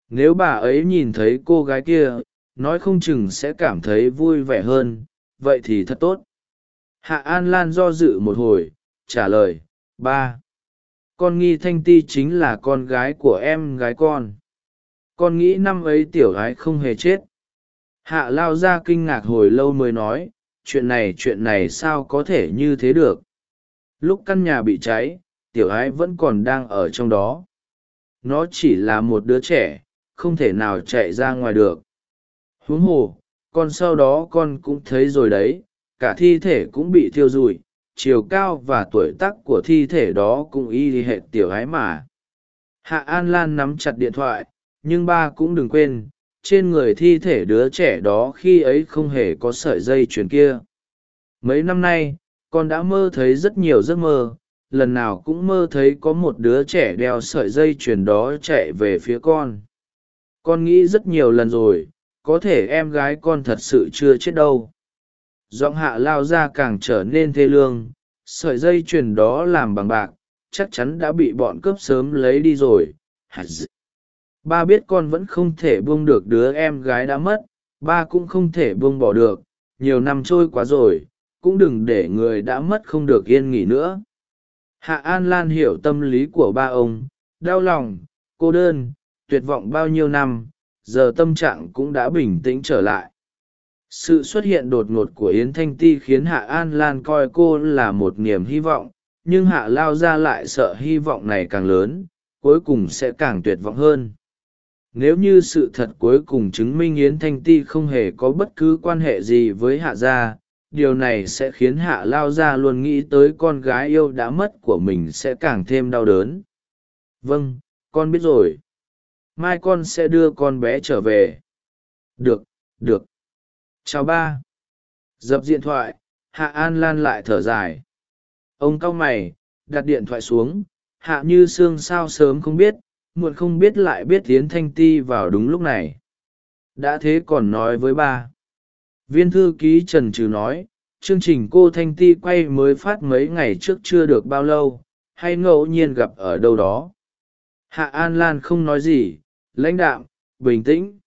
Nếu bà ấy nhìn thấy cô gái kia, nói không chừng sẽ cảm thấy vui vẻ hơn, vậy thì thật tốt. Hạ an lan do dự một hồi, trả lời, ba con nghi thanh ti chính là con gái của em gái con. Con nghĩ năm ấy tiểu gái không hề chết. Hạ lao ra kinh ngạc hồi lâu mới nói, chuyện này chuyện này sao có thể như thế được? Lúc căn nhà bị cháy, tiểu ái vẫn còn đang ở trong đó. Nó chỉ là một đứa trẻ, không thể nào chạy ra ngoài được. Huống hồ, con sau đó con cũng thấy rồi đấy, cả thi thể cũng bị thiêu rụi chiều cao và tuổi tác của thi thể đó cũng y hệ tiểu ái mà. Hạ an lan nắm chặt điện thoại, nhưng ba cũng đừng quên, trên người thi thể đứa trẻ đó khi ấy không hề có sợi dây chuyền kia. Mấy năm nay, con đã mơ thấy rất nhiều giấc mơ, lần nào cũng mơ thấy có một đứa trẻ đeo sợi dây chuyền đó chạy về phía con. Con nghĩ rất nhiều lần rồi, có thể em gái con thật sự chưa chết đâu giọng hạ lao ra càng trở nên thê lương, sợi dây chuyền đó làm bằng bạc, chắc chắn đã bị bọn cướp sớm lấy đi rồi. Ba biết con vẫn không thể buông được đứa em gái đã mất, ba cũng không thể buông bỏ được, nhiều năm trôi quá rồi, cũng đừng để người đã mất không được yên nghỉ nữa. Hạ an lan hiểu tâm lý của ba ông, đau lòng, cô đơn, tuyệt vọng bao nhiêu năm, giờ tâm trạng cũng đã bình tĩnh trở lại sự xuất hiện đột ngột của yến thanh ti khiến hạ an lan coi cô là một niềm hy vọng, nhưng hạ lao ra lại sợ hy vọng này càng lớn, cuối cùng sẽ càng tuyệt vọng hơn. Nếu như sự thật cuối cùng chứng minh yến thanh ti không hề có bất cứ quan hệ gì với hạ gia, điều này sẽ khiến hạ lao gia luôn nghĩ tới con gái yêu đã mất của mình sẽ càng thêm đau đớn. Vâng con biết rồi. Mai con sẽ đưa con bé trở về. Được được chào ba. Dập điện thoại, hạ an lan lại thở dài. Ông cau mày, đặt điện thoại xuống. Hạ như sương sao sớm không biết, muộn không biết lại biết tiến thanh ti vào đúng lúc này. Đã thế còn nói với ba. Viên thư ký trần trừ nói, chương trình cô thanh ti quay mới phát mấy ngày trước chưa được bao lâu, hay ngẫu nhiên gặp ở đâu đó. Hạ an lan không nói gì, lãnh đạm, bình tĩnh.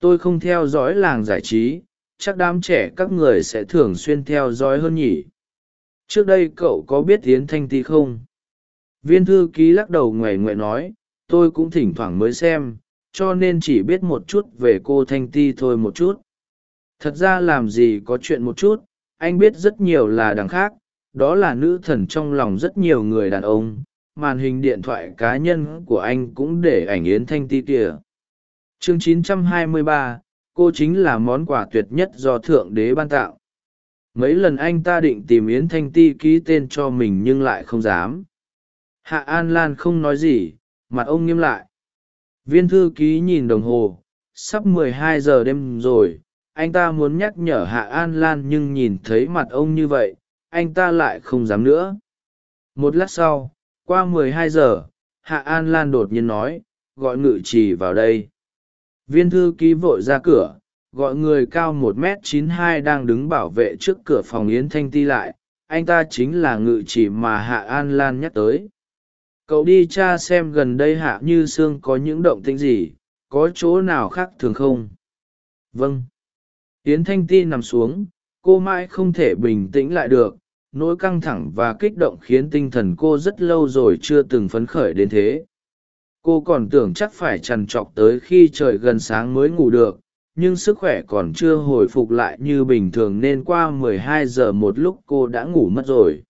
Tôi không theo dõi làng giải trí chắc đám trẻ các người sẽ thường xuyên theo dõi hơn nhỉ. Trước đây cậu có biết Yến thanh ti không? Viên thư ký lắc đầu ngoẻ ngoại nói tôi cũng thỉnh thoảng mới xem cho nên chỉ biết một chút về cô thanh ti thôi một chút. Thật ra làm gì có chuyện một chút anh biết rất nhiều là đằng khác đó là nữ thần trong lòng rất nhiều người đàn ông màn hình điện thoại cá nhân của anh cũng để ảnh yến thanh ti kìa. Chương 923, cô chính là món quà tuyệt nhất do thượng đế ban tạo mấy lần anh ta định tìm yến thanh ti ký tên cho mình nhưng lại không dám. Hạ an lan không nói gì, mặt ông nghiêm lại. Viên thư ký nhìn đồng hồ, sắp mười hai giờ đêm rồi, anh ta muốn nhắc nhở hạ an lan nhưng nhìn thấy mặt ông như vậy, anh ta lại không dám nữa. Một lát sau, qua mười hai giờ, hạ an lan đột nhiên nói, gọi ngự trì vào đây viên thư ký vội ra cửa, gọi người cao một m chín hai đang đứng bảo vệ trước cửa phòng yến thanh ti lại. Anh ta chính là ngự chỉ mà hạ an lan nhắc tới. Cậu đi tra xem gần đây hạ như sương có những động tĩnh gì, có chỗ nào khác thường không? Vâng. Yến thanh ti nằm xuống, cô mãi không thể bình tĩnh lại được. Nỗi căng thẳng và kích động khiến tinh thần cô rất lâu rồi chưa từng phấn khởi đến thế cô còn tưởng chắc phải trằn trọc tới khi trời gần sáng mới ngủ được, nhưng sức khỏe còn chưa hồi phục lại như bình thường nên qua 12 giờ một lúc cô đã ngủ mất rồi.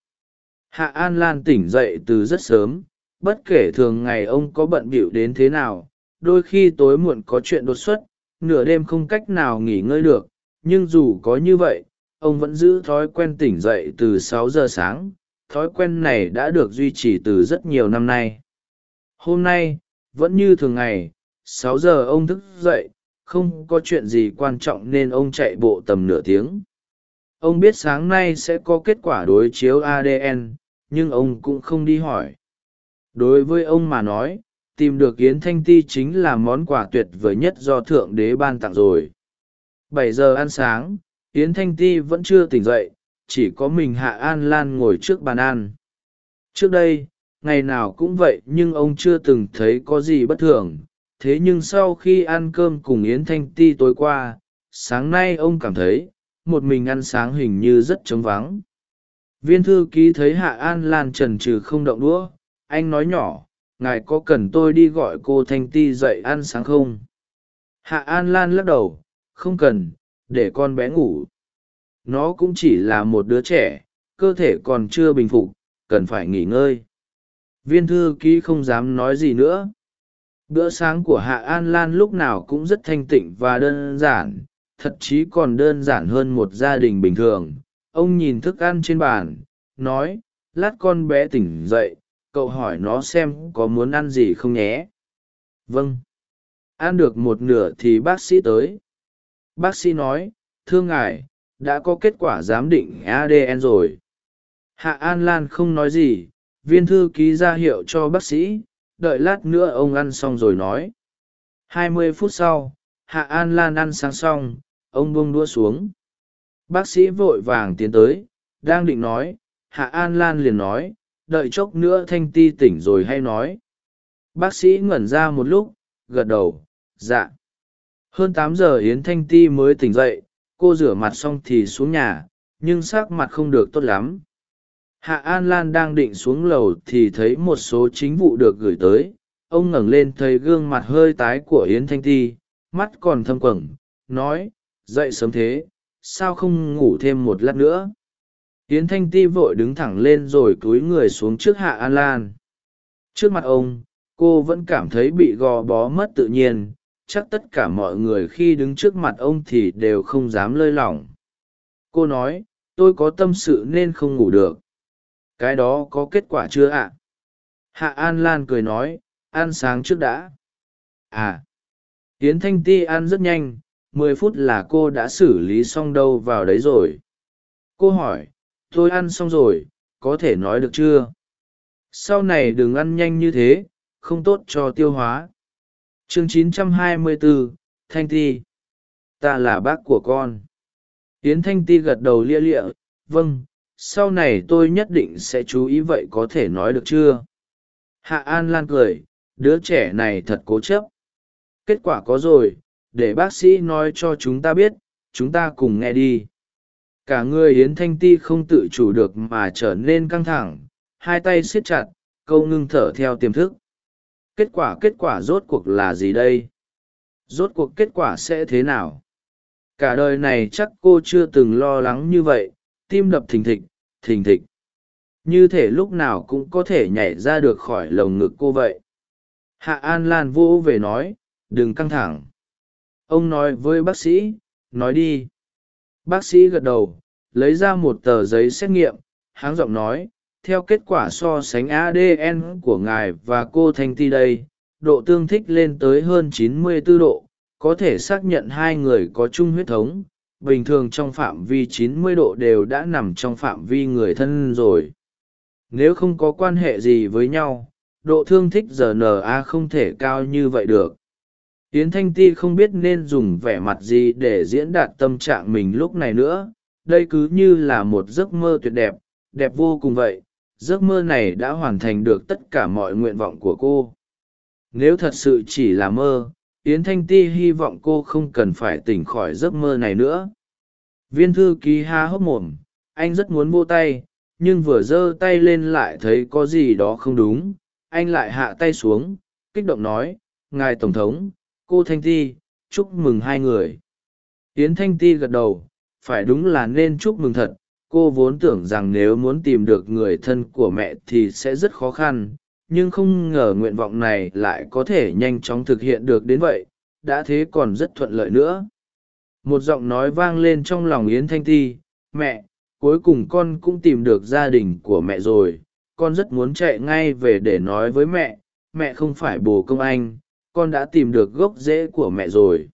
Hạ an lan tỉnh dậy từ rất sớm, bất kể thường ngày ông có bận bịu đến thế nào, đôi khi tối muộn có chuyện đột xuất, nửa đêm không cách nào nghỉ ngơi được, nhưng dù có như vậy, ông vẫn giữ thói quen tỉnh dậy từ 6 giờ sáng, thói quen này đã được duy trì từ rất nhiều năm nay hôm nay, vẫn như thường ngày, sáu giờ ông thức dậy, không có chuyện gì quan trọng nên ông chạy bộ tầm nửa tiếng. Ông biết sáng nay sẽ có kết quả đối chiếu adn nhưng ông cũng không đi hỏi. Đối với ông mà nói, tìm được yến thanh ti chính là món quà tuyệt vời nhất do thượng đế ban tặng rồi. Bảy giờ ăn sáng, yến thanh ti vẫn chưa tỉnh dậy, chỉ có mình hạ an lan ngồi trước bàn ăn. Trước đây ngày nào cũng vậy nhưng ông chưa từng thấy có gì bất thường. Thế nhưng sau khi ăn cơm cùng yến thanh ti tối qua, sáng nay ông cảm thấy, một mình ăn sáng hình như rất trống vắng. Viên thư ký thấy hạ an lan trần trừ không động đũa, anh nói nhỏ, ngài có cần tôi đi gọi cô thanh ti dậy ăn sáng không? Hạ an lan lắc đầu, không cần, để con bé ngủ. Nó cũng chỉ là một đứa trẻ, cơ thể còn chưa bình phục, cần phải nghỉ ngơi viên thư ký không dám nói gì nữa. Bữa sáng của hạ an lan lúc nào cũng rất thanh tịnh và đơn giản, thậm chí còn đơn giản hơn một gia đình bình thường. Ông nhìn thức ăn trên bàn, nói, lát con bé tỉnh dậy, cậu hỏi nó xem có muốn ăn gì không nhé. Vâng. Ăn được một nửa thì bác sĩ tới. Bác sĩ nói, thưa ngài, đã có kết quả giám định adn rồi. Hạ an lan không nói gì viên thư ký ra hiệu cho bác sĩ, đợi lát nữa ông ăn xong rồi nói. Hai mươi phút sau, hạ an lan ăn sáng xong, ông buông đua xuống. Bác sĩ vội vàng tiến tới, đang định nói, hạ an lan liền nói, đợi chốc nữa thanh ti tỉnh rồi hay nói. Bác sĩ ngẩn ra một lúc, gật đầu dạ. Hơn tám giờ yến thanh ti mới tỉnh dậy, cô rửa mặt xong thì xuống nhà, nhưng s ắ c mặt không được tốt lắm hạ an lan đang định xuống lầu thì thấy một số chính vụ được gửi tới. Ông ngẩng lên thấy gương mặt hơi tái của yến thanh ti, mắt còn thâm quầng, nói, dậy sớm thế, sao không ngủ thêm một lát nữa? Yến thanh ti vội đứng thẳng lên rồi cúi người xuống trước hạ an lan. Trước mặt ông, cô vẫn cảm thấy bị gò bó mất tự nhiên, chắc tất cả mọi người khi đứng trước mặt ông thì đều không dám lơi lỏng. Cô nói, tôi có tâm sự nên không ngủ được cái đó có kết quả chưa ạ? Hạ an lan cười nói ăn sáng trước đã. À tiến thanh ti ăn rất nhanh mười phút là cô đã xử lý xong đâu vào đấy rồi. Cô hỏi tôi ăn xong rồi có thể nói được chưa? Sau này đừng ăn nhanh như thế không tốt cho tiêu hóa. Chương 924, thanh ti. Ta là bác của con. Yến thanh ti gật đầu lia lịa vâng sau này tôi nhất định sẽ chú ý vậy có thể nói được chưa? Hạ an lan cười, đứa trẻ này thật cố chấp. Kết quả có rồi, để bác sĩ nói cho chúng ta biết, chúng ta cùng nghe đi. Cả người yến thanh ti không tự chủ được mà trở nên căng thẳng, hai tay siết chặt, câu ngưng thở theo tiềm thức. Kết quả kết quả rốt cuộc là gì đây? Rốt cuộc kết quả sẽ thế nào? Cả đời này chắc cô chưa từng lo lắng như vậy, tim đập thình thịch thình thịch. Như thể lúc nào cũng có thể nhảy ra được khỏi lồng ngực cô vậy. Hạ an lan vô về nói, đừng căng thẳng. Ông nói với bác sĩ, nói đi. Bác sĩ gật đầu, lấy ra một tờ giấy xét nghiệm, háng giọng nói, theo kết quả so sánh adn của ngài và cô thanh ti đây, độ tương thích lên tới hơn 94 độ, có thể xác nhận hai người có chung huyết thống bình thường trong phạm vi 90 độ đều đã nằm trong phạm vi người thân rồi. Nếu không có quan hệ gì với nhau, độ thương thích rna không thể cao như vậy được. Yến thanh ti không biết nên dùng vẻ mặt gì để diễn đạt tâm trạng mình lúc này nữa. Đây cứ như là một giấc mơ tuyệt đẹp đẹp vô cùng vậy. Giấc mơ này đã hoàn thành được tất cả mọi nguyện vọng của cô. Nếu thật sự chỉ là mơ yến thanh ti hy vọng cô không cần phải tỉnh khỏi giấc mơ này nữa. Viên thư ký ha hốc mồm, anh rất muốn vô tay, nhưng vừa giơ tay lên lại thấy có gì đó không đúng. Anh lại hạ tay xuống, kích động nói, ngài tổng thống, cô thanh ti, chúc mừng hai người. Yến thanh ti gật đầu, phải đúng là nên chúc mừng thật. Cô vốn tưởng rằng nếu muốn tìm được người thân của mẹ thì sẽ rất khó khăn nhưng không ngờ nguyện vọng này lại có thể nhanh chóng thực hiện được đến vậy, đã thế còn rất thuận lợi nữa. Một giọng nói vang lên trong lòng yến thanh ti, mẹ, cuối cùng con cũng tìm được gia đình của mẹ rồi, con rất muốn chạy ngay về để nói với mẹ mẹ không phải bồ công anh, con đã tìm được gốc rễ của mẹ rồi.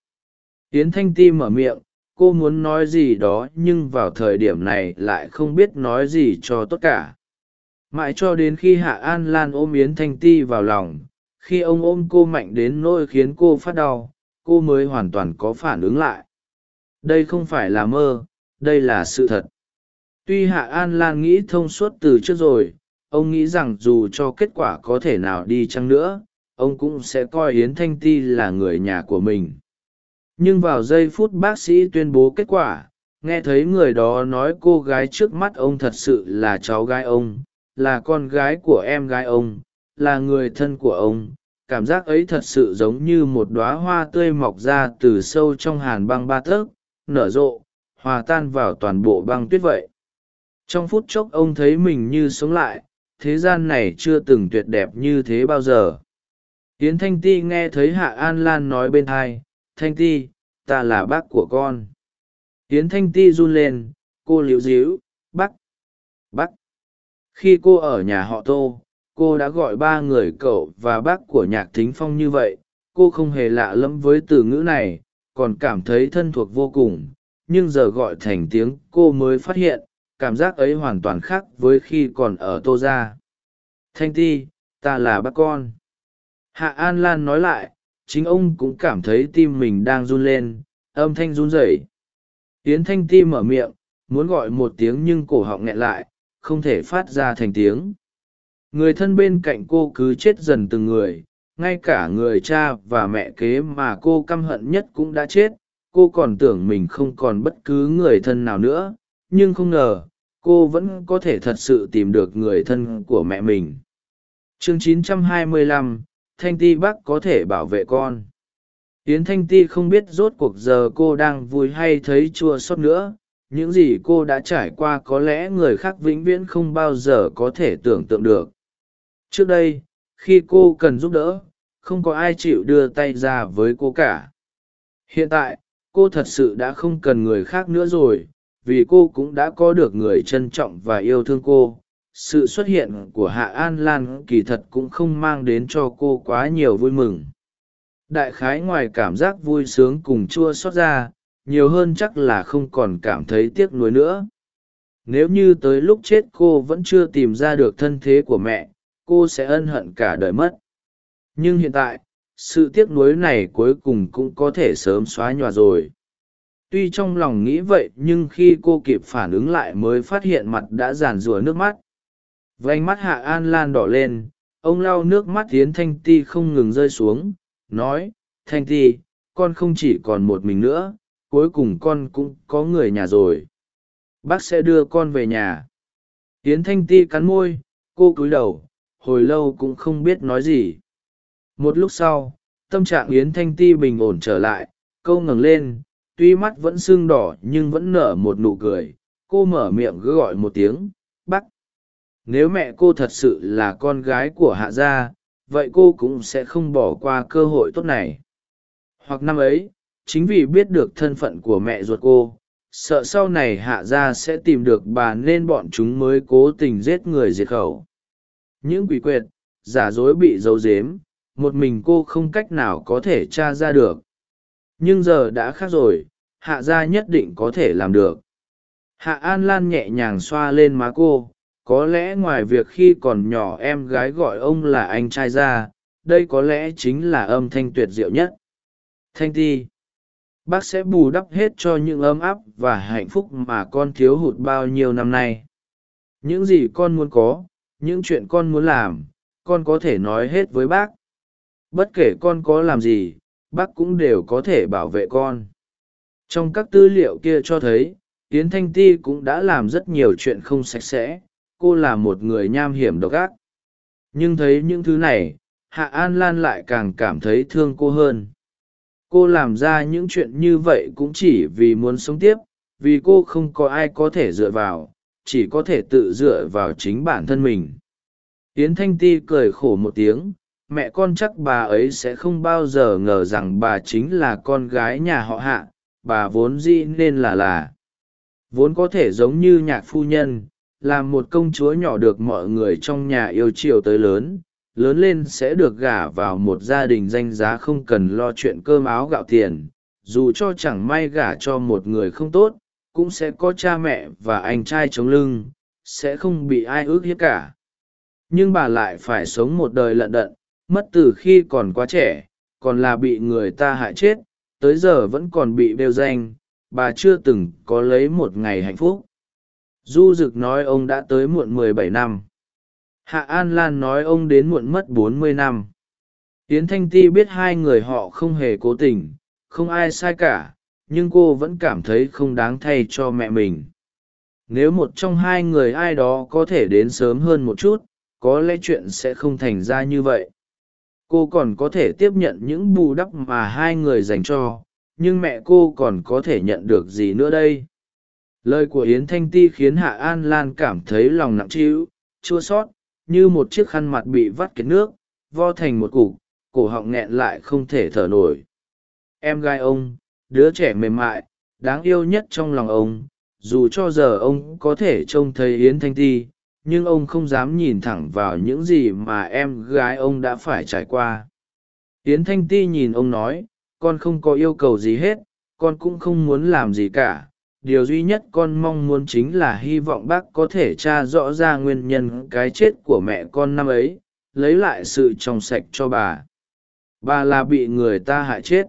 Yến thanh ti mở miệng, cô muốn nói gì đó nhưng vào thời điểm này lại không biết nói gì cho tất cả mãi cho đến khi hạ an lan ôm yến thanh ti vào lòng, khi ông ôm cô mạnh đến nỗi khiến cô phát đau, cô mới hoàn toàn có phản ứng lại. Đây không phải là mơ, đây là sự thật. Tuy hạ an lan nghĩ thông suốt từ trước rồi, ông nghĩ rằng dù cho kết quả có thể nào đi chăng nữa, ông cũng sẽ coi yến thanh ti là người nhà của mình. Nhưng vào giây phút bác sĩ tuyên bố kết quả, nghe thấy người đó nói cô gái trước mắt ông thật sự là cháu gái ông là con gái của em gái ông, là người thân của ông. Cảm giác ấy thật sự giống như một đoá hoa tươi mọc ra từ sâu trong hàn băng ba tấc nở rộ, hòa tan vào toàn bộ băng tuyết vậy. Trong phút chốc ông thấy mình như sống lại, thế gian này chưa từng tuyệt đẹp như thế bao giờ. Tiến thanh ti nghe thấy hạ an lan nói bên thai, thanh ti, ta là bác của con. Tiến thanh ti run lên, cô liễu díu, bác bác khi cô ở nhà họ tô, cô đã gọi ba người cậu và bác của nhạc thính phong như vậy. Cô không hề lạ lẫm với từ ngữ này, còn cảm thấy thân thuộc vô cùng. Nhưng giờ gọi thành tiếng cô mới phát hiện, cảm giác ấy hoàn toàn khác với khi còn ở tô ra thanh ti, ta là bác con. Hạ an lan nói lại, chính ông cũng cảm thấy tim mình đang run lên, âm thanh run rẩy. Yến thanh ti mở miệng, muốn gọi một tiếng nhưng cổ họng nghẹn lại không thể phát ra thành tiếng. Người thân bên cạnh cô cứ chết dần từng người ngay cả người cha và mẹ kế mà cô căm hận nhất cũng đã chết. Cô còn tưởng mình không còn bất cứ người thân nào nữa nhưng không ngờ cô vẫn có thể thật sự tìm được người thân của mẹ mình. Chương 925, thanh ti bắc có thể bảo vệ con. Yến thanh ti không biết rốt cuộc giờ cô đang vui hay thấy chua xót nữa những gì cô đã trải qua có lẽ người khác vĩnh viễn không bao giờ có thể tưởng tượng được. Trước đây, khi cô cần giúp đỡ, không có ai chịu đưa tay ra với cô cả. Hiện tại, cô thật sự đã không cần người khác nữa rồi, vì cô cũng đã có được người trân trọng và yêu thương cô. Sự xuất hiện của hạ an lan kỳ thật cũng không mang đến cho cô quá nhiều vui mừng. Đại khái ngoài cảm giác vui sướng cùng chua xót ra nhiều hơn chắc là không còn cảm thấy tiếc nuối nữa. Nếu như tới lúc chết cô vẫn chưa tìm ra được thân thế của mẹ, cô sẽ ân hận cả đời mất. Nhưng hiện tại, sự tiếc nuối này cuối cùng cũng có thể sớm xóa nhòa rồi. Tuy trong lòng nghĩ vậy nhưng khi cô kịp phản ứng lại mới phát hiện mặt đã giàn rùa nước mắt. Vánh mắt hạ an lan đỏ lên, ông lau nước mắt tiến thanh ti không ngừng rơi xuống, nói, thanh ti, con không chỉ còn một mình nữa cuối cùng con cũng có người nhà rồi. Bác sẽ đưa con về nhà. Tiến thanh ti cắn môi, cô cúi đầu, hồi lâu cũng không biết nói gì. Một lúc sau, tâm trạng yến thanh ti bình ổn trở lại, câu ngẩng lên, tuy mắt vẫn sưng đỏ nhưng vẫn nở một nụ cười. Cô mở miệng cứ gọi một tiếng bắc nếu mẹ cô thật sự là con gái của hạ gia, vậy cô cũng sẽ không bỏ qua cơ hội tốt này. Hoặc năm ấy chính vì biết được thân phận của mẹ ruột cô, sợ sau này hạ gia sẽ tìm được bà nên bọn chúng mới cố tình giết người diệt khẩu. Những quỷ quyệt, giả dối bị giấu dếm một mình cô không cách nào có thể t r a ra được. Nhưng giờ đã khác rồi, hạ gia nhất định có thể làm được. Hạ an lan nhẹ nhàng xoa lên má cô, có lẽ ngoài việc khi còn nhỏ em gái gọi ông là anh trai ra đây có lẽ chính là âm thanh tuyệt diệu nhất. Thanh ti bác sẽ bù đắp hết cho những ấm áp và hạnh phúc mà con thiếu hụt bao nhiêu năm nay. Những gì con muốn có, những chuyện con muốn làm, con có thể nói hết với bác. Bất kể con có làm gì, bác cũng đều có thể bảo vệ con. Trong các tư liệu kia cho thấy tiến thanh ti cũng đã làm rất nhiều chuyện không sạch sẽ, cô là một người nham hiểm độc ác. Nhưng thấy những thứ này, hạ an lan lại càng cảm thấy thương cô hơn cô làm ra những chuyện như vậy cũng chỉ vì muốn sống tiếp, vì cô không có ai có thể dựa vào, chỉ có thể tự dựa vào chính bản thân mình. Yến thanh ti cười khổ một tiếng, mẹ con chắc bà ấy sẽ không bao giờ ngờ rằng bà chính là con gái nhà họ hạ, bà vốn dĩ nên là là. Vốn có thể giống như nhạc phu nhân, là một công chúa nhỏ được mọi người trong nhà yêu chiều tới lớn lớn lên sẽ được gả vào một gia đình danh giá không cần lo chuyện cơm áo gạo tiền, dù cho chẳng may gả cho một người không tốt, cũng sẽ có cha mẹ và anh trai chống lưng, sẽ không bị ai ước hiếp cả. Nhưng bà lại phải sống một đời lận đận, mất từ khi còn quá trẻ, còn là bị người ta hại chết, tới giờ vẫn còn bị đeo danh, bà chưa từng có lấy một ngày hạnh phúc. Du rực nói ông đã tới muộn mười bảy năm hạ an lan nói ông đến muộn mất bốn mươi năm. Yến thanh ti biết hai người họ không hề cố tình, không ai sai cả, nhưng cô vẫn cảm thấy không đáng thay cho mẹ mình. Nếu một trong hai người ai đó có thể đến sớm hơn một chút, có lẽ chuyện sẽ không thành ra như vậy. Cô còn có thể tiếp nhận những bù đắp mà hai người dành cho, nhưng mẹ cô còn có thể nhận được gì nữa đây? Lời của yến thanh ti khiến hạ an lan cảm thấy lòng nặng trĩu, chua sót như một chiếc khăn mặt bị vắt kiệt nước, vo thành một cục, cổ họng nghẹn lại không thể thở nổi. Em gái ông, đứa trẻ mềm mại, đáng yêu nhất trong lòng ông, dù cho giờ ông có thể trông thấy yến thanh ti, nhưng ông không dám nhìn thẳng vào những gì mà em gái ông đã phải trải qua. Yến thanh ti nhìn ông nói, con không có yêu cầu gì hết, con cũng không muốn làm gì cả điều duy nhất con mong muốn chính là hy vọng bác có thể t r a rõ ra nguyên nhân cái chết của mẹ con năm ấy, lấy lại sự trong sạch cho bà. Bà là bị người ta hại chết.